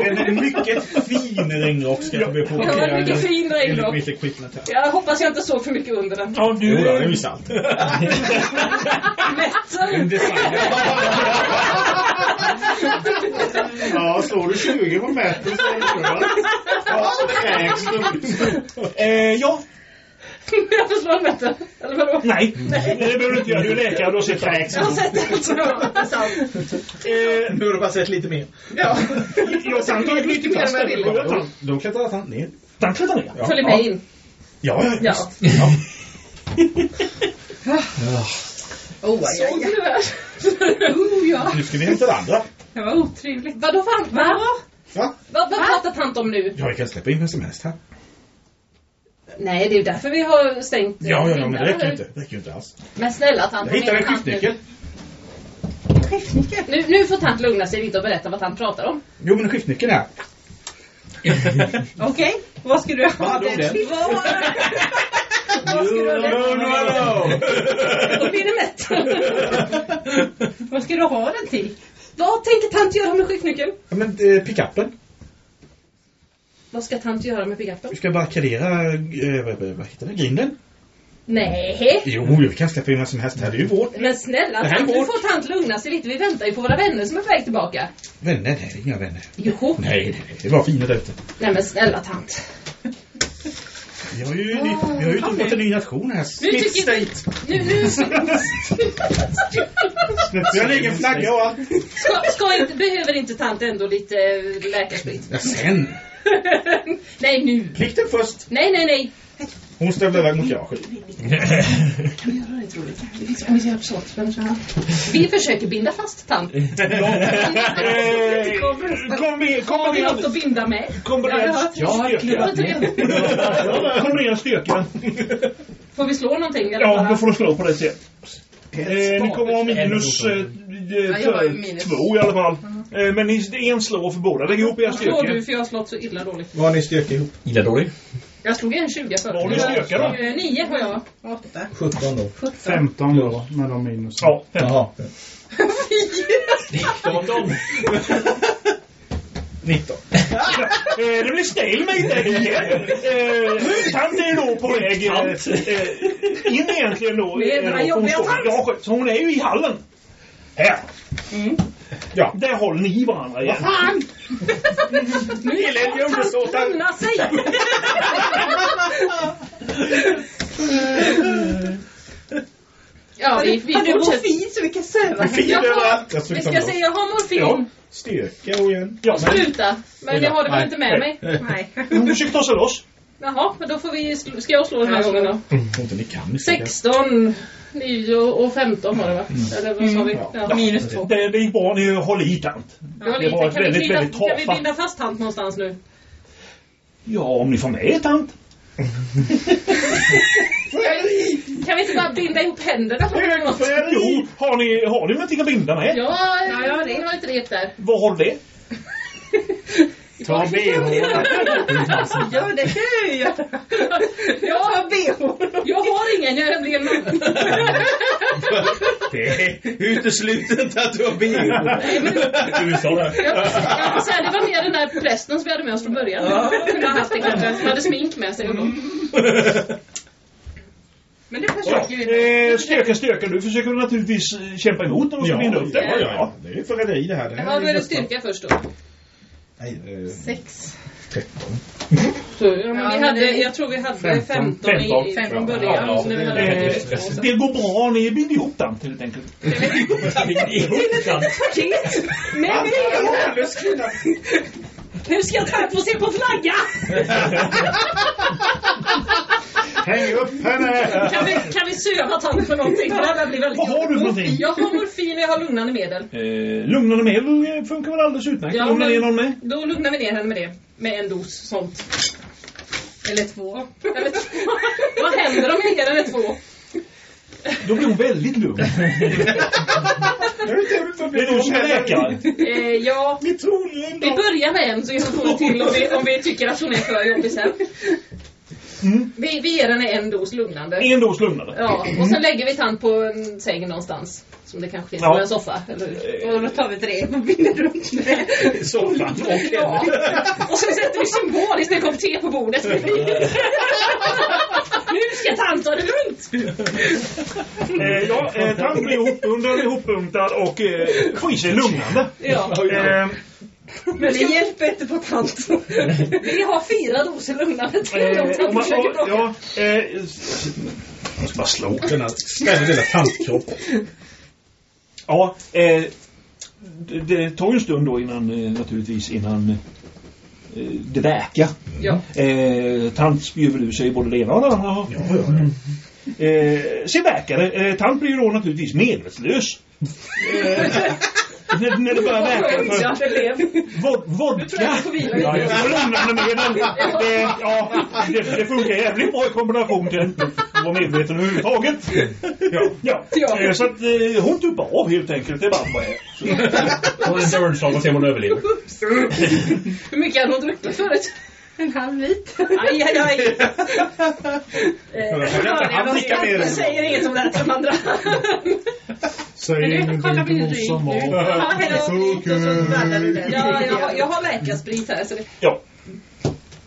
En, en mycket fin regnrock ska jag på. Ja, en mycket fin Mr. Quicknet här. Jag hoppas jag inte såg för mycket under den. Ja, Jo, då, det är du... visst allt. Metal! Ja, slår du 20 på mätet så är det bra. Ja, kräks du. Eh, ja. Slå en metal. Eller vadå? Nej. Det behöver du inte göra. Du är läkare. Du har sett kräks. Jag har sett. Ja, sant. Eh, Nu har du bara sett lite mer. Ja. jag vad jag den. vill. Då, klättrar han ner. Tant klättrar ner. Ja. Följ med in. Ja, ja, Ja. visst. Ja. Oh, aj, Såg aj, du det här? Oh, ja. Nu ska vi hämta det andra. Det var otrevligt. Vadå fan? Va? Va? Vad pratar tant om nu? Ja, vi kan släppa in vem som helst här. Nej, det är ju därför vi har stängt eh, Ja, ja, ja men det räcker ju inte. Det räcker inte alls. Men snälla tant. Jag hittade en nu? skiftnyckel. Nu, nu får tant lugna sig lite och berätta vad tant pratar om. Jo, men skiftnyckeln här. Okej, vad ska du ha? Vad hade den? Vad- ska du ha den? No, no, no. Då blir det mätt. Vad ska du ha den till? Vad tänker tant göra med skiftnyckeln? Ja, men eh, pickupen. Vad ska tant göra med pickupen? Vi ska barrikadera, eh, vad, heter det, grinden? Nej. Jo, vi kan släppa in vem som helst här. Det är ju vårt. Men snälla Det här är tant, nu får tant lugna sig lite. Vi väntar ju på våra vänner som är på väg tillbaka. Vänner? Nej, det är inga vänner. Jo. Nej, nej, nej. Det var fina där ute. Nej men snälla tant. Vi har ju, ny, vi har ju fått en ny nation här. Smith tycker- State. Nu, nu Vi har en egen flagga och allt. ska, ska inte, behöver inte tant ändå lite eh, läkarsprit? Ja, sen. Nej nu. Plikten först. Nej, nej, nej. Hon stövlar iväg mot garaget. Kan vi göra det troligt? Vi ska, vi ska hjälpas åt. men så här. Vi försöker binda fast tant. Kom igen, Har vi något att binda med? Kom igen. Kom igen, styrka. Får vi slå någonting? Eller Ja, då får du slå på det sättet. Eh, ni kommer ha minus eh, minus. två i alla fall. Eh, men ni, det är en slå för båda. Lägg ihop era Slå du styrkor. för jag har slått så illa dåligt. Vad har ni styrka ihop? Illa dålig. Jag slog en 20 förut. Vad har du styrka då? Eh, Nio har jag. Åtta. 17 då. 15 då, med de minusen. Ja, fem. Jaha. 18. 19. Eh, det blir stalemate igen. Eh, tant är då på väg eh, eh, in egentligen då. Det är eh, den då, jobbiga så hon är ju i hallen. Här. Ja. Där håller ni varandra igen. Fan! Nu Eländiga undersåtar. lämna sig! Ja, vi, vi Har du morfin så vi kan söva? Överallt. Vi ska se, jag har morfin Ja. Styrka och igen. Ja, och men jag har det väl inte med mig. Nej. hon försöker ta sig loss. Jaha, men då får vi... Ska jag slå den här gången då? Tror inte ni kan. 16, 9 och 15 var det va? Eller vad sa vi? Ja. Minus två. Det, det gick bra. Ni håller i tant. Har Det var Kan vi, väldigt, binda, väldigt kan vi binda fast hand någonstans nu? Ja, om ni får med tant. Kan vi inte bara binda ihop händerna? Jo, har ni, har ni någonting att binda med? Ja, Ja, ja, det- det var ett rep där. Var har du det? Ta bh. Ja, det kan jag ju göra. Ja, Ta bh. jag har ingen, jag är nämligen man. Det utesluter inte att du har bil. USA där. Jag, jag får säga, det var mer den där prästen som vi hade med oss från början. Kunde ha haft det kanske. Som hade smink med sig och då. Men det försöker vi. Eh, styrka, styrka. Du försöker naturligtvis eh, kämpa emot när de ska binda upp det. ja, ja. Det är förräderi det här. Det här Jaha, då är det nästan- styrka först då. Nej, eh, Sex. 13. Så, ja, men Ja, vi hade, det- jag tror vi hade 15, i, 15. från början. Ja, hade det- 32, så- det går bra. Ni binder ihop tant helt enkelt. Paket! Med mig! Hur ska jag ta på se på flagga? Häng upp henne! Kan vi, kan vi söva tant för någonting? För det här blir väldigt Vad har du för någonting? Jag har morfin och jag har lugnande medel. Eh, lugnande medel funkar väl alldeles utmärkt. Ja, Lugna ner någon med. Då lugnar vi ner henne med det. Med en dos sånt. Eller två. Eller två. Vad händer om jag ger henne två? Då blir hon väldigt lugn. det är du som är läkare. Eh, ja, tror ni vi börjar med en så vi får till om vi, om vi tycker att hon är för jobbig sen. Mm. Vi, vi ger henne en dos lugnande. En dos lugnande. Ja, och sen lägger vi tant på en säng någonstans. Som det kanske finns Ja. på en soffa, eller hur? Och då tar vi ett rep och binder runt med. Soffan och Ja. Och så sätter vi symboliskt en kopp te på bordet. nu ska tant ha det lugnt! Eh, ja, eh, tant blir ihopbundad, ihopbuntad och eh, lugnande. Ja. Eh, Men det hjälper inte på tant. Vi har fyra doser lugnande te. eh, De om man- försöker plocka. ja, eh, jag ska bara slå. Denna spännande lilla tantkropp. Ja, eh, det, det tar ju en stund då innan, eh, naturligtvis, innan eh, det verkar. Ja. Eh, tant väl ur sig både det ena och det andra. Eh, sen verkar det. Eh, tant blir ju då naturligtvis medvetslös. Eh, när, när det börjar verka skönt för jag att det blev. vod, Nu tror jag vodka får ja, lite. och lugnande medel. Det, ja, det, det funkar jävligt bra i kombination till vara medveten överhuvudtaget. Ja, ja. Ja. Eh, Så att eh, hon tuppar av helt enkelt. Det är bara vad det är. Hon är en dörrslag och ser om hon överlever. Hur mycket hade hon druckit förut? En halv liter. Aj, aj, aj. Ner. Jag säger inget om det här till de andra. Säg ingenting till morsan var. Ja, och jag har läkarsprit här. Så det, Ja.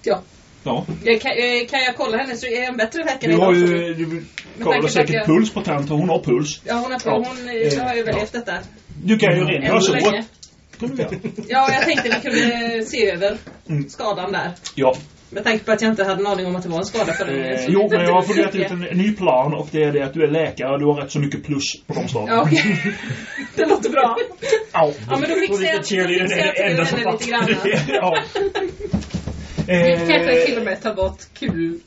ja. Ja. Jag, kan, eh, kan jag kolla henne så är en bättre läkare Du har ju du kollar tanken säkert jag- puls på tant och hon har puls. Ja, hon har, Ja. hon eh, har överlevt detta. Du kan ju Än så. Ja, jag tänkte vi kunde se över Mm. skadan där. Ja. Med tanke på att jag inte hade en aning om att det var en skada förrän Eh, jo, men jag har funderat ut en ny plan och det är det att du är läkare och du har rätt så mycket plus på de staden. Ja, okej. Det låter bra. Ja. Ja, men då fixar jag, till henne lite grann. ja. Vi kanske Eh, till och med tar bort kul.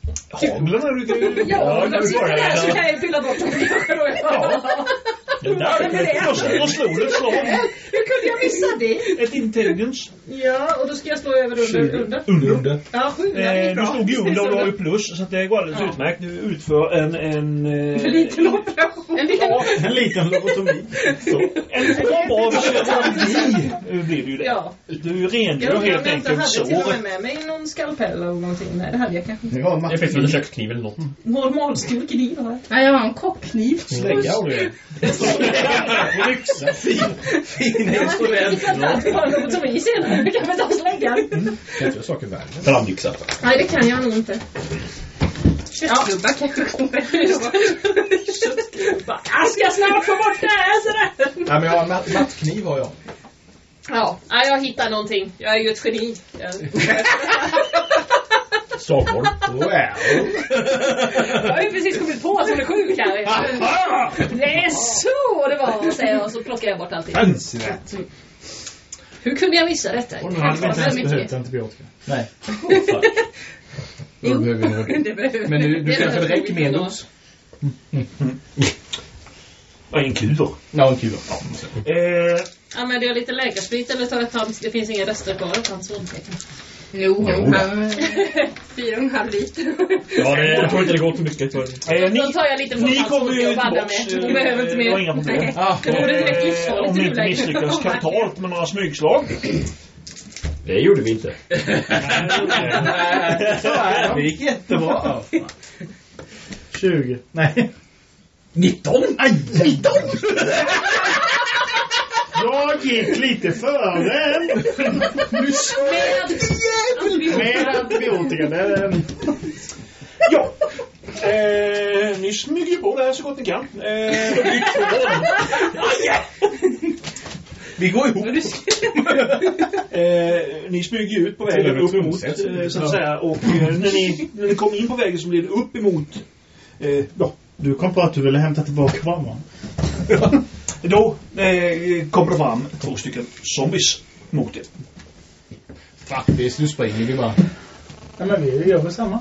du kan ju... Ja, kan de sitter där så kan jag fylla bort dem kanske Ja. Där det? Jag, jag slog ett slag. Hur kunde jag missa det? Ett intelligence. Ja, och då ska jag slå över under. under. Under. Ja, sju. Ja, det Eh, du stod ju under och du har ju plus så att det går alldeles Ja. utmärkt. Du utför en... En, eh, En liten operation. En liten En liten lobotomi. Så. en form av kirurgi blir det ju det. Ja. Du rengör Jag helt undrar om jag enkelt hade till och med såret. med mig någon skalpell eller någonting. Nej, det hade jag kanske inte. Det finns väl en kökskniv eller något. Normalstor kniv har jag. Nej, jag har en kockkniv. Slägga har du ju. Yxa. Fina Det är instrument. jag har en lobotomi senare. Jag kan väl ta släggan. Kan inte göra saker värre. Framyxa. Nej, det kan jag nog inte. Köttklubbar kanske kommer. Bara, Jag ska snart få bort det här sådär. Nej men jag har en matt- mattkniv har jag. Ja, ja, jag hittar någonting. Jag är ju ett geni. Sagborr. Wow. jag har ju precis kommit på att hon är sjuk här. Det är så det var, säger jag och så plockar jag bort allting. Önskvärt. Hur kunde jag missa detta? Nu hade inte ens behövt antibiotika. Nej. Jo, det behöver Men du, du kanske det räcker med en dos? Ja, en kuver. Ja, en. Ja. Eh, Använder jag lite läkarsprit eller tar jag tant? Det finns inga rester kvar av tants Jo, Jo. kan... Fyra och en halv liter. Ja, det, jag tror inte det går för mycket. För... eh, Då tar jag lite från ni kommer ju och baddar tillbaks. med. Behöver inte mer. Det var inga problem. Nej. Ah, Det vore direkt Eh, livsfarligt om ni i inte nuläget. misslyckas kapitalt med några smygslag. Det gjorde vi inte. Det gick jättebra. 20. Nej. 19? Aj, 19! Jag gick lite före. Med Med antibiotika. Det är en... Ja. Eh, ni smyger ju på det här så gott ni kan. Eh, Vi går ihop. eh, ni smyger ju ut på vägen upp emot, eh, så att säga. Och eh, när, ni, när ni kommer in på vägen så blir det upp emot eh, ja, Du kom på att du ville hämta tillbaka mamman. Då eh, kommer det fram två stycken zombies mot er. Faktiskt, nu springer vi bara. Ja, men vi gör väl samma.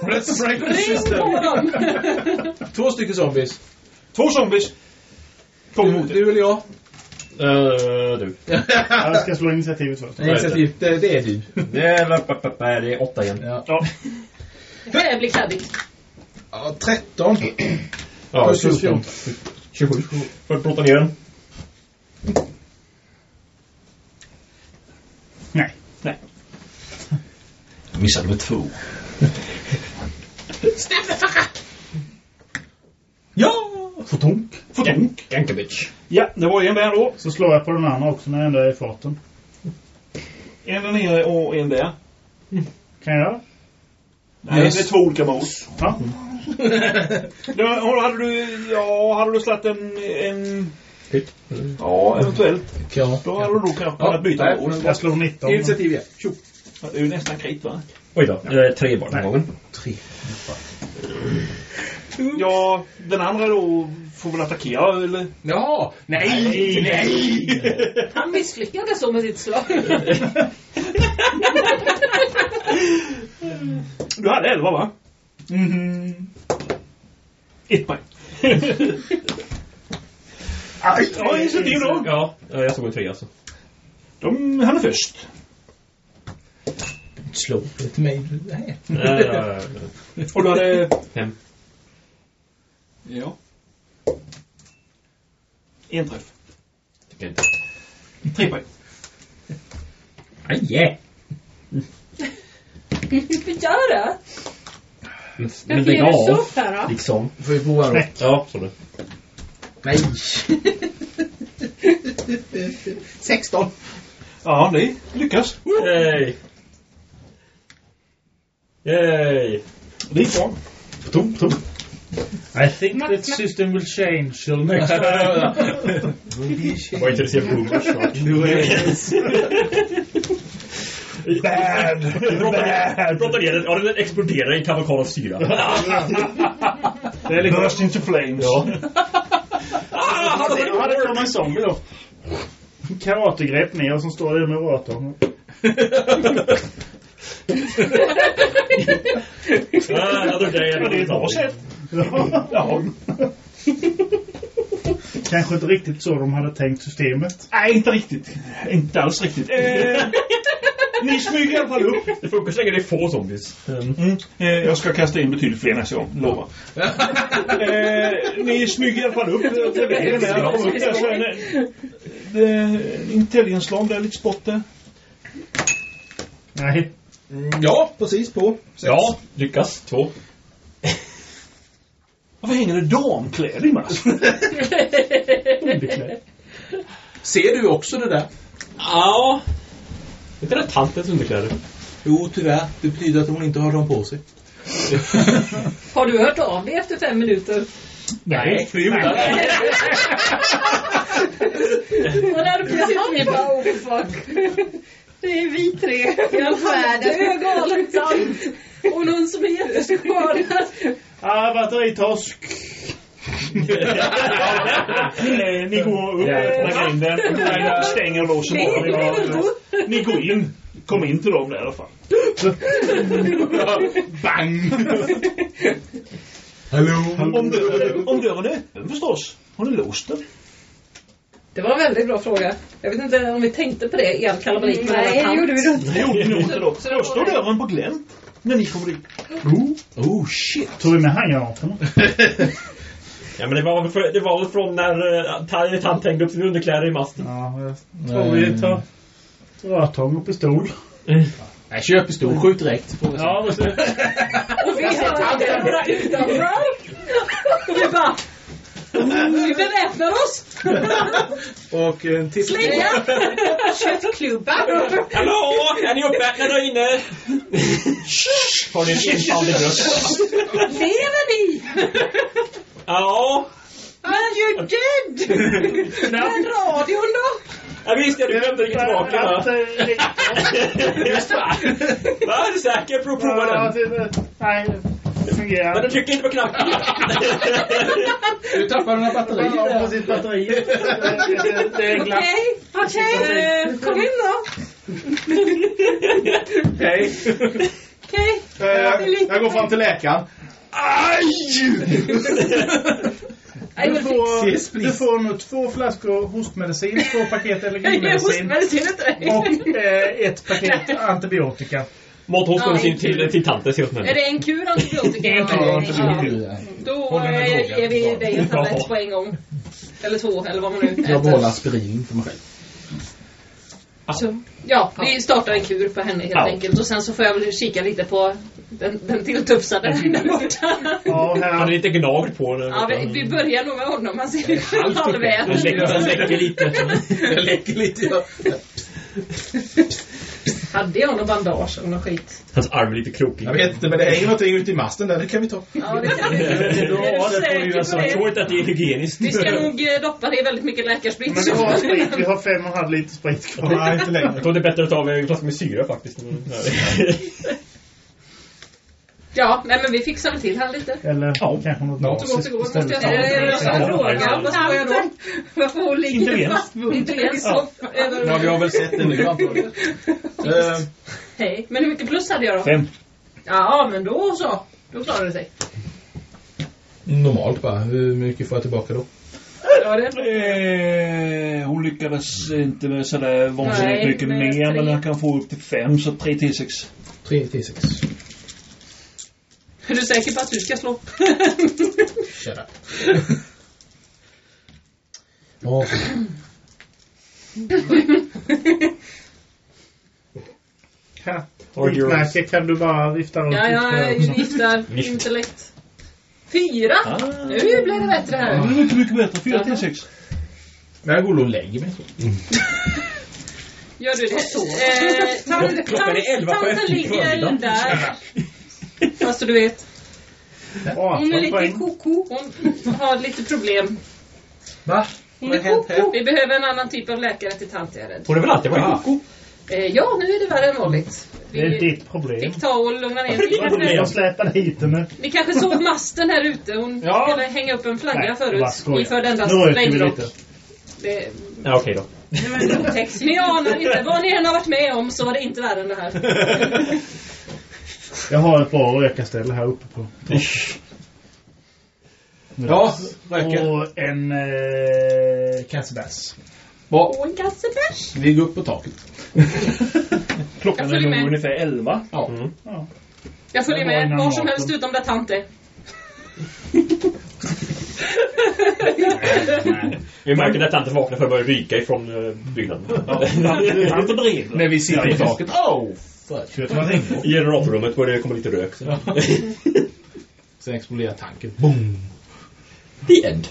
Let's break the system. Två stycken zombies. Två zombies Du, mot er. du eller jag? Uh, du. Jag ska slå initiativet först. Initiativ, det, det är du. Det är, det är åtta igen. Ja. Ja. Det här blir kladdigt. ja 13. Ja, Plus plus 14. 27. Får jag plåta ner den? Nej. Nej. Missade med två. Ja! Fotonk. Fotonk. Gankovic. Ja, det var en där då. Så slår jag på den andra också när jag ändå är i farten. En där nere och en där. Kan jag? Nej, det är två olika mål. Ja. Då, hade du, ja, hade du släppt en, en... Hit. Ja, eventuellt. Ja. Då hade du nog kunnat byta nej, mål. Jag slår 19. Initiativ igen. Tjo. Det är ju nästan krit va? Oj då. Det är tre bara den gången. Ja, den andra då får väl attackera eller? Ja! Nej! Nej! Han misslyckades så med sitt slag. Du hade elva va? Mhm. Ett poäng. Aj, Ja, initiativ då. Ja, eh, jag såg en tre alltså. De, han är först. Slå till mig. Nej. Eh, Och du hade... Fem. Ja. En träff. Tycker inte. Tre poäng. Aj, yeah. Vad gör det? Men Jag lägg av. här då. Liksom. Får vi prova då? Ja, så det. Nej. 16. Ja, det lyckas. Yay! Yay! Det gick bra. Tom, tom. I think that system will change till next time. Var intresserad av Boomers snart. Bad! Du pratar ner den. Ja, den exploderar i en kavalkad av syra. Det är liksom burst into flames. Ja. Jag hade kommit en zombie då. Karategrepp ner och så står det med rotorn. Ah, jag tror det Ja, det är ett bra sätt. Ja. kanske inte riktigt så de hade tänkt systemet. Nej, inte riktigt. Inte alls riktigt. Ni smyger i alla fall upp. Det funkar så länge det är få zombies. Mm. Mm. Eh, jag ska kasta in betydligt fler nästa gång, lovar. eh, ni smyger i alla fall upp är det, är lite spott där. Nej. Ja, precis på. Ja, lyckas. Två. Varför hänger det damkläder i mask? Ser du också det där? Ja. Är inte det tantens underkläder? Jo, tyvärr. Det betyder att hon inte har dem på sig. Har du hört av dig efter fem minuter? Nej, det gjorde jag inte. Och där precis vi bara oh fuck. Det är vi tre. Jag har dö galen tant. Och någon som är jätteskadad. Ah, batteritosk. Ni går upp, öppnar grinden, stänger och låser bara. Ni går in. Kom in till dem där i alla fall. Bang! Om dörren, om dörren är öppen förstås. Har ni låst den? Det var en väldigt bra fråga. Jag vet inte om vi tänkte på det i all kalabalik med Nej, denna det gjorde vi inte. Det gjorde ni inte då. Då står var det- dörren på glänt. När ni kommer dit. Oh, shit. Tog vi med handgranaterna? Ja, men det var väl, för, det var väl från när uh, tant, tant hängde upp sina underkläder i masten. Ja, jag tror vi tar rörtång och pistol. Nej, kör pistol. Skjut direkt. Ja, och så, Och vi hörde det bara utanför. Och vi bara... Vi beväpnar oss! Och en till. Slägga! Köttklubbar. Hallå! Är ni uppätna där inne? Har ni en enfaldig bröst? Lever ni? Ja. Men you're dead! Men radion då? Ja, visst, ja, du glömde lägga tillbaka va? Att, Just va? Va? Är du säker? Prov, prova ja, den. det, nej, det Men du trycker inte på knappen. Du tappade några batterier Ja, där. det är glatt. Okej, okej. Eh, Kom in då. Okej. Okej. Eh, jag, jag går fram till läkaren. Nej, Du får, du får nu två flaskor hostmedicin, två paket allergimedicin Hostmedicin och eh, ett paket antibiotika. Ja, sin till, till tantes helt Är enkelt. det en kur antibiotika? En kur Ja. antibiotika. Då eh, ger vi dig en tablett på en gång. Eller två, eller vad man nu Jag behåller aspirin för mig själv. Så, ja, vi startar en kur på henne helt Ja. enkelt. Och sen så får jag väl kika lite på den, den tilltufsade där borta. Ja, Han är här. lite gnagd på den. Ja, vi, vi börjar nog med honom. Han ser Den halvväl. läcker, den läcker lite. Jag läcker lite. Jag. Hade jag någon bandage eller någon skit? Hans arm är lite krokig. Jag vet inte, men det hänger någonting ute i masten där. Det kan vi ta. Ja, det kan vi. Jag tror inte att det är hygieniskt. Vi ska nog eh, doppa det i väldigt mycket läkarsprit. Men vi har sprit, vi har fem och en halv liter sprit kvar. Nej, inte längre. Jag tror det är bättre att ta en flaska med syra faktiskt. Ja, nej men vi fixar väl till här lite. Eller kanske något Ja, glas Varsågod, måste istället. jag säga. Jag ska Ja, fråga. ja. Vad ska jag då? Varför hon ligger fastbunden? Ja. över- Ja, vi har väl sett det nu antagligen. Hej. Men hur mycket plus hade jag då? Fem. Ja, men då så. Då klarar det sig. normalt bara. Hur mycket får jag tillbaka då? Ja, det Eh, hon lyckades inte med sådär vansinnigt mycket mer, men jag kan få upp till fem, så tre till sex. 3 till 6. Är du säker på att du ska slå? Shut up. Ja. Or yours. Utmärker kan du bara vifta runt ja, jag lite också. giftar Vift. intellekt. Fyra! Ah. Nu blir det bättre Det här. är mycket, mycket bättre. Fyra till sex. Men jag går och lägger mig så. Gör du det? Eh, tant, Klockan är elva på tanten ligger där. Fast du vet, Ja, Hon är lite koko. hon har lite problem. Va? Hon är koko. Vi behöver en annan typ av läkare till tant, är rädd. Hon är väl alltid varit Ja. koko? Eh, ja, nu är det värre än vanligt. Det är Vi ditt problem. fick ta och lugna ner Ni Jag kanske, släpade hit henne. ni kanske såg masten här ute. Hon Ja. skulle hänga upp en flagga Nej, förut. Iförd endast vi regnrock. Det, Ja, okej då. ni anar inte. Vad ni än har varit med om så var det inte värre än det här. Jag har ett bra rökarställe här uppe på. Ja, räcker. Och en eh, kassebärs. Bra. Och en kasse bärs. Vi går upp på taket. Klockan Jag är följer nog med. ungefär 11. Ja. Jag följer Det var med var som maten. helst utom där tant är. Vi märker att tanten vaknar för att börja ryka ifrån uh, byggnaden. Han fördrev När vi sitter på taket. Oh! I generatorrummet börjar det komma lite rök. Så. Sen exploderar tanken. Boom! The end.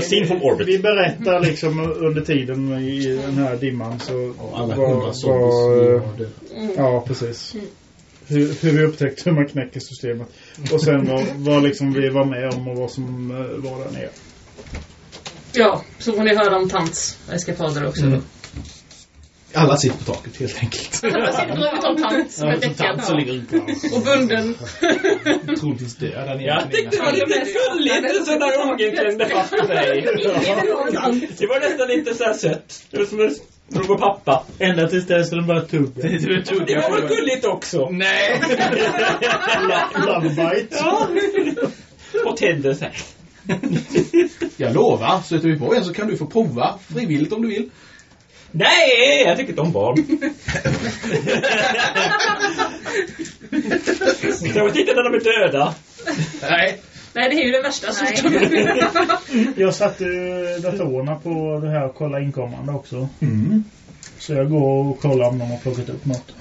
Scene from orbit. Vi berättar liksom under tiden i den här dimman så... Och alla hundra zombies döda. Ja, precis. Hur, hur vi upptäckte hur man knäcker systemet. Och sen vad, vad liksom vi var med om och vad som eh, var där nere. Ja, så får ni höra om tants eskapader också då. Alla sitter på taket helt enkelt. Alla sitter bredvid utom tant som är däckad. tant som ligger ute. Och bunden. Troligtvis död nere. Jag tyckte det var lite gulligt en sån där unge klämde fast dig. Det var nästan lite så här sött. Det var som en och pappa. Ända tills dess den började tugga. Det var väl gulligt också? Nej! Lovebite. Ja. Och tänder sig. Jag lovar, stöter vi på en så kan du få prova frivilligt om du vill. Nej, jag tycker inte om barn. Jag vill titta när de är döda. Nej. Nej, det är ju det värsta sorten. Jag satte eh, datorerna på det här och kolla inkommande också. Mm. Så jag går och kollar om de har plockat upp något.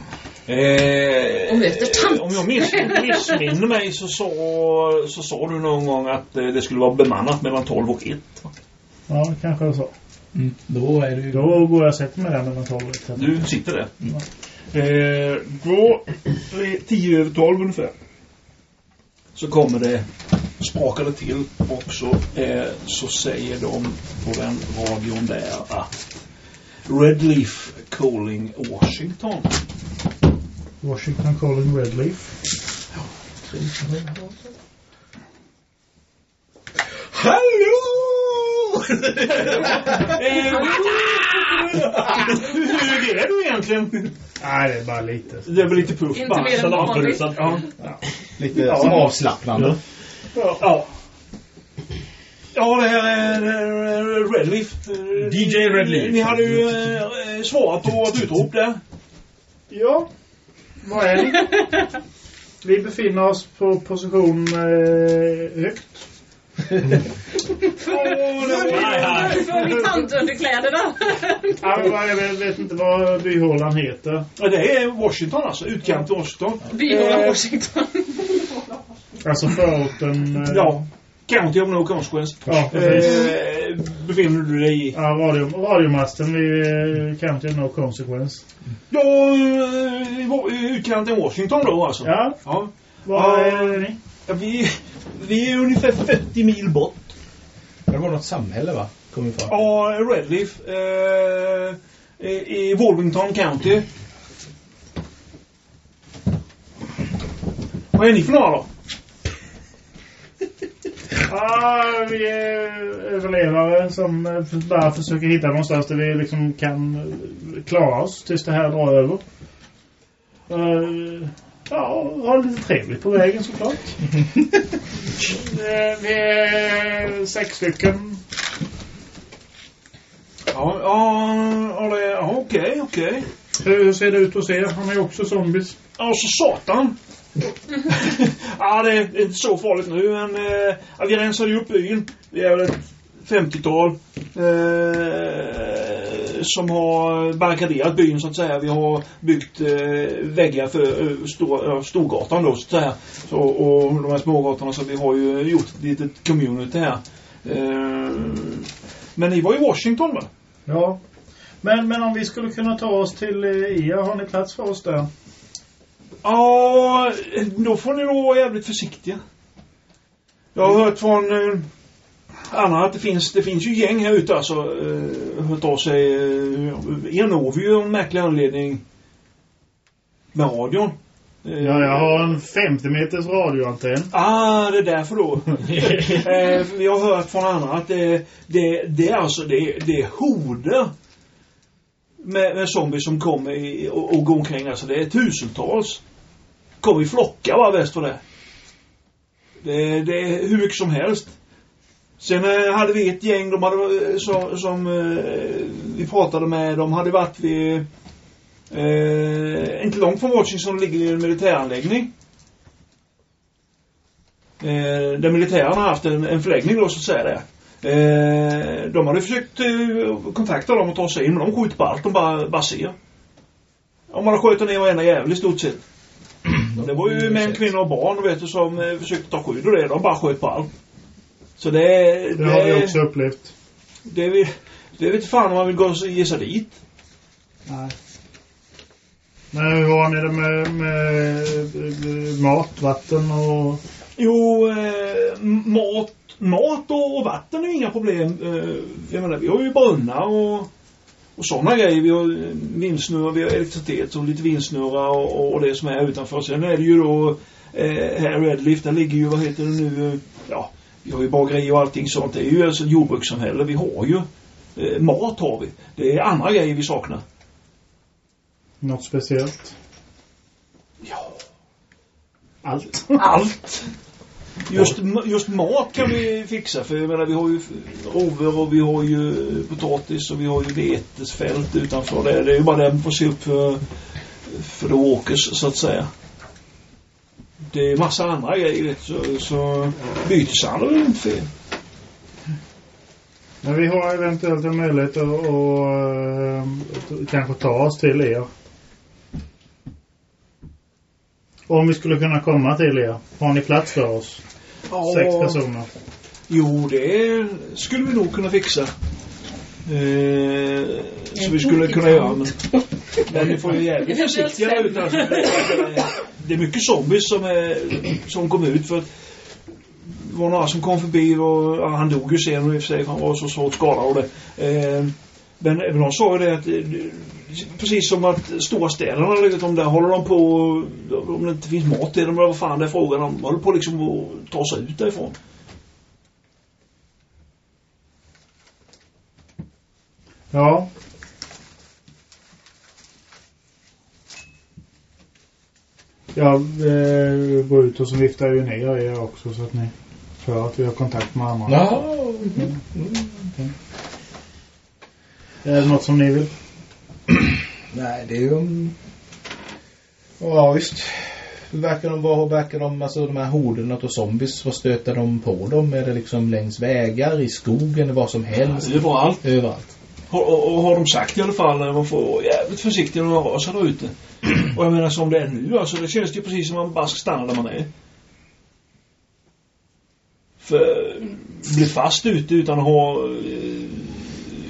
Eh, Om tant. om jag miss, missminner mig så sa, så sa du någon gång att eh, det skulle vara bemannat mellan 12 och 1. Ja, kanske jag sa. Mm. Då är det ju... Då går jag och sätter mig där mellan 12 och 1. Du sitter där. Eh, då, vid 10 över 12 ungefär, så kommer det, sprakar det till och så, eh, så säger de på den radion där att Red Leaf calling Washington. Washington calling Red Leaf. Hallå! Hur är du egentligen? Nej, det är bara lite. Det är väl lite puff Inte mer än vanligt. Ja. Lite avslappnande. Ja. Ja, det här är eh, Red Leaf. Eh, DJ Red Leaf. Ni hade ju eh, svarat på ett utrop där. Ja. Vad är ni? Vi befinner oss på position eh, högt. Åh, var- nej. Får vi tantunderkläderna? Ja, men vad- jag vet, vet inte vad byhålan heter. Ja, det är Washington alltså. Utkant till Washington. Vi håller Eh, Washington. Alltså förorten... Eh, Ja. County of no consequence. Ja, precis. Eh, befinner du dig i? Ja, radio, radiomasten vid eh, County of No Consequence. Ja, eh, i wa- i utkanten Washington då alltså. Ja, Ja. Ja. är ni? Ja, vi, vi är ungefär 40 mil bort. Det var något samhälle va? Kom ifrån. Ja, Redleaf. Eh, i, Wolverhampton County. Vad är ni för några då? Ja, vi är överlevare som eh, bara försöker hitta någonstans där vi liksom kan eh, klara oss tills det här drar över. Ja, ha lite trevligt på vägen såklart. Vi är sex stycken. Ja, ja, ja, det- ja okej, okej. Hur ser det ut hos er? Har ni också zombies? Ja, så satan. ja, det är inte så farligt nu, men eh, ja, vi rensar ju upp byn. Vi är väl ett 50-tal eh, som har barrikaderat byn så att säga. Vi har byggt eh, väggar för eh, stor, Storgatan då så att säga. Så, och de här smågatorna så vi har ju gjort ett litet community här. Eh, men ni var i Washington va? Ja. Men, men om vi skulle kunna ta oss till eh, er, har ni plats för oss där? Ja, då får ni nog vara jävligt försiktiga. Jag har hört från att det finns, det finns ju gäng här ute alltså. Eh, hört av sig. Eh, Enovi ju en märklig anledning. Med radion. Eh, Ja, jag har en 50 meters radioantenn. Ah, det är därför då. eh, vi har hört från andra att det, det, det är alltså det, det är horder med, med zombies som kommer i, och, och går omkring. Alltså det är tusentals. Kommer i flockar bara väst för det. Det, det är hur mycket som helst. Sen eh, hade vi ett gäng, de hade, eh, som, som eh, vi pratade med, de hade varit vid, eh, inte långt från Washington ligger en militäranläggning. Eh, där militären har haft en, en förläggning då så att säga där. Eh, de hade försökt eh, kontakta dem och ta sig in, men de skjuter på allt, de bara, bara ser. Om man skjuter ner varenda jävel i stort sett. Det var ju män, kvinnor och barn vet du, som försökte ta skydd och det. De bara sköt på allt. Så det... Det har vi också upplevt. Det, det, det vet fan om man vill gå och ge sig dit. Nej. Men hur har ni det med, med, mat, vatten och... Jo, eh, mat, mat och, och vatten är ju inga problem. Eh, jag menar, vi har ju brunnar och, och sådana grejer. Vi har eh, vindsnurra, vi har elektricitet och lite vindsnurra och, och det som är utanför. Sen är det ju då eh, här Redlift, där ligger ju, vad heter det nu, eh, ja, vi har ju bageri och allting sånt. Det är ju alltså ett jordbrukssamhälle. Vi har ju eh, mat har vi. Det är andra grejer vi saknar. Något speciellt? Ja. Allt. Allt. Just, just mat kan vi fixa för jag menar vi har ju rovor och vi har ju potatis och vi har ju vetesfält utanför det. Det är ju bara det man får se upp för, för det åkers så att säga. Det är massa andra grejer så, så byteshandel är inte fel. Men vi har eventuellt en möjlighet att, att, att kanske ta oss till er. Om vi skulle kunna komma till er. Har ni plats för oss? Ja. Sex personer. Jo, det skulle vi nog kunna fixa. Eh, så vi skulle kunna göra. Men, men ni får ju jävligt försiktiga ute. Alltså. Det, är mycket zombies som, är, som kom ut för att det var några som kom förbi och ja, han dog ju sen i och för sig han var så svårt skadad och det. Eh, men de sa ju det att eh, precis som att stora städerna liksom, där håller de på om det inte finns mat i dem eller vad fan det är frågan om. De håller på liksom att ta sig ut därifrån. Ja. Jag eh, går ut och så viftar ju ner er också så att ni för att vi har kontakt med andra. Ja. Mm. Är det något som ni vill? Nej, det är ju... Ja, visst. Hur verkar de, vad verkar de, alltså de här horderna av zombies, vad stöter de på dem? Är det liksom längs vägar, i skogen, vad som helst? Överallt. Överallt. Har, och, har de sagt i alla fall man får vara jävligt försiktig när man rör sig där ute. Och jag menar som det är nu alltså, det känns ju precis som man bara ska stanna där man är. För bli fast ute utan att ha, eh,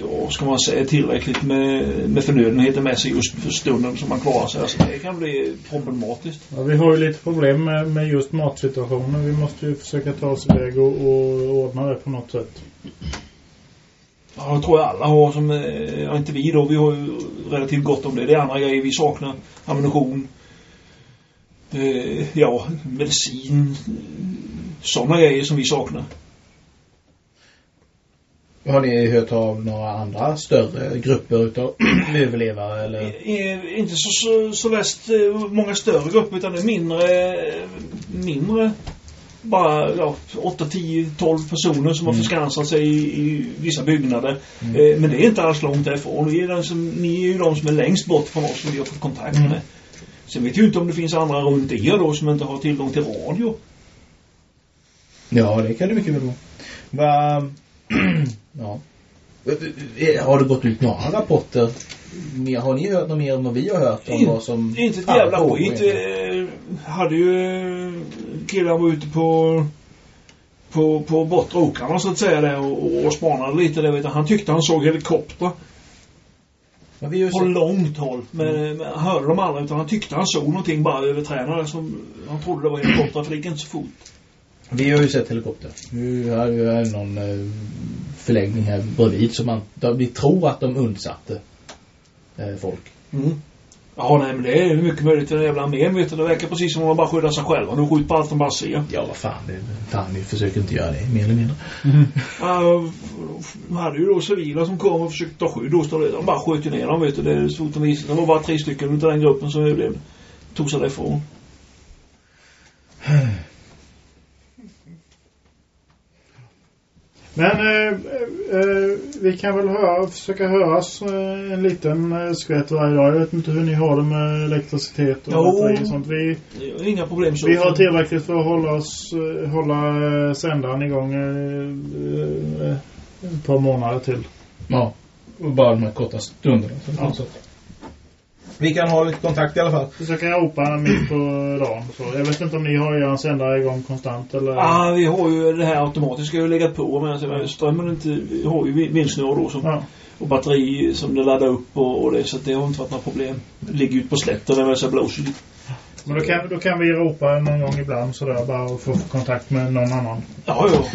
ja ska man säga, tillräckligt med, med förnödenheter med sig just för stunden som man klarar sig. Alltså det kan bli problematiskt. Ja, vi har ju lite problem med, med just matsituationen. Vi måste ju försöka ta oss iväg och, och ordna det på något sätt. Ja, det tror jag alla har som, eh, ja inte vi då, vi har ju relativt gott om det. Det är andra grejer vi saknar. Ammunition. Eh, ja, medicin. Sådana grejer som vi saknar. Har ni hört av några andra större grupper utav överlevare eller? Eh, inte så, så, så värst eh, många större grupper utan det är mindre, mindre bara ja, 8, 10, 12 personer som har förskansat sig i, i vissa byggnader. Eh, men det är inte alls långt därifrån. Ni är, som, ni är ju de som är längst bort från oss som vi har fått kontakt med. Sen vet ju inte om det finns andra runt er då som inte har tillgång till radio. Ja, det kan det mycket väl vara. Va... ja. Har det gått ut några rapporter? Har ni hört något mer än vad vi har hört om In- vad som... Inte ett jävla skit. Eh, hade ju killar var ute på på, på bortre åkrarna så att säga där och, och spanade lite där vet. Han tyckte han såg helikopter Men vi på långt håll. Men, men han hörde dem aldrig utan han tyckte han såg någonting bara över träden som han trodde det var helikopter för det gick inte så fort. vi har ju sett helikopter. Nu har ju någon eh, förläggning här bredvid som man... där Vi tror att de undsatte eh, folk. Mm. Ja, nej men det är mycket möjligt. Den jävla armén vet du. Det verkar precis som om de bara skyddar sig själva. De skjuter på allt de bara ser. Ja, vad fan. Det, fan, vi försöker inte göra det, mer eller mindre. Uh, de hade ju då civila som kom och försökte ta skydd hos dem. De bara sköt ju ner dem vet du. Det är svårt att visa. Det var bara tre stycken utav den gruppen som överlevde. Tog sig därifrån. Men eh, eh, vi kan väl höra, försöka höras eh, en liten eh, skvätt varje dag. Jag vet inte hur ni har det med elektricitet och och sånt. Vi, Inga problem så. vi har tillräckligt för att hålla oss, eh, hålla eh, sändaren igång eh, eh, ett par månader till. Ja. Och bara de här korta stunderna. Ja. Så. Vi kan ha lite kontakt i alla fall. Försöka ropa mitt på dagen. Så jag vet inte om ni har er sändare igång konstant eller? Ah, vi har ju det här automatiska ju legat på men alltså, strömmen inte, vi har ju vi- vindsnurror då som, Ja. och batteri som det laddar upp och, och det så att det har inte varit några problem. Det ligger ute på slätten när det blåser lite. Men då kan, då kan vi ropa någon gång ibland sådär bara och få kontakt med någon annan. Ja, ja.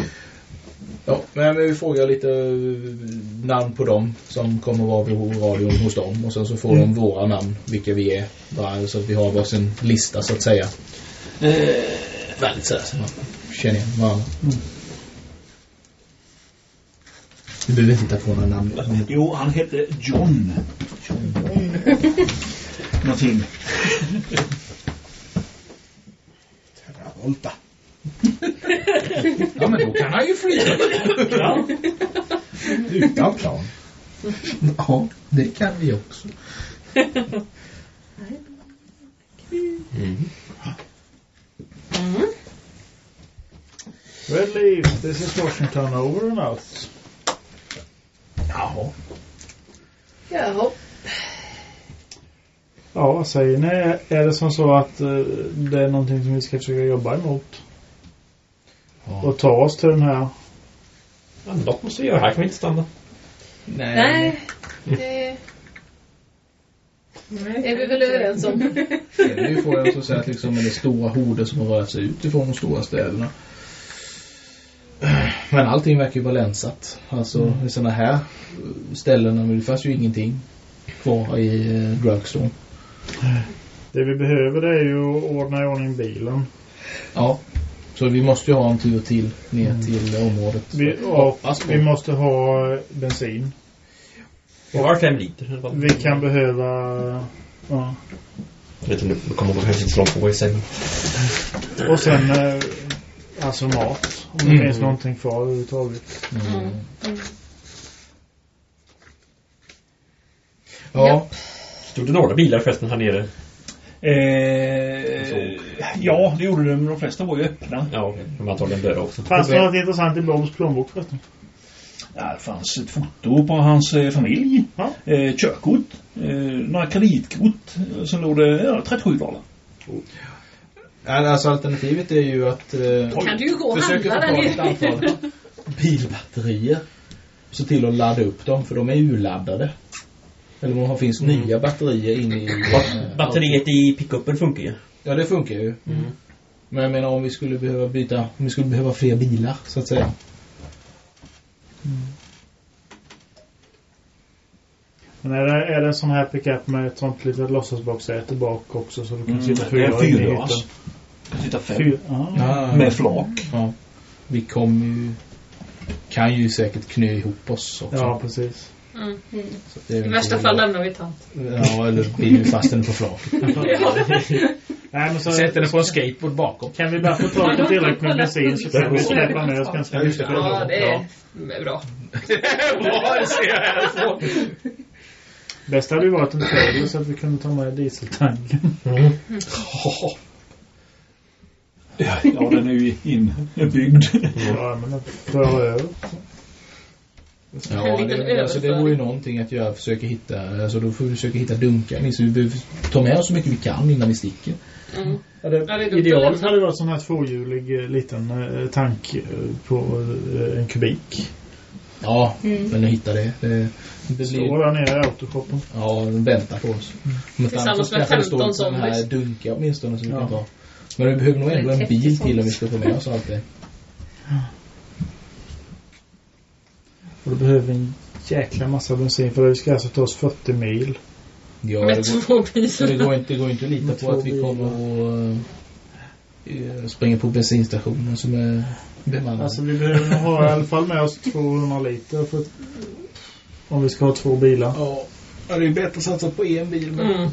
Ja, men vi frågar lite eh, namn på dem som kommer vara vid radion hos dem. Och sen så får Mm. de våra namn, vilka vi är. Bara, så att vi har varsin lista så att säga. Eh, Väldigt sådär så man känner igen varandra. Du behöver inte hitta på några namn. jo, han hette John. Någonting. Travolta. ja, men då kan han ju flyga. Ja. Utan plan. Ja, det kan vi också. Well, Leaf, this is Washington over and out. Jaha. Jaha. Ja, vad säger ni? Är det som så att eh, det är någonting som vi ska försöka jobba emot? Ja. Och ta oss till den här... Ja, något måste vi göra. Här kan vi inte stanna. Nej. Det är vi väl överens om. Det är ju får jag så säga att liksom med det stora horder som har rört sig utifrån de stora städerna. Men allting verkar ju vara länsat. Alltså i sådana här ställen, det fanns ju ingenting kvar i eh, drugstore. Det vi behöver det är ju att ordna i ordning bilen. Ja. Så vi måste ju ha en tur till ner till området. Vi, vi måste ha eh, bensin. Vi har fem liter. Vi kan behöva... Ja. Jag vet inte, det kommer att behövas inte så långt på i sig. Och sen eh, alltså mat. Om det Mm. finns någonting kvar överhuvudtaget. Mm. Ja. Stod det några bilar förresten här nere? Eh, ja, det gjorde det, men de flesta var ju öppna. Ja, okej. De antagligen döda också. Fanns det något intressant i Bobs plånbok förresten? Ja, det fanns ett foto på hans eh, familj. Ja. Eh, körkort. Eh, några kreditkort. Sen låg det ja, 37 dollar. Ja, Alltså alternativet är ju att eh, kan du ju gå försöka få handla tag ett antal bilbatterier. Se till att ladda upp dem, för de är urladdade. Eller om det finns nya batterier inne i... Batteriet i pickupen funkar ju. Ja, det funkar ju. Men jag menar om vi skulle behöva byta, om vi skulle behöva fler bilar, så att säga. Men är det, är det en sån här pickup med ett sånt litet låtsasbaksäte bak också så du kan Mm, sitta det är fyra i hytten? kan sitta fem. Fyra? Ja, Med flak. Ja. Vi kommer ju... Kan ju säkert knö ihop oss också. ja, precis. Mm. Är I värsta fall lämnar vi tant. Ja, eller blir vi fast den på. Nej, men så, Sätter den på en skateboard bakom. kan vi bara få tag på tillräckligt med bensin så kan vi släppa ner oss ganska Ja, just det. mycket. Ja, det är bra. Bra, det ser jag härifrån. Bäst hade ju varit en trailer så att vi kunde ta med dieseltanken. Ja, ja, den är ju inbyggd. Ja, men föra över. Ja, det, alltså det vore ju någonting att göra. Försöka hitta, alltså då får vi försöka hitta dunkar. Så vi behöver ta med oss så mycket vi kan innan vi sticker. Mm. Ja, det, Ja, det idealet hade varit sån här tvåhjulig eh, liten eh, tank eh, på eh, en kubik. Ja, Mm. men hitta det. Det, det Står blir... där nere i autoshoppen. Ja, den väntar på oss. Men Tillsammans med kanske det står 15 på den här zombies. dunkar åtminstone som vi Ja. kan ta. Men vi behöver nog ändå en 30 bil till om vi zombies. ska få med oss allt det. Och då behöver vi en jäkla massa bensin för vi ska alltså ta oss 40 mil. Ja, det Med går, två så det bilar. går inte, det går inte att lita Med på att vi bilar. kommer att uh, springa på bensinstationen som är bemannade. Alltså vi behöver nog ha i alla fall med oss 200 liter för att, om vi ska ha två bilar. Ja, det är ju bättre att satsa på en bil. Men... Mm.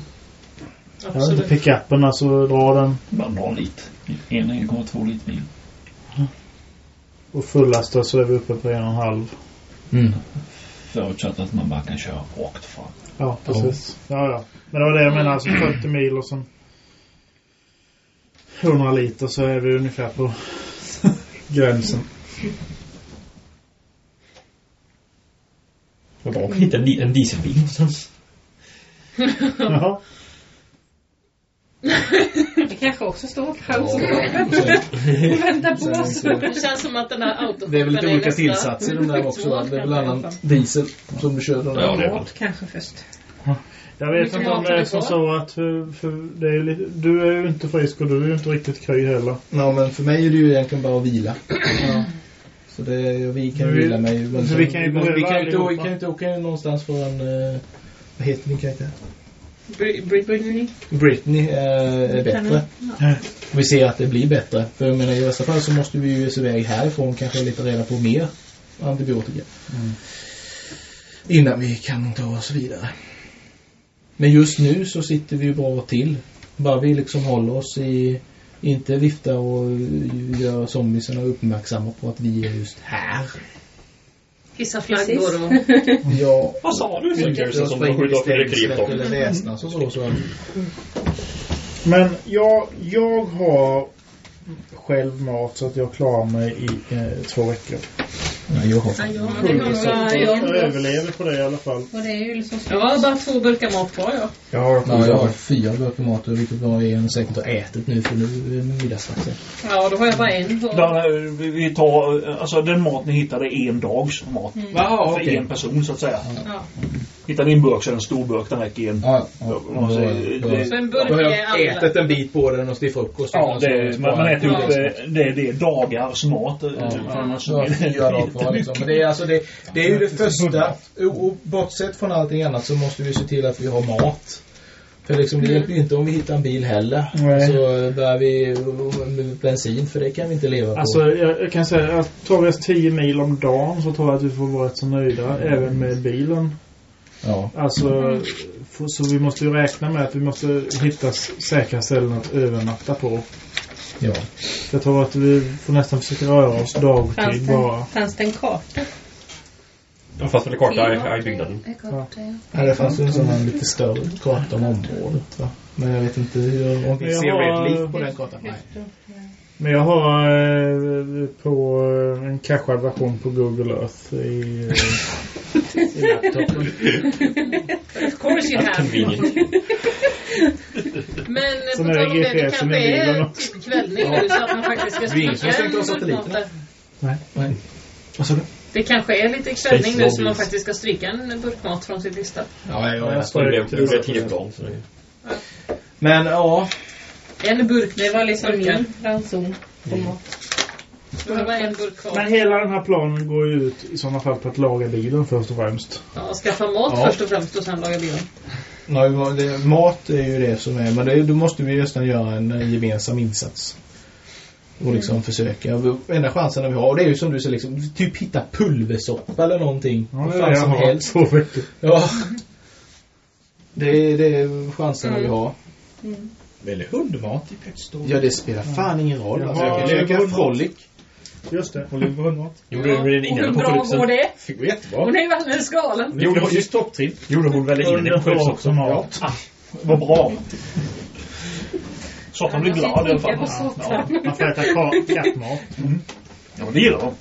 Jag vet inte, Absolut. pickupen alltså dra den. Bara någon liter. En 1,2 liter bil. Och fullaste så är vi uppe på en och en halv. Mm. Förutsatt att man bara kan köra rakt fram. Ja, precis. Ja, ja. Men det var det jag menade. Alltså 40 mil och sen 100 liter så är vi ungefär på gränsen. Vad bra. Hitta en, en dieselbil någonstans. Jaha. Kanske också står på autoshoppen och väntar på oss. Det känns som att den här autoshoppen Det är väl lite olika nästa- tillsatser i de där också va? Det är väl annan diesel som du kör. Ja, det kanske först. Jag vet inte om det är som så att för, för det är ju lite, du är ju inte frisk och du är ju inte riktigt kry heller. Ja, men för mig är det ju egentligen bara att vila. Så det, vi kan ju vi- vila mig. Men så vi kan ju vi kan inte, vi kan inte åka någonstans förrän... Uh, vad heter din karaktär? Bri- Britney. Britney eh, är bättre. Vi ser att det blir bättre. För jag menar i värsta fall så måste vi ju oss iväg härifrån kanske lite reda på mer antibiotika. Innan vi kan ta oss vidare. Men just nu så sitter vi ju bra till. Bara vi liksom håller oss i inte vifta och gör zombiesarna uppmärksamma på att vi är just här. Precis. flaggor och... Ja, Vad sa du? vi Fingers som de springer skjuter i upp i stängslet krypton. eller väsnas och så. så. Men jag, jag har själv mat så att jag klarar mig i eh, två veckor. Ja, jag har Ja, jag, det var jag, Jag överlever på det i alla fall. Och det är ju liksom jag har bara två burkar mat kvar jag. Jag har Ja, jag har fyra burkar mat och vilket var en säkert har ätit nu för nu är det middagsdags. Ja, då har jag bara en. Så. Där, eh, vi- tar, eh, alltså den mat ni hittar är en dags mat. Jaha, För okej. en person så att säga. Ja. Hittar ni en burk så är det en stor burk, den räcker en. Ja, ja. Då- då- det- Så en Då burk har är jag alla. ätit en bit på den och till frukost. Ja, Så- det, så- man, man äter upp Ja. det, det, det är dagars mat. eh, Ja. annars Så jag fyra kvar liksom. Men det är alltså det, det är ju det första. Och, och bortsett från allting annat så måste vi se till att vi har mat. För liksom det hjälper ju inte om vi hittar en bil heller. Nej. Så börjar vi med bensin för det kan vi inte leva på. Alltså jag, jag kan säga att tar vi oss 10 mil om dagen så tror jag att vi får vara rätt så nöjda även med bilen. ja. Alltså, för, så vi måste ju räkna med att vi måste hitta säkra ställen att övernatta på. Ja. Jag tror att vi får nästan försöka röra oss Fanns dagtid bara. det, fanns det en karta? Det fanns väl en karta i, i byggnaden. ja. Det fanns ju en sån här lite större karta om området va. Men jag vet inte hur, om vi ser har- på den kartan. Nej. Men jag har eh, på eh, en cashad version på Google Earth i, eh, i laptopen. Of course you have. Men eh, på tal om det, det kanske är också. kvällning nu så att man faktiskt ska Det är ingen satelliterna. Nej. Nej. Vad sa du? Det kanske är lite kvällning nu så man faktiskt ska stryka en burkmat från sin lista. Ja, ja, ja. Det blev, det blev tio plan. Så det... Men ja. En burk Det var liksom min ranson på mat. En burk kvar. Men hela den här planen går ju ut i sådana fall på att laga bilen först och främst. Ja, skaffa mat Ja. först och främst och sen laga bilen. Nej, det, mat är ju det som är, men det, då måste vi nästan göra en gemensam insats. Och liksom försöka. Enda chansen vi har, och det är ju som du säger, liksom, typ hitta pulversoppa eller någonting. Ja, Vad det är fan det jag som har. helst. Två veckor. Ja. Det, är- det är chanserna vi har. Eller hundmat i petstore. Ja, det spelar fan ingen roll. Jag Alltså, har- jag kan har- frolic. Just det. Oliver hundmat. Gjorde du det och innan hur bra går det? Det går jättebra. Hon är ju alldeles galen. Gjorde hon, Just topptrim. gjorde hon väl innan apokalypsen också mat. Ah, vad bra. Så att han blir glad i alla fall. på. Ja, man får äta ka- kattmat. Ja, men det gillar de.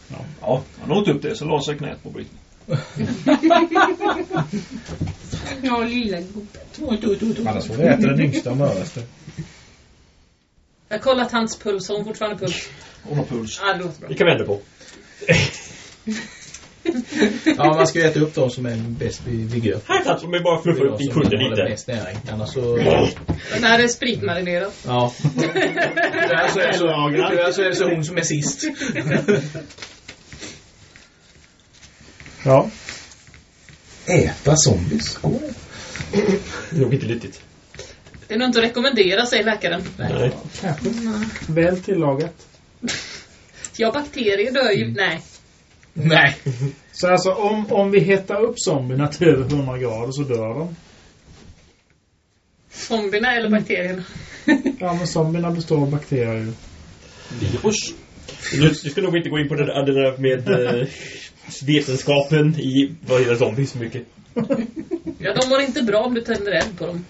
Ja, han åt upp det så la sig knät på Britney. Ja, lilla gubben. Annars får vi äta den yngsta och mördaste. Jag har kollat hans puls. Har hon fortfarande puls? Hon har puls. Ja, det låter bra. Vi kan vända på. Ja, man ska ju äta upp de som är bäst vid vigör. Här kanske vi bara fluffar upp i kullen Har lite. mest näring. Annars så... Den här är spritmarinerad. Ja. Tyvärr så är det så, tyvärr så är det så hon som är sist. Ja. Äta zombies? Det är nog inte nyttigt. Det är nog inte att rekommendera, säger läkaren. Nej. Kanske. Väl tillagat. Ja, bakterier dör Mm. ju. Nej. Nej. Så alltså om, om vi hettar upp zombierna till över 100 grader så dör de. Zombierna eller bakterierna. Ja men zombierna består av bakterier ju. Virus. Du, du ska nog inte gå in på det där, det där med eh, vetenskapen i vad gäller zombies så mycket. Ja, de mår inte bra om du tänder eld på dem.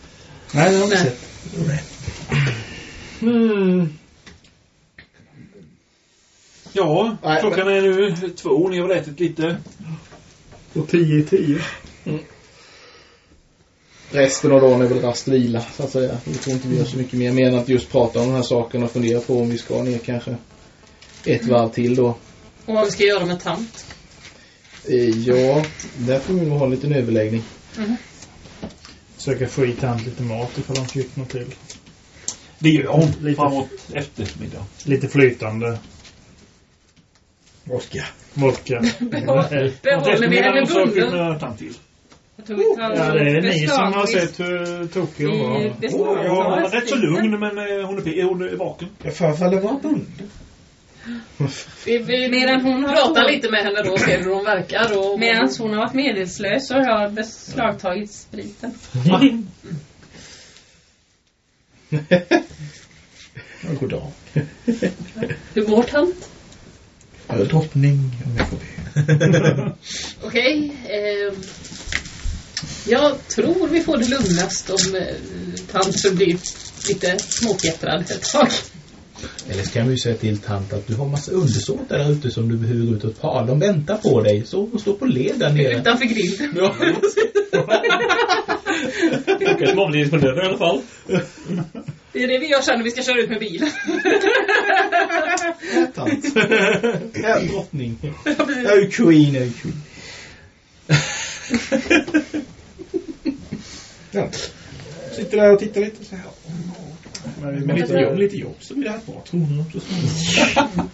Nej, det har vi sett. Mm. Ja, Nej, klockan är nu två. Ni har väl ätit lite. Och 10 i 10. Resten av dagen är väl rast vila, så att säga. Vi tror inte vi gör så mycket mer. Mer än att just prata om de här sakerna och fundera på om vi ska ner kanske ett varv till då. Och vad vi ska göra med tant. Eh, Ja, där får vi nog ha en liten överläggning. Försöka få i tant lite mat ifall de fick något till. Det gör hon Lite. framåt eftermiddag. Lite flytande. Vodka. Vodka. Behåller vi Eftermiddagen henne så bunden? Jag vi tar Ja, det är ni som har sett hur tokig hon var. beslagtar Ja, hon är rätt så lugn men eh, hon är, hon är vaken. Jag förefaller vara bunden. Vi, vi Medan hon har pratar lite med henne då och ser hur hon verkar. Och, Medan hon har varit medelslös så har jag beslagtagit spriten. Ja, god dag. Hur mår tant? Är drottning om jag får be. Okej. ehm, jag tror vi får det lugnast om eh, tant förblir lite småfjättrad ett tag. Eller så kan vi ju säga till tant att du har massa undersåtar där ute som du behöver gå ut och ta. De väntar på dig. Så och stå på led där nere. Utanför grillen. Ja. Okej, som avledningsmanöver i alla fall. Det är det vi gör sen när vi ska köra ut med bilen. tant. Ja, drottning. Jag är queen, jag är queen. Ja. Sitter där och tittar lite så här. Men Med lite jobb, lite jobb så blir det här ett par kronor så småningom.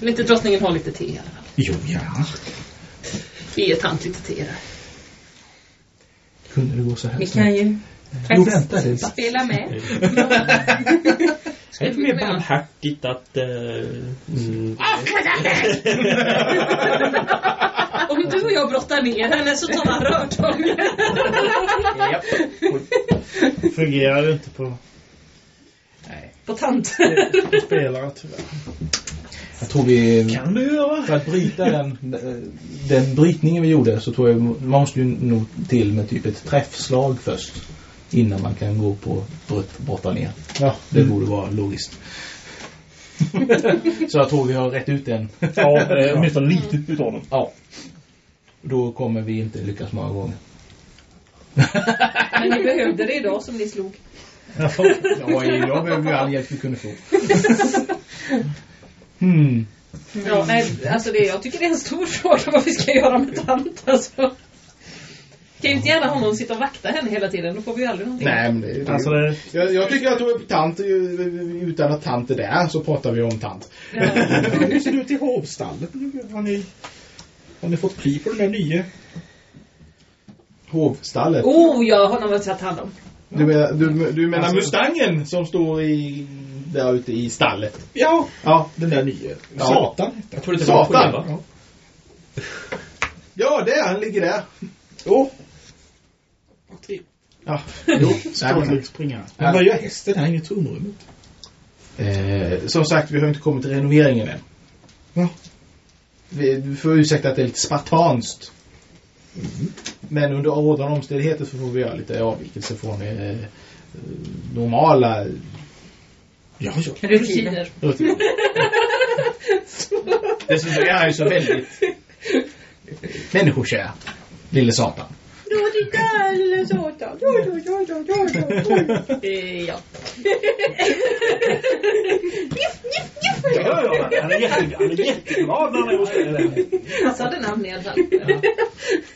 Vill inte drottningen ha lite te i alla fall? Jo. Vi ger tant lite te där. Kunde det gå så här Vi snabbt? kan ju Jo, vänta. Det är dags. spela med. Är det inte mer barmhärtigt att... Eh, mm, Om du och jag brottar ner henne så tar han rörtång. fungerar ju inte på, På tant. på spelare tyvärr. Jag tror vi... Kan du göra? För att bryta den, den brytningen vi gjorde så tror jag man måste ju nog till med typ ett träffslag först. Innan man kan gå på brott, borta ner. Ja. Det borde vara logiskt. så jag tror vi har rätt ut den. Ja, åtminstone lite utav dem. Ja. Då kommer vi inte lyckas många gånger. Men ni behövde det idag som ni slog. Ja, jag behöver ju all hjälp vi kunde få. Hmm. Ja, nej, alltså det, jag tycker det är en stor fråga vad vi ska göra med tant. Alltså. Kan ju inte gärna någon sitta och vakta henne hela tiden. Då får vi ju aldrig någonting. Nej, men det, Alltså det, jag, jag tycker att du är tant, utan att tant är där så pratar vi om tant. Ja. Hur ser det ut i hovstallet? Har ni, har ni fått pli på den där nya? Hovstallet. Oh, jag har nog tagit hand om. Du menar, du, du menar Alltså- Mustangen som står i, där ute i stallet? Ja, Ja. den där nya. Ja. Satan. jag tror det var på det, Satan! va? Ja, där, han ligger där. Jo. Ja, jo. springa. Men vad gör hästen här inne i trumrummet? Eh, som sagt, vi har inte kommit till renoveringen än. Va? Vi, du får ursäkta att det är lite spartanskt. Men under rådande omständigheter så får vi göra lite avvikelse från eh, normala Ja, ja. Rutiner. rutiner. Dessutom är han ju så väldigt människokär. Lille Satan. Ja, titta lilla satan. Ja, ja, ja, ja, ja, ja. Eh, ja. Ja, ja, han är, jätte, han är jätteglad när han är hos dig där. Passade namn i alla fall.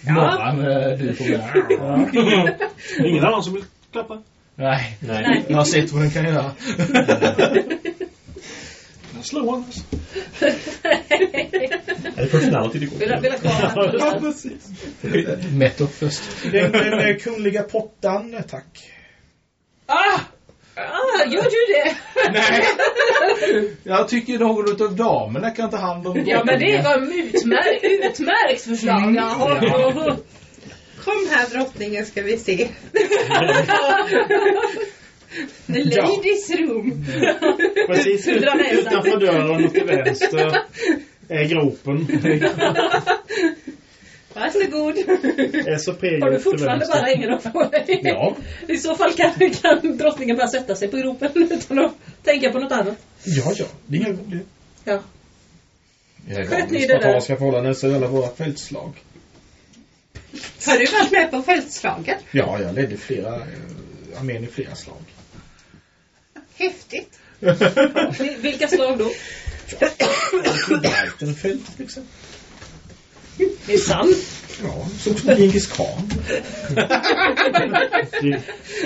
Morran, eh, du får väl... Ingen annan som vill klappa? Nej, Nej. jag har sett vad den kan göra. Slår honom. Är det personality det går Vill vill Ja, precis. Metto först. Den, den eh, kungliga pottan, eh, tack. Ah! Ah, gör du det? Nej. Jag tycker någon av damerna kan ta hand om Ja, men det var utmärkt, utmärkt förslag. Jaha. Kom här drottningen ska vi se. The ladies room. Precis näsan. utanför dörren och till vänster är gropen. Varsågod. Har du fortfarande bara hängerna på dig? Ja. I så fall kan, kan drottningen bara sätta sig på gropen utan att tänka på något annat. Ja, ja. Det är inga det- Ja. Sköt ni det där? spartanska förhållanden så alla våra fältslag. Har du varit med på fältslaget? Ja, jag ledde flera eh, armén i flera slag. Häftigt. Vil- Vilka slag då? Breitenfeld till exempel. Det är sant. Ja, såg som Djingis khan.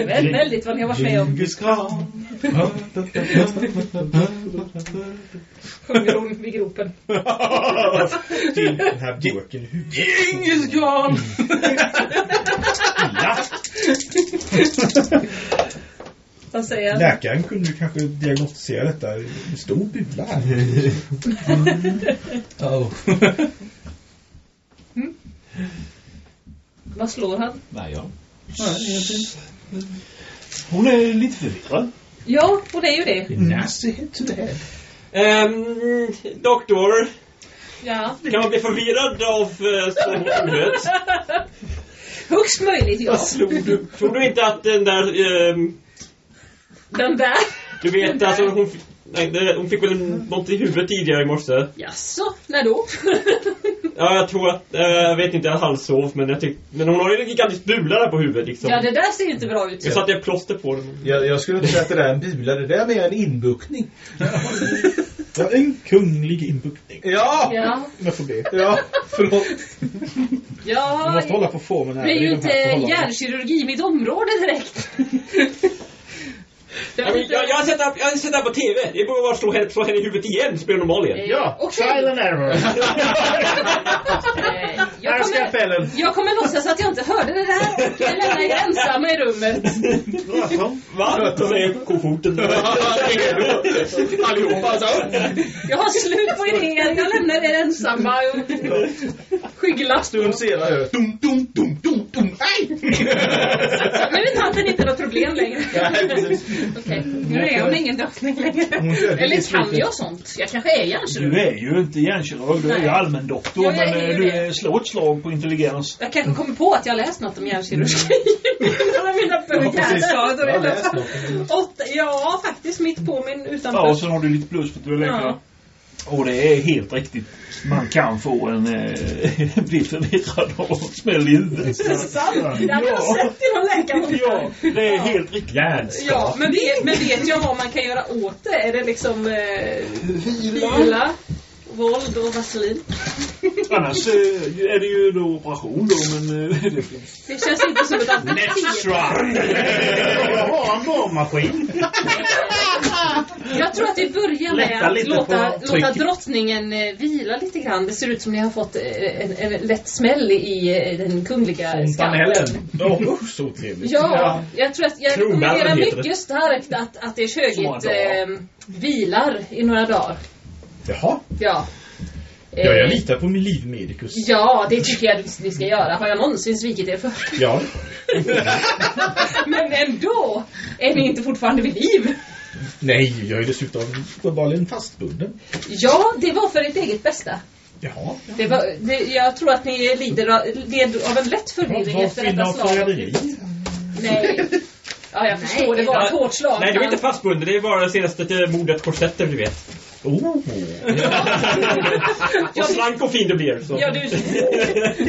Väl väldigt vad ni har varit med om. Djingis khan. Sjunger hon vid gropen. Den här burken i huvudet. Djingis khan! Vad säger han? Läkaren kunde ju kanske diagnostisera detta. En stor bula här. Oh. Vad slår han? Nej, ja. Nej. Hon är lite förvirrad. Ja, hon är ju det. Nasty head to the head. Ehm, doktor, Ja. kan man bli förvirrad av uh, slåhuvudet? Högst möjligt, ja. Vad slog du? Tror du inte att den där, ehm, Den där. du vet alltså hon, fick- nej, hon fick väl en- något i huvudet tidigare i morse? Jaså, när då? Ja, jag tror att, eh, jag vet inte, jag halvsov men jag tyck, men hon har ju en gigantisk bula där på huvudet liksom. Ja, det där ser inte bra ut. Jag satte ett plåster på den. Jag, jag skulle inte säga att det där är en bula, det där är mer en inbuktning. Ja, en kunglig inbuktning. Ja! Ja. Be. Ja, förlåt. Du Ja, måste hålla på formen här. det är i ju inte hjärnkirurgi mitt område direkt. Ja, men jag, jag, har sett det jag har sett det här på TV. Det borde bara slå henne, slå henne i huvudet igen hon normal igen. Ja, Okej. trial and error. Eh, Jag kommer, jag kommer låtsas att jag inte hörde det där och lämna er ensamma i rummet. Va? Säger kofoten. Allihopa alltså. Jag har slut på idéer, jag lämnar er ensamma och skyggla. Stund senare. Dum, dum, dum, dum, dum. Aj! Nu är tanten inte något problem längre. Okej, nu är hon ingen drottning längre. Eller kan jag sånt? Jag kanske är hjärnkirurg. Du är ju inte hjärnkirurg, du är ju allmändoktor. Ja, men är eh, du är- slår ett slag på intelligens. Jag kanske kommer på att jag har läst något om hjärnkirurgi. Några av mina böcker. Ja, faktiskt mitt på min utanför. Ja, och sen har du lite plus för att du är läkare. Och det är helt riktigt. Man kan få en... Eh, bli förvirrad av en smäll i huvudet. Sant! Det hade jag sett i någon läkarbok. Ja, det är helt riktigt. Ja, men vet, men vet jag vad man kan göra åt det? Är det liksom eh, vila, våld och vaselin? Annars eh, är det ju då operation då, men eh, det finns. Det känns inte som ett alternativ. Jag har en borrmaskin. Jag tror att vi börjar med Lätta att låta, låta drottningen eh, vila lite grann. Det ser ut som ni har fått eh, en, en lätt smäll i eh, den kungliga skallen. Åh, usch, så trevligt. Ja, jag tror att jag rekommenderar heter det. mycket starkt att, att många kögigt dagar. eh, vilar i några dagar. Jaha. Ja. Ja, jag litar på min livmedikus. Ja, det tycker jag att ni ska göra. Har jag någonsin svikit er för? Ja. Men ändå är ni inte fortfarande vid liv. Nej, jag är dessutom uppenbarligen fastbunden. Ja, det var för ert eget bästa. Jaha. Det var, det, jag tror att ni lider av, led av en lätt förvirring Vad efter detta slag. Nej. Ja, jag förstår. Det var ett hårt slag. Nej, du är inte fastbunden. Det är bara det senaste eh, mordet korsetten du vet. Oh. Och slank och fin du blir. Så. Ja, du,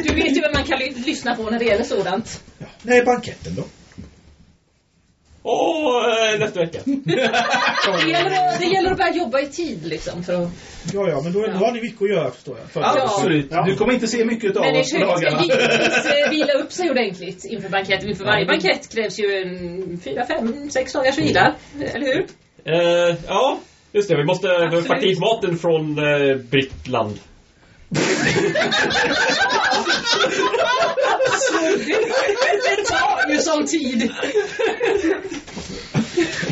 du vet ju vad man kan ly- lyssna på när det gäller sådant. Nej, banketten då? Åh, eh, nästa vecka. Det gäller, att, det gäller att börja jobba i tid liksom. För att, Ja, ja, men då, då har ni mycket att göra förstår jag. För Ja. Absolut. Ja. Du kommer inte se mycket av men oss på dagarna. givetvis eh, vila upp sig ordentligt inför banketten. Inför varje bankett krävs ju en fyra, fem, sex dagars vila. Eller hur? Eh, ja, just det. Vi måste Absolut. fakta hit maten från uh, Brittland. Det tar ju sån tid.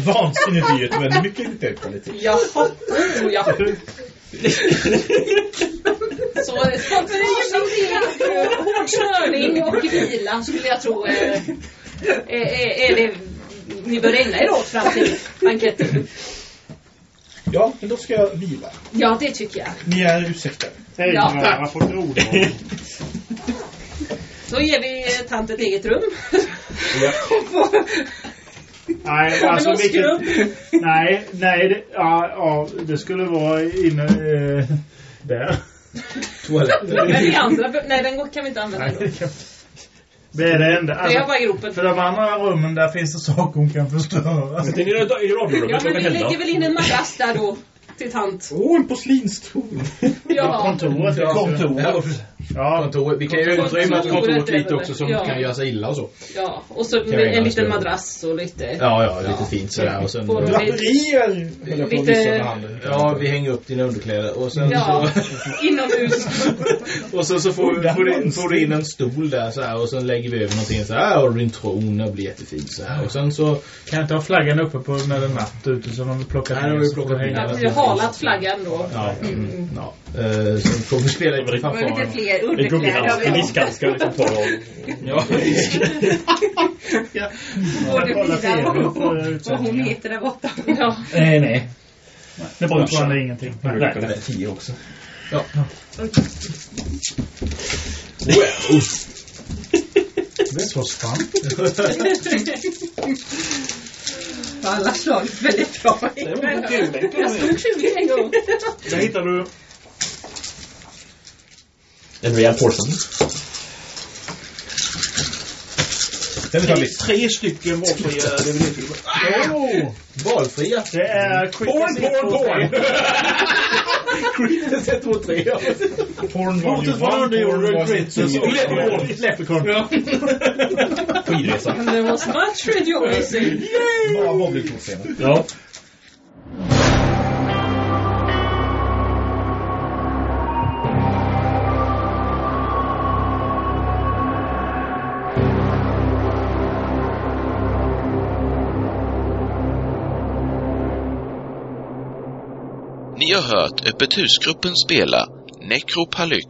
Vansinnigt dyrt, men mycket hög kvalitet. Jaha. Oh, ja. Så spontant hård snörning och vila skulle jag tro är, är, är det ni bör ägna er åt fram till banketten. Ja, men då ska jag vila. Ja, det tycker jag. Ni är ursäktade. Hej, Ja. ja. man får det. Då ger vi tant ett eget rum. Nej, Kommer alltså vilket... Nej, nej, det, ja, ja, det skulle vara inne eh, där. Men vi andra, nej den går- kan vi inte använda Nej, det Det är det enda. Det är Alltså, bara gropen. för de andra rummen där finns det saker hon kan förstöra. Jag i radiorummet, Ja, men vi lägger väl in en madrass där då. Till tant. Åh, en porslinsstol. Ja. Kontoret. Ja. Kontor. Ja, Kontoret. Vi kan ju utrymma kontoret lite också som ja. kan göra sig illa och så. Ja, och så vi en liten madrass och lite... Ja, ja, lite fint sådär. Och sen, Draperier! Lite- ja, vi hänger upp dina underkläder och sen Ja, så... inomhus. Och sen så får, får, du, får du in en stol där så här och sen lägger vi över någonting så här och din tron och blir jättefin så här. Och sen så... kan jag inte ha flaggan uppe på när det är natt ute så de vill plocka Nej, de har ju plockat det ner vi har halat flaggan då. Ja, mm, ja. Eh, sen får vi spela lite Och lite fanfar. fler En underkläder en diskhandske liksom ta och... Ja, Både Kolla Frida TV och, och hon heter där borta. Ja. Nej, nej. Det är fortfarande ingenting. Nej. Efter tio också. Det är så spänt. Alla slagit väldigt bra. Jag stod 20 en gång. Där hittar du En rejäl portion. Den lite. Tre stycken valfria DVD-filmer. Oh, valfria. det är Porn, porn, porn! Creepers 1, 2, 3. Porn Fortsätt Volume vara 1, det och Porn Red Volume Critters 2. och Leprechaun. Skidresa. There was much rejoicing. Bara bowlingkortscenen. Ja. Ni har hört Öppet husgruppen spela Necropalyx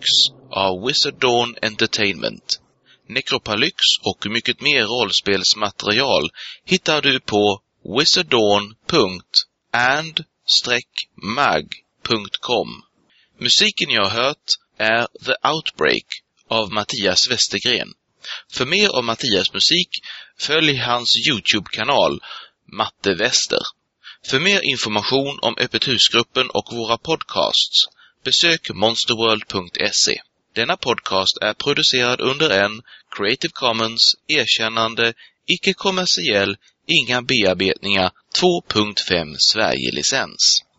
av Wizard Dawn Entertainment. Necropalyx och mycket mer rollspelsmaterial hittar du på wizarddawn.and-mag.com. Musiken jag har hört är The Outbreak av Mattias Westergren. För mer om Mattias musik, följ hans Youtube-kanal Matte Wester. För mer information om Öppet husgruppen och våra podcasts, besök monsterworld.se. Denna podcast är producerad under en Creative Commons erkännande, icke-kommersiell, inga bearbetningar 2.5 Sverige-licens.